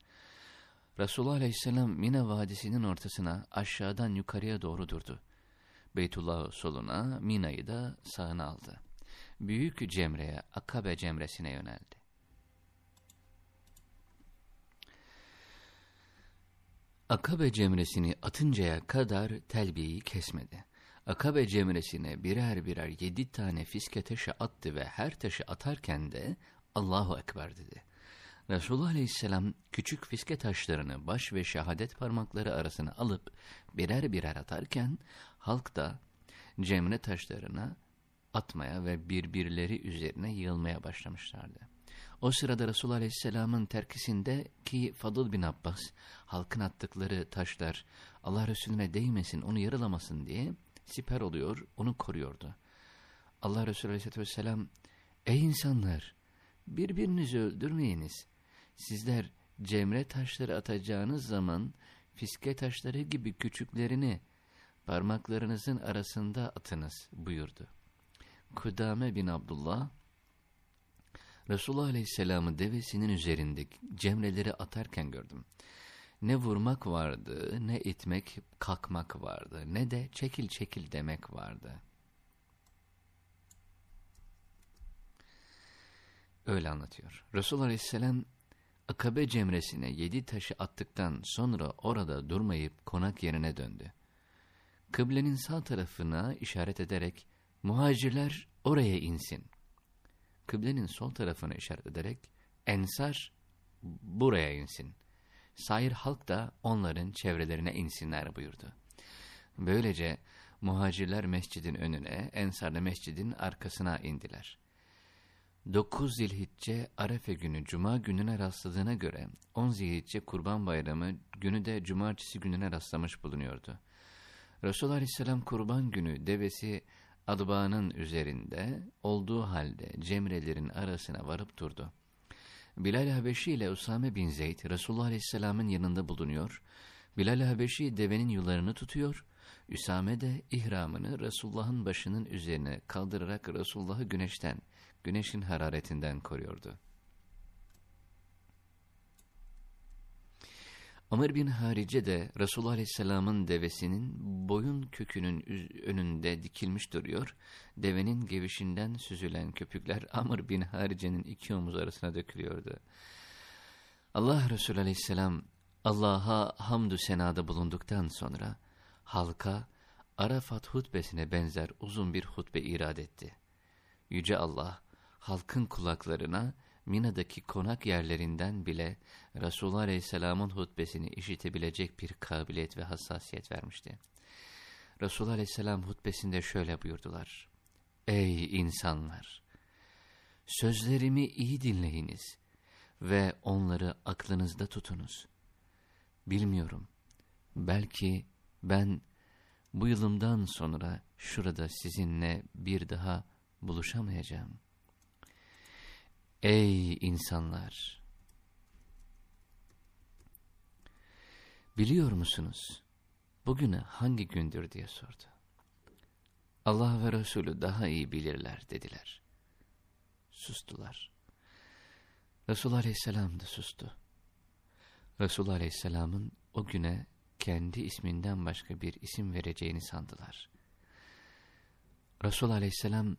Resulullah Aleyhisselam Mina Vadisi'nin ortasına aşağıdan yukarıya doğru durdu. Beytullah soluna, Mina'yı da sağına aldı. Büyük cemreye, Akabe cemresine yöneldi. Akabe cemresini atıncaya kadar telbiyeyi kesmedi. Akabe cemresine birer birer yedi tane fiske taşı attı ve her taşı atarken de Allahu Ekber dedi. Resulullah Aleyhisselam küçük fiske taşlarını baş ve şehadet parmakları arasına alıp birer birer atarken halk da cemre taşlarına atmaya ve birbirleri üzerine yığılmaya başlamışlardı. O sırada Resulullah Aleyhisselam'ın terkisinde ki Fadıl bin Abbas halkın attıkları taşlar Allah Resulüne değmesin onu yaralamasın diye siper oluyor onu koruyordu. Allah Resulü Aleyhisselatü Vesselam ey insanlar birbirinizi öldürmeyiniz. Sizler cemre taşları atacağınız zaman fiske taşları gibi küçüklerini parmaklarınızın arasında atınız buyurdu. Kudame bin Abdullah Resulullah Aleyhisselam'ı devesinin üzerindeki cemreleri atarken gördüm. Ne vurmak vardı, ne itmek, kalkmak vardı, ne de çekil çekil demek vardı. Öyle anlatıyor. Resulullah Aleyhisselam Akabe cemresine yedi taşı attıktan sonra orada durmayıp konak yerine döndü. Kıblenin sağ tarafına işaret ederek muhacirler oraya insin kıblenin sol tarafını işaret ederek ensar buraya insin. Sair halk da onların çevrelerine insinler buyurdu. Böylece muhacirler mescidin önüne, ensar da mescidin arkasına indiler. 9 Zilhicce Arefe günü Cuma gününe rastladığına göre 10 Zilhicce Kurban Bayramı günü de Cumartesi gününe rastlamış bulunuyordu. Resulullah Aleyhisselam Kurban günü devesi adbağının üzerinde olduğu halde cemrelerin arasına varıp durdu. Bilal Habeşi ile Usame bin Zeyd Resulullah Aleyhisselam'ın yanında bulunuyor. Bilal Habeşi devenin yularını tutuyor. Üsame de ihramını Resulullah'ın başının üzerine kaldırarak Resulullah'ı güneşten, güneşin hararetinden koruyordu. Ömer bin Harice de Resulullah Aleyhisselam'ın devesinin boyun kökünün önünde dikilmiş duruyor. Devenin gevişinden süzülen köpükler Amr bin Harice'nin iki omuz arasına dökülüyordu. Allah Resulü Aleyhisselam Allah'a hamdü senada bulunduktan sonra halka Arafat hutbesine benzer uzun bir hutbe irad etti. Yüce Allah halkın kulaklarına Mina'daki konak yerlerinden bile Resulullah Aleyhisselam'ın hutbesini işitebilecek bir kabiliyet ve hassasiyet vermişti. Resulullah Aleyhisselam hutbesinde şöyle buyurdular. Ey insanlar! Sözlerimi iyi dinleyiniz ve onları aklınızda tutunuz. Bilmiyorum, belki ben bu yılımdan sonra şurada sizinle bir daha buluşamayacağım. Ey insanlar! Biliyor musunuz? Bugüne hangi gündür diye sordu. Allah ve Resulü daha iyi bilirler dediler. Sustular. Resulullah Aleyhisselam da sustu. Resulullah Aleyhisselam'ın o güne kendi isminden başka bir isim vereceğini sandılar. Resulullah Aleyhisselam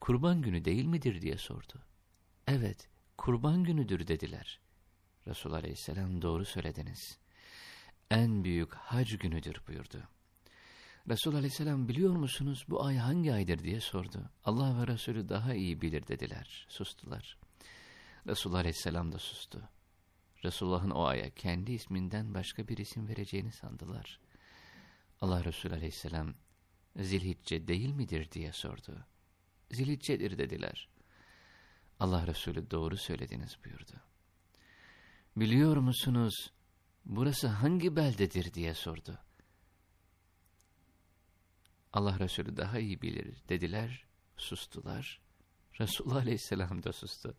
kurban günü değil midir diye sordu. Evet kurban günüdür dediler. Resulullah Aleyhisselam doğru söylediniz. En büyük hac günüdür buyurdu. Resul Aleyhisselam biliyor musunuz bu ay hangi aydır diye sordu. Allah ve Resulü daha iyi bilir dediler. Sustular. Resul Aleyhisselam da sustu. Resulullah'ın o aya kendi isminden başka bir isim vereceğini sandılar. Allah Resulü Aleyhisselam Zilhicce değil midir diye sordu. Zilhiccedir dediler. Allah Resulü doğru söylediniz buyurdu. Biliyor musunuz burası hangi beldedir diye sordu. Allah Resulü daha iyi bilir dediler, sustular. Resulullah Aleyhisselam da sustu.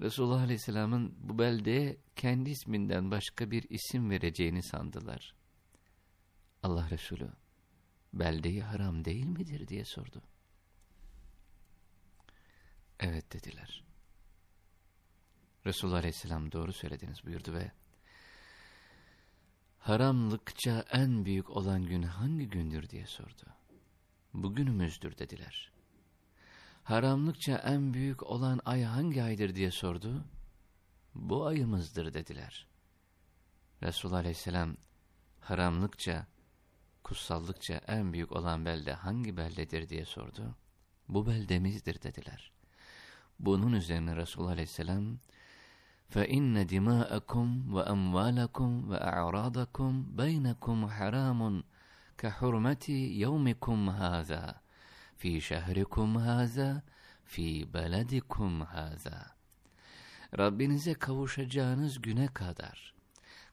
Resulullah Aleyhisselam'ın bu beldeye kendi isminden başka bir isim vereceğini sandılar. Allah Resulü, beldeyi haram değil midir diye sordu. Evet dediler. Resulullah Aleyhisselam doğru söylediniz buyurdu ve haramlıkça en büyük olan gün hangi gündür diye sordu. Bugünümüzdür dediler. Haramlıkça en büyük olan ay hangi aydır diye sordu. Bu ayımızdır dediler. Resulullah Aleyhisselam haramlıkça, kutsallıkça en büyük olan belde hangi beldedir diye sordu. Bu beldemizdir dediler. Bunun üzerine Resulullah Aleyhisselam فَإِنَّ دِمَاءَكُمْ وَأَمْوَالَكُمْ وَأَعْرَاضَكُمْ بَيْنَكُمْ حَرَامٌ كَحُرْمَةِ يَوْمِكُمْ هَذَا فِي شَهْرِكُمْ هَذَا فِي بَلَدِكُمْ هَذَا Rabbinize kavuşacağınız güne kadar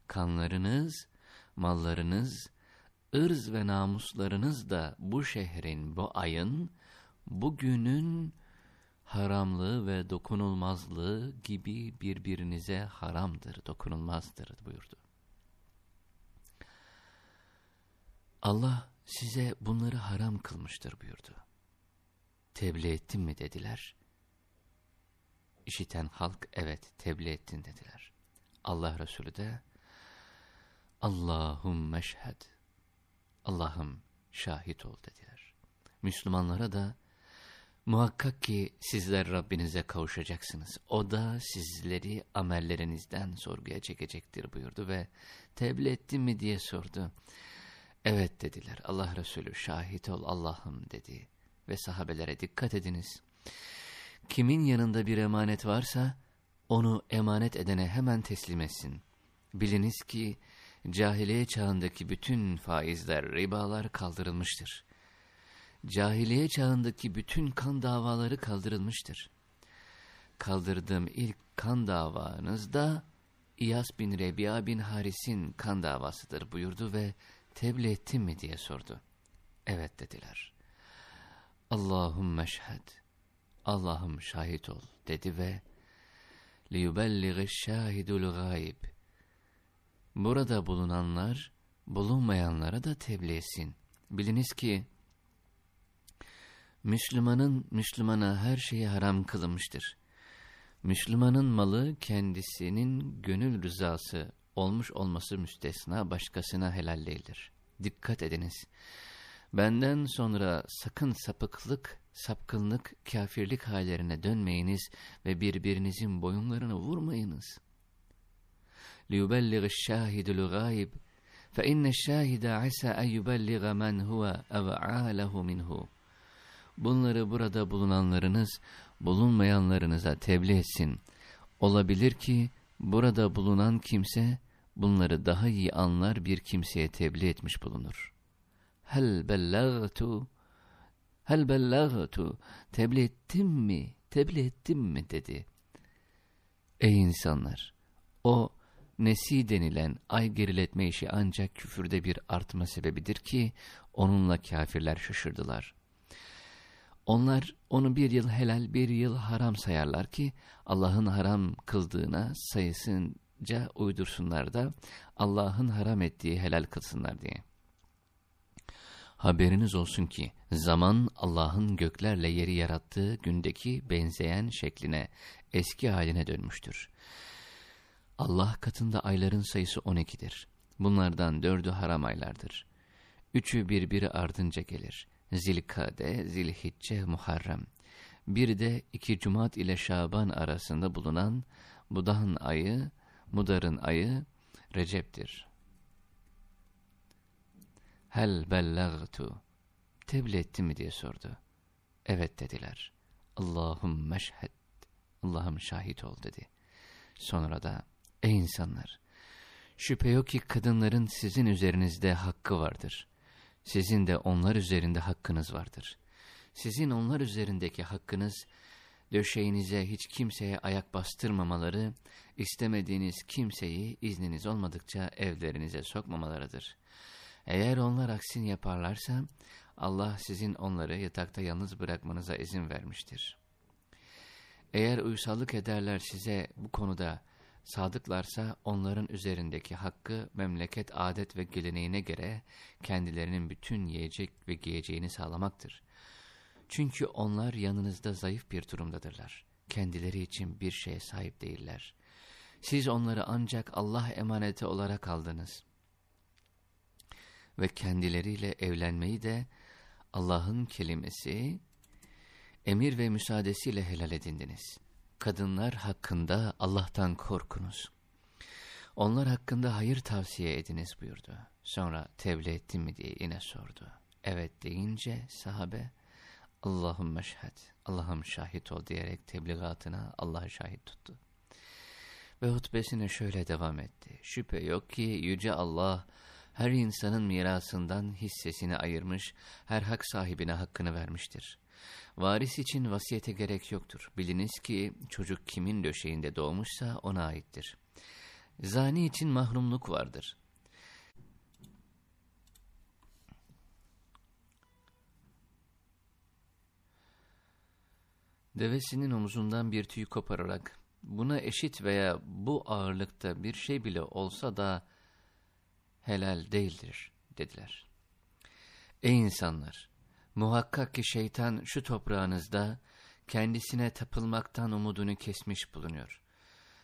kanlarınız, mallarınız, ırz ve namuslarınız da bu şehrin, bu ayın, bu günün haramlığı ve dokunulmazlığı gibi birbirinize haramdır, dokunulmazdır buyurdu. Allah size bunları haram kılmıştır buyurdu. Tebliğ ettin mi dediler. İşiten halk evet tebliğ ettin dediler. Allah Resulü de Allahum meşhed Allah'ım şahit ol dediler. Müslümanlara da Muhakkak ki sizler Rabbinize kavuşacaksınız. O da sizleri amellerinizden sorguya çekecektir buyurdu ve tebliğ ettin mi diye sordu. Evet dediler. Allah Resulü şahit ol Allah'ım dedi. Ve sahabelere dikkat ediniz. Kimin yanında bir emanet varsa onu emanet edene hemen teslim etsin. Biliniz ki cahiliye çağındaki bütün faizler, ribalar kaldırılmıştır cahiliye çağındaki bütün kan davaları kaldırılmıştır. Kaldırdığım ilk kan davanız da İyas bin Rebiya bin Haris'in kan davasıdır buyurdu ve tebliğ ettin mi diye sordu. Evet dediler. Allahümme şhed, Allah'ım şahit ol dedi ve liyubelliği şahidul gayb. Burada bulunanlar bulunmayanlara da tebliğ etsin. Biliniz ki Müslümanın Müslümana her şeyi haram kılınmıştır. Müslümanın malı kendisinin gönül rızası olmuş olması müstesna başkasına helal değildir. Dikkat ediniz. Benden sonra sakın sapıklık, sapkınlık, kafirlik hallerine dönmeyiniz ve birbirinizin boyunlarını vurmayınız. لِيُبَلِّغِ الشَّاهِدُ الْغَائِبِ فَاِنَّ الشَّاهِدَ عَسَى اَنْ يُبَلِّغَ مَنْ هُوَ اَوْعَالَهُ مِنْهُ Bunları burada bulunanlarınız bulunmayanlarınıza tebliğ etsin. Olabilir ki burada bulunan kimse bunları daha iyi anlar bir kimseye tebliğ etmiş bulunur. Hel bellagtu Hel bellagtu tebliğ ettim mi? Tebliğ ettim mi? dedi. Ey insanlar! O nesi denilen ay geriletme işi ancak küfürde bir artma sebebidir ki onunla kafirler şaşırdılar. Onlar onu bir yıl helal bir yıl haram sayarlar ki Allah'ın haram kıldığına sayısınca uydursunlar da Allah'ın haram ettiği helal kılsınlar diye. Haberiniz olsun ki zaman Allah'ın göklerle yeri yarattığı gündeki benzeyen şekline, eski haline dönmüştür. Allah katında ayların sayısı 12'dir. Bunlardan dördü haram aylardır. Üçü birbiri ardınca gelir. Zilkade, Zilhicce, Muharrem. Bir de iki Cumat ile Şaban arasında bulunan Budah'ın ayı, Mudar'ın ayı Recep'tir. Hel bellagtu. Tebliğ ettim mi diye sordu. Evet dediler. Allahum meşhed. Allah'ım şahit ol dedi. Sonra da ey insanlar şüphe yok ki kadınların sizin üzerinizde hakkı vardır. Sizin de onlar üzerinde hakkınız vardır. Sizin onlar üzerindeki hakkınız döşeğinize hiç kimseye ayak bastırmamaları, istemediğiniz kimseyi izniniz olmadıkça evlerinize sokmamalarıdır. Eğer onlar aksini yaparlarsa Allah sizin onları yatakta yalnız bırakmanıza izin vermiştir. Eğer uysallık ederler size bu konuda sadıklarsa onların üzerindeki hakkı memleket adet ve geleneğine göre kendilerinin bütün yiyecek ve giyeceğini sağlamaktır. Çünkü onlar yanınızda zayıf bir durumdadırlar. Kendileri için bir şeye sahip değiller. Siz onları ancak Allah emaneti olarak aldınız. Ve kendileriyle evlenmeyi de Allah'ın kelimesi, emir ve müsaadesiyle helal edindiniz. Kadınlar hakkında Allah'tan korkunuz. Onlar hakkında hayır tavsiye ediniz buyurdu. Sonra tebliğ ettin mi diye yine sordu. Evet deyince sahabe, Allahümme şehad, Allah'ım şahit ol diyerek tebligatına Allah'ı şahit tuttu. Ve hutbesine şöyle devam etti. Şüphe yok ki Yüce Allah her insanın mirasından hissesini ayırmış, her hak sahibine hakkını vermiştir. Varis için vasiyete gerek yoktur. Biliniz ki çocuk kimin döşeğinde doğmuşsa ona aittir. Zani için mahrumluk vardır. Devesinin omuzundan bir tüy kopararak, buna eşit veya bu ağırlıkta bir şey bile olsa da helal değildir dediler. Ey insanlar! Muhakkak ki şeytan şu toprağınızda kendisine tapılmaktan umudunu kesmiş bulunuyor.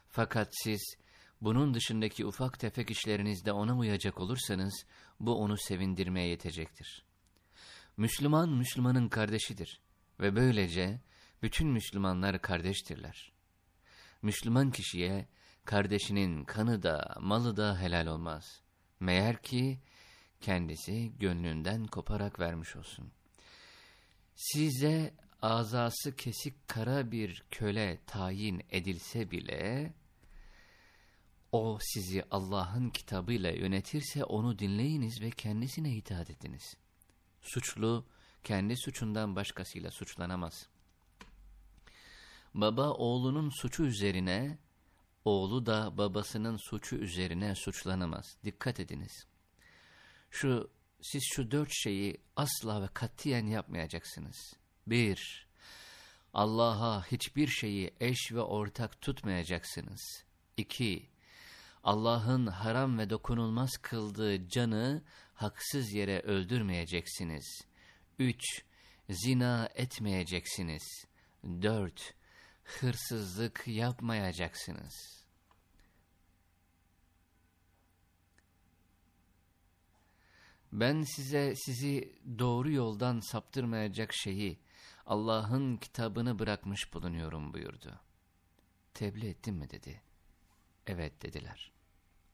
Fakat siz bunun dışındaki ufak tefek işlerinizde ona uyacak olursanız bu onu sevindirmeye yetecektir. Müslüman Müslümanın kardeşidir ve böylece bütün Müslümanlar kardeştirler. Müslüman kişiye kardeşinin kanı da malı da helal olmaz. Meğer ki kendisi gönlünden koparak vermiş olsun. Size azası kesik kara bir köle tayin edilse bile, o sizi Allah'ın kitabıyla yönetirse onu dinleyiniz ve kendisine itaat ediniz. Suçlu, kendi suçundan başkasıyla suçlanamaz. Baba oğlunun suçu üzerine, oğlu da babasının suçu üzerine suçlanamaz. Dikkat ediniz. Şu, siz şu dört şeyi asla ve katiyen yapmayacaksınız. Bir, Allah'a hiçbir şeyi eş ve ortak tutmayacaksınız. İki, Allah'ın haram ve dokunulmaz kıldığı canı haksız yere öldürmeyeceksiniz. Üç, zina etmeyeceksiniz. Dört, hırsızlık yapmayacaksınız. Ben size sizi doğru yoldan saptırmayacak şeyi Allah'ın kitabını bırakmış bulunuyorum buyurdu. Tebliğ ettin mi dedi. Evet dediler.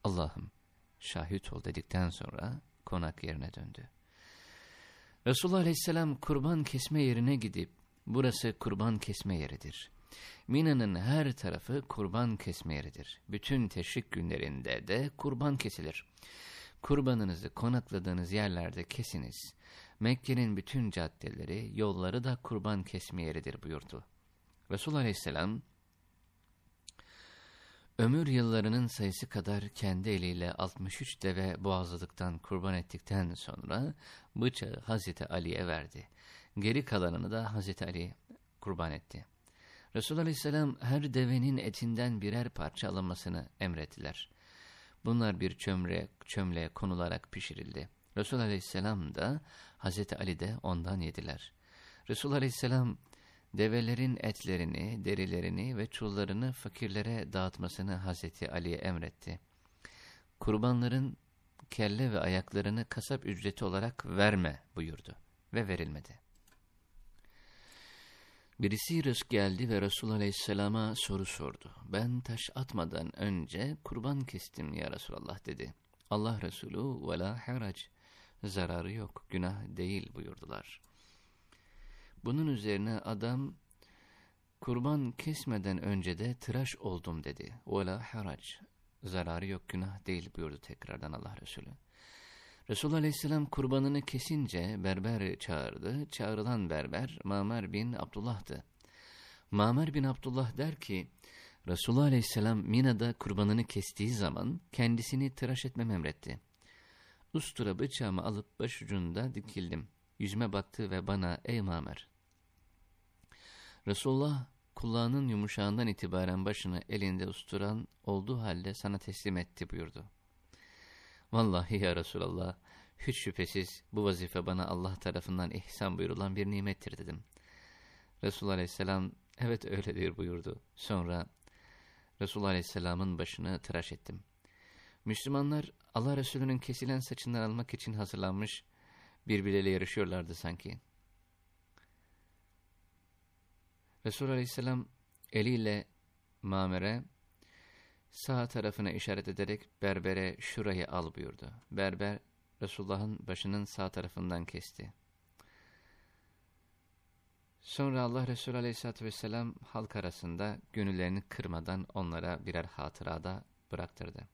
Allah'ım şahit ol dedikten sonra konak yerine döndü. Resulullah Aleyhisselam kurban kesme yerine gidip burası kurban kesme yeridir. Mina'nın her tarafı kurban kesme yeridir. Bütün teşrik günlerinde de kurban kesilir. Kurbanınızı konakladığınız yerlerde kesiniz. Mekke'nin bütün caddeleri, yolları da kurban kesme yeridir buyurdu. Resulullah Aleyhisselam, ömür yıllarının sayısı kadar kendi eliyle 63 deve boğazladıktan kurban ettikten sonra bıçağı Hazreti Ali'ye verdi. Geri kalanını da Hazreti Ali kurban etti. Resulullah Aleyhisselam her devenin etinden birer parça alınmasını emrettiler. Bunlar bir çömre, çömleğe konularak pişirildi. Resul Aleyhisselam da Hazreti Ali de ondan yediler. Resul Aleyhisselam develerin etlerini, derilerini ve çullarını fakirlere dağıtmasını Hazreti Ali'ye emretti. Kurbanların kelle ve ayaklarını kasap ücreti olarak verme buyurdu ve verilmedi. Birisi rızk geldi ve Resul Aleyhisselam'a soru sordu. Ben taş atmadan önce kurban kestim ya Resulallah dedi. Allah Resulü ve la harac zararı yok, günah değil buyurdular. Bunun üzerine adam kurban kesmeden önce de tıraş oldum dedi. Ve la harac zararı yok, günah değil buyurdu tekrardan Allah Resulü. Resulullah Aleyhisselam kurbanını kesince berber çağırdı. Çağrılan berber Mamer bin Abdullah'tı. Mamer bin Abdullah der ki, Resulullah Aleyhisselam Mina'da kurbanını kestiği zaman kendisini tıraş etmem emretti. Ustura bıçağımı alıp başucunda dikildim. Yüzüme baktı ve bana ey Mamer. Resulullah kulağının yumuşağından itibaren başını elinde usturan olduğu halde sana teslim etti buyurdu. Vallahi ya Resulallah, hiç şüphesiz bu vazife bana Allah tarafından ihsan buyurulan bir nimettir dedim. Resulullah Aleyhisselam, evet öyledir buyurdu. Sonra Resulullah Aleyhisselam'ın başını tıraş ettim. Müslümanlar Allah Resulü'nün kesilen saçından almak için hazırlanmış birbirleriyle yarışıyorlardı sanki. Resulullah Aleyhisselam eliyle Mamer'e sağ tarafına işaret ederek berbere şurayı al buyurdu. Berber Resulullah'ın başının sağ tarafından kesti. Sonra Allah Resulü Aleyhisselatü Vesselam halk arasında gönüllerini kırmadan onlara birer hatırada bıraktırdı.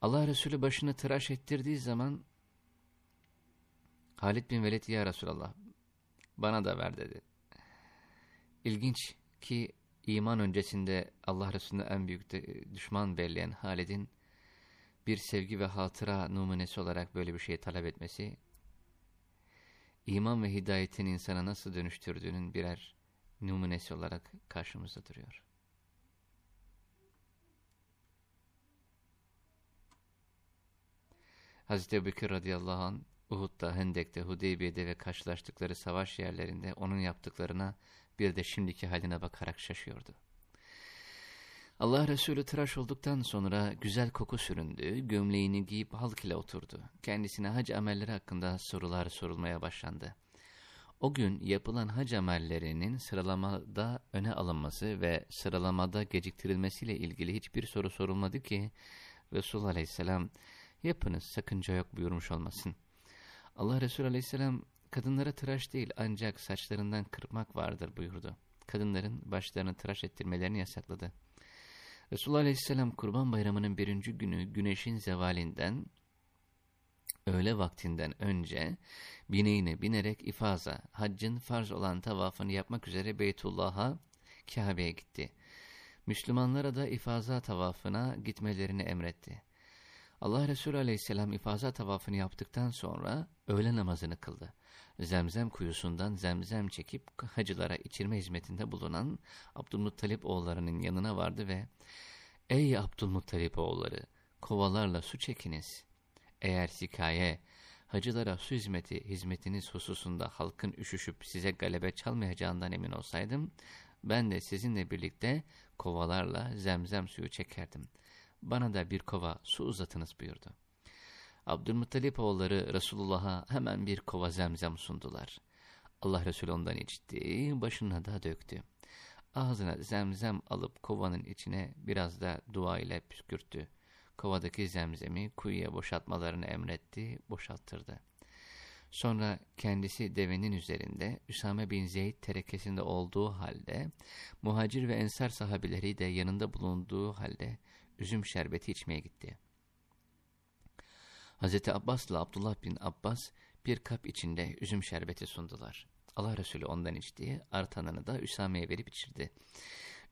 Allah Resulü başını tıraş ettirdiği zaman Halid bin Velid ya Resulallah bana da ver dedi. İlginç ki iman öncesinde Allah Resulü'ne en büyük de, düşman belleyen Halid'in bir sevgi ve hatıra numunesi olarak böyle bir şey talep etmesi, iman ve hidayetin insana nasıl dönüştürdüğünün birer numunesi olarak karşımızda duruyor. Hazreti Ebubekir radıyallahu anh Uhud'da, Hendek'te, Hudeybiye'de ve karşılaştıkları savaş yerlerinde onun yaptıklarına bir de şimdiki haline bakarak şaşıyordu. Allah Resulü tıraş olduktan sonra güzel koku süründü, gömleğini giyip halk ile oturdu. Kendisine hac amelleri hakkında sorular sorulmaya başlandı. O gün yapılan hac amellerinin sıralamada öne alınması ve sıralamada geciktirilmesiyle ilgili hiçbir soru sorulmadı ki Resulullah Aleyhisselam yapınız sakınca yok buyurmuş olmasın. Allah Resulü Aleyhisselam kadınlara tıraş değil ancak saçlarından kırpmak vardır buyurdu. Kadınların başlarını tıraş ettirmelerini yasakladı. Resulullah Aleyhisselam kurban bayramının birinci günü güneşin zevalinden öğle vaktinden önce bineğine binerek ifaza, haccın farz olan tavafını yapmak üzere Beytullah'a, Kabe'ye gitti. Müslümanlara da ifaza tavafına gitmelerini emretti. Allah Resulü aleyhisselam ifaza tavafını yaptıktan sonra öğle namazını kıldı. Zemzem kuyusundan zemzem çekip hacılara içirme hizmetinde bulunan Abdülmuttalip oğullarının yanına vardı ve ''Ey Abdülmuttalip oğulları, kovalarla su çekiniz. Eğer sikaye, hacılara su hizmeti, hizmetiniz hususunda halkın üşüşüp size galebe çalmayacağından emin olsaydım, ben de sizinle birlikte kovalarla zemzem suyu çekerdim bana da bir kova su uzatınız buyurdu. Abdülmuttalip oğulları Resulullah'a hemen bir kova zemzem sundular. Allah Resulü ondan içti, başına da döktü. Ağzına zemzem alıp kovanın içine biraz da dua ile püskürttü. Kovadaki zemzemi kuyuya boşaltmalarını emretti, boşalttırdı. Sonra kendisi devenin üzerinde Üsame bin Zeyd terekesinde olduğu halde, muhacir ve ensar sahabileri de yanında bulunduğu halde üzüm şerbeti içmeye gitti. Hz. Abbas ile Abdullah bin Abbas bir kap içinde üzüm şerbeti sundular. Allah Resulü ondan içti, artanını da Üsame'ye verip içirdi.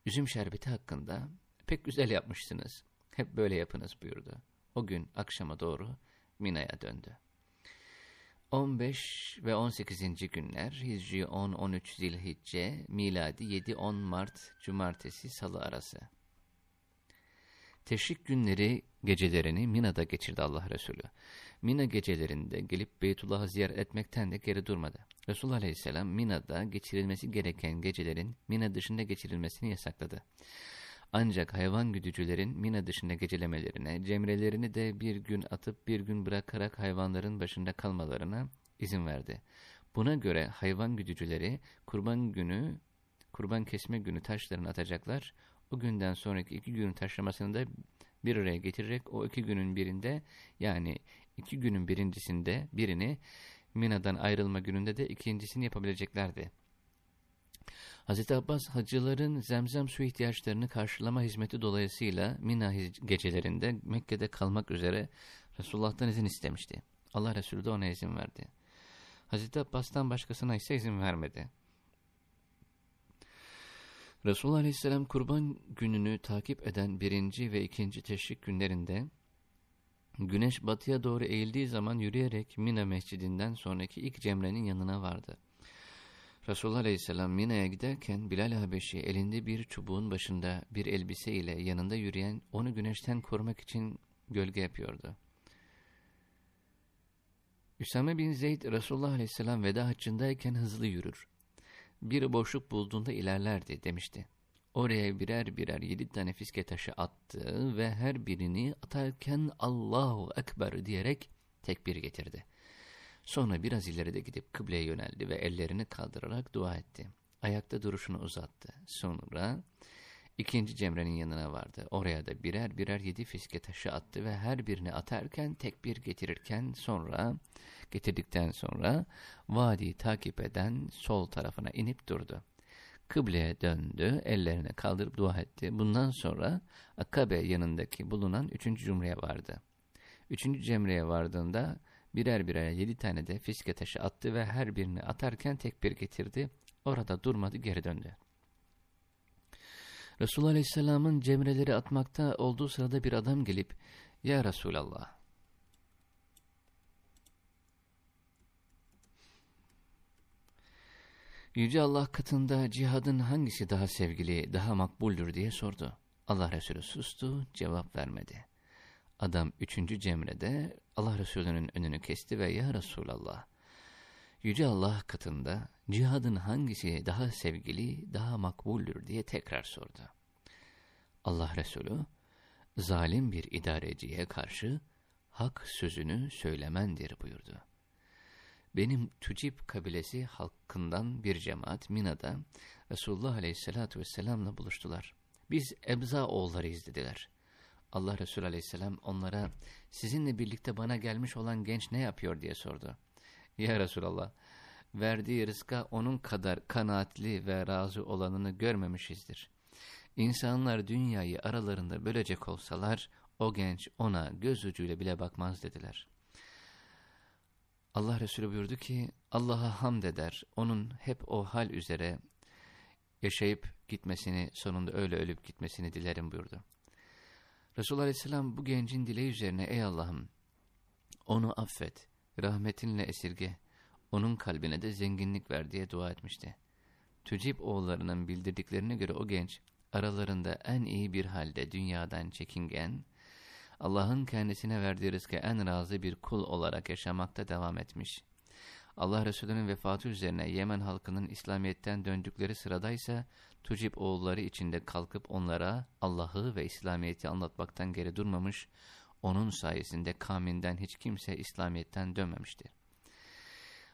Üzüm şerbeti hakkında pek güzel yapmışsınız, hep böyle yapınız buyurdu. O gün akşama doğru Mina'ya döndü. 15 ve 18. günler Hicri 10-13 Zilhicce, miladi 7-10 Mart Cumartesi Salı arası. Teşrik günleri gecelerini Mina'da geçirdi Allah Resulü. Mina gecelerinde gelip Beytullah'ı ziyaret etmekten de geri durmadı. Resulullah Aleyhisselam Mina'da geçirilmesi gereken gecelerin Mina dışında geçirilmesini yasakladı. Ancak hayvan güdücülerin Mina dışında gecelemelerine, cemrelerini de bir gün atıp bir gün bırakarak hayvanların başında kalmalarına izin verdi. Buna göre hayvan güdücüleri kurban günü, kurban kesme günü taşlarını atacaklar. O günden sonraki iki günün taşlamasını da bir araya getirerek o iki günün birinde yani iki günün birincisinde birini Mina'dan ayrılma gününde de ikincisini yapabileceklerdi. Hz. Abbas hacıların zemzem su ihtiyaçlarını karşılama hizmeti dolayısıyla Mina gecelerinde Mekke'de kalmak üzere Resulullah'tan izin istemişti. Allah Resulü de ona izin verdi. Hz. Abbas'tan başkasına ise izin vermedi. Resulullah Aleyhisselam kurban gününü takip eden birinci ve ikinci teşrik günlerinde güneş batıya doğru eğildiği zaman yürüyerek Mina mescidinden sonraki ilk cemrenin yanına vardı. Resulullah Aleyhisselam Mina'ya giderken Bilal Habeşi elinde bir çubuğun başında bir elbise ile yanında yürüyen onu güneşten korumak için gölge yapıyordu. Üsame bin Zeyd Resulullah Aleyhisselam veda haccındayken hızlı yürür. Bir boşluk bulduğunda ilerlerdi demişti. Oraya birer birer yedi tane fiske taşı attı ve her birini atarken Allahu Ekber diyerek tekbir getirdi. Sonra biraz ileride gidip kıbleye yöneldi ve ellerini kaldırarak dua etti. Ayakta duruşunu uzattı. Sonra ikinci cemrenin yanına vardı. Oraya da birer birer yedi fiske taşı attı ve her birini atarken tekbir getirirken sonra getirdikten sonra vadiyi takip eden sol tarafına inip durdu. Kıbleye döndü, ellerini kaldırıp dua etti. Bundan sonra Akabe yanındaki bulunan üçüncü cumreye vardı. Üçüncü cemreye vardığında birer birer yedi tane de fiske taşı attı ve her birini atarken tekbir getirdi. Orada durmadı geri döndü. Resulullah Aleyhisselam'ın cemreleri atmakta olduğu sırada bir adam gelip Ya Resulallah Yüce Allah katında cihadın hangisi daha sevgili, daha makbuldür diye sordu. Allah Resulü sustu, cevap vermedi. Adam üçüncü cemrede Allah Resulü'nün önünü kesti ve Ya Resulallah, Yüce Allah katında cihadın hangisi daha sevgili, daha makbuldür diye tekrar sordu. Allah Resulü, zalim bir idareciye karşı hak sözünü söylemendir buyurdu. Benim Tücib kabilesi halkından bir cemaat Mina'da Resulullah Aleyhisselatü Vesselam'la buluştular. Biz Ebza oğullarıyız dediler. Allah Resulü Aleyhisselam onlara sizinle birlikte bana gelmiş olan genç ne yapıyor diye sordu. Ya Resulallah verdiği rızka onun kadar kanaatli ve razı olanını görmemişizdir. İnsanlar dünyayı aralarında bölecek olsalar o genç ona göz ucuyla bile bakmaz dediler. Allah Resulü buyurdu ki Allah'a hamd eder, onun hep o hal üzere yaşayıp gitmesini, sonunda öyle ölüp gitmesini dilerim buyurdu. Resulullah Aleyhisselam bu gencin dileği üzerine ey Allah'ım onu affet, rahmetinle esirge, onun kalbine de zenginlik ver diye dua etmişti. Tücib oğullarının bildirdiklerine göre o genç aralarında en iyi bir halde dünyadan çekingen, Allah'ın kendisine verdiği rızka en razı bir kul olarak yaşamakta devam etmiş. Allah Resulü'nün vefatı üzerine Yemen halkının İslamiyet'ten döndükleri sıradaysa Tucib oğulları içinde kalkıp onlara Allah'ı ve İslamiyet'i anlatmaktan geri durmamış, onun sayesinde kavminden hiç kimse İslamiyet'ten dönmemiştir.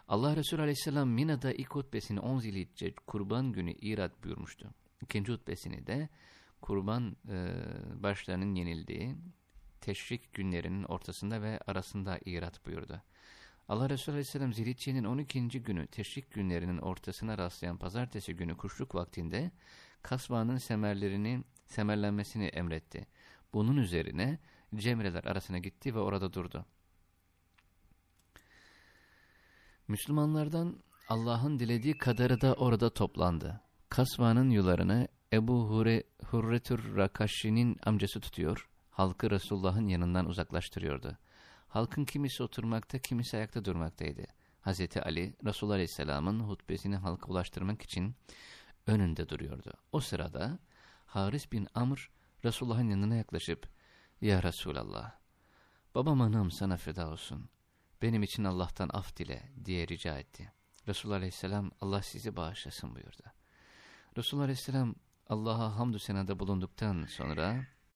Allah Resulü Aleyhisselam Mina'da ilk hutbesini 10 zilhicce kurban günü irat buyurmuştu. İkinci hutbesini de kurban e, başlarının yenildiği teşrik günlerinin ortasında ve arasında irat buyurdu. Allah Resulü Aleyhisselam Zilhicce'nin 12. günü teşrik günlerinin ortasına rastlayan pazartesi günü kuşluk vaktinde kasvanın semerlerinin semerlenmesini emretti. Bunun üzerine cemreler arasına gitti ve orada durdu. Müslümanlardan Allah'ın dilediği kadarı da orada toplandı. Kasvanın yularını Ebu Hure, Hurretür Rakaşi'nin amcası tutuyor, halkı Resulullah'ın yanından uzaklaştırıyordu. Halkın kimisi oturmakta, kimisi ayakta durmaktaydı. Hz. Ali, Resulullah Aleyhisselam'ın hutbesini halka ulaştırmak için önünde duruyordu. O sırada Haris bin Amr, Resulullah'ın yanına yaklaşıp, Ya Resulallah, babam anam sana feda olsun. Benim için Allah'tan af dile diye rica etti. Resulullah Aleyhisselam Allah sizi bağışlasın buyurdu. Resulullah Aleyhisselam Allah'a hamdü senada bulunduktan sonra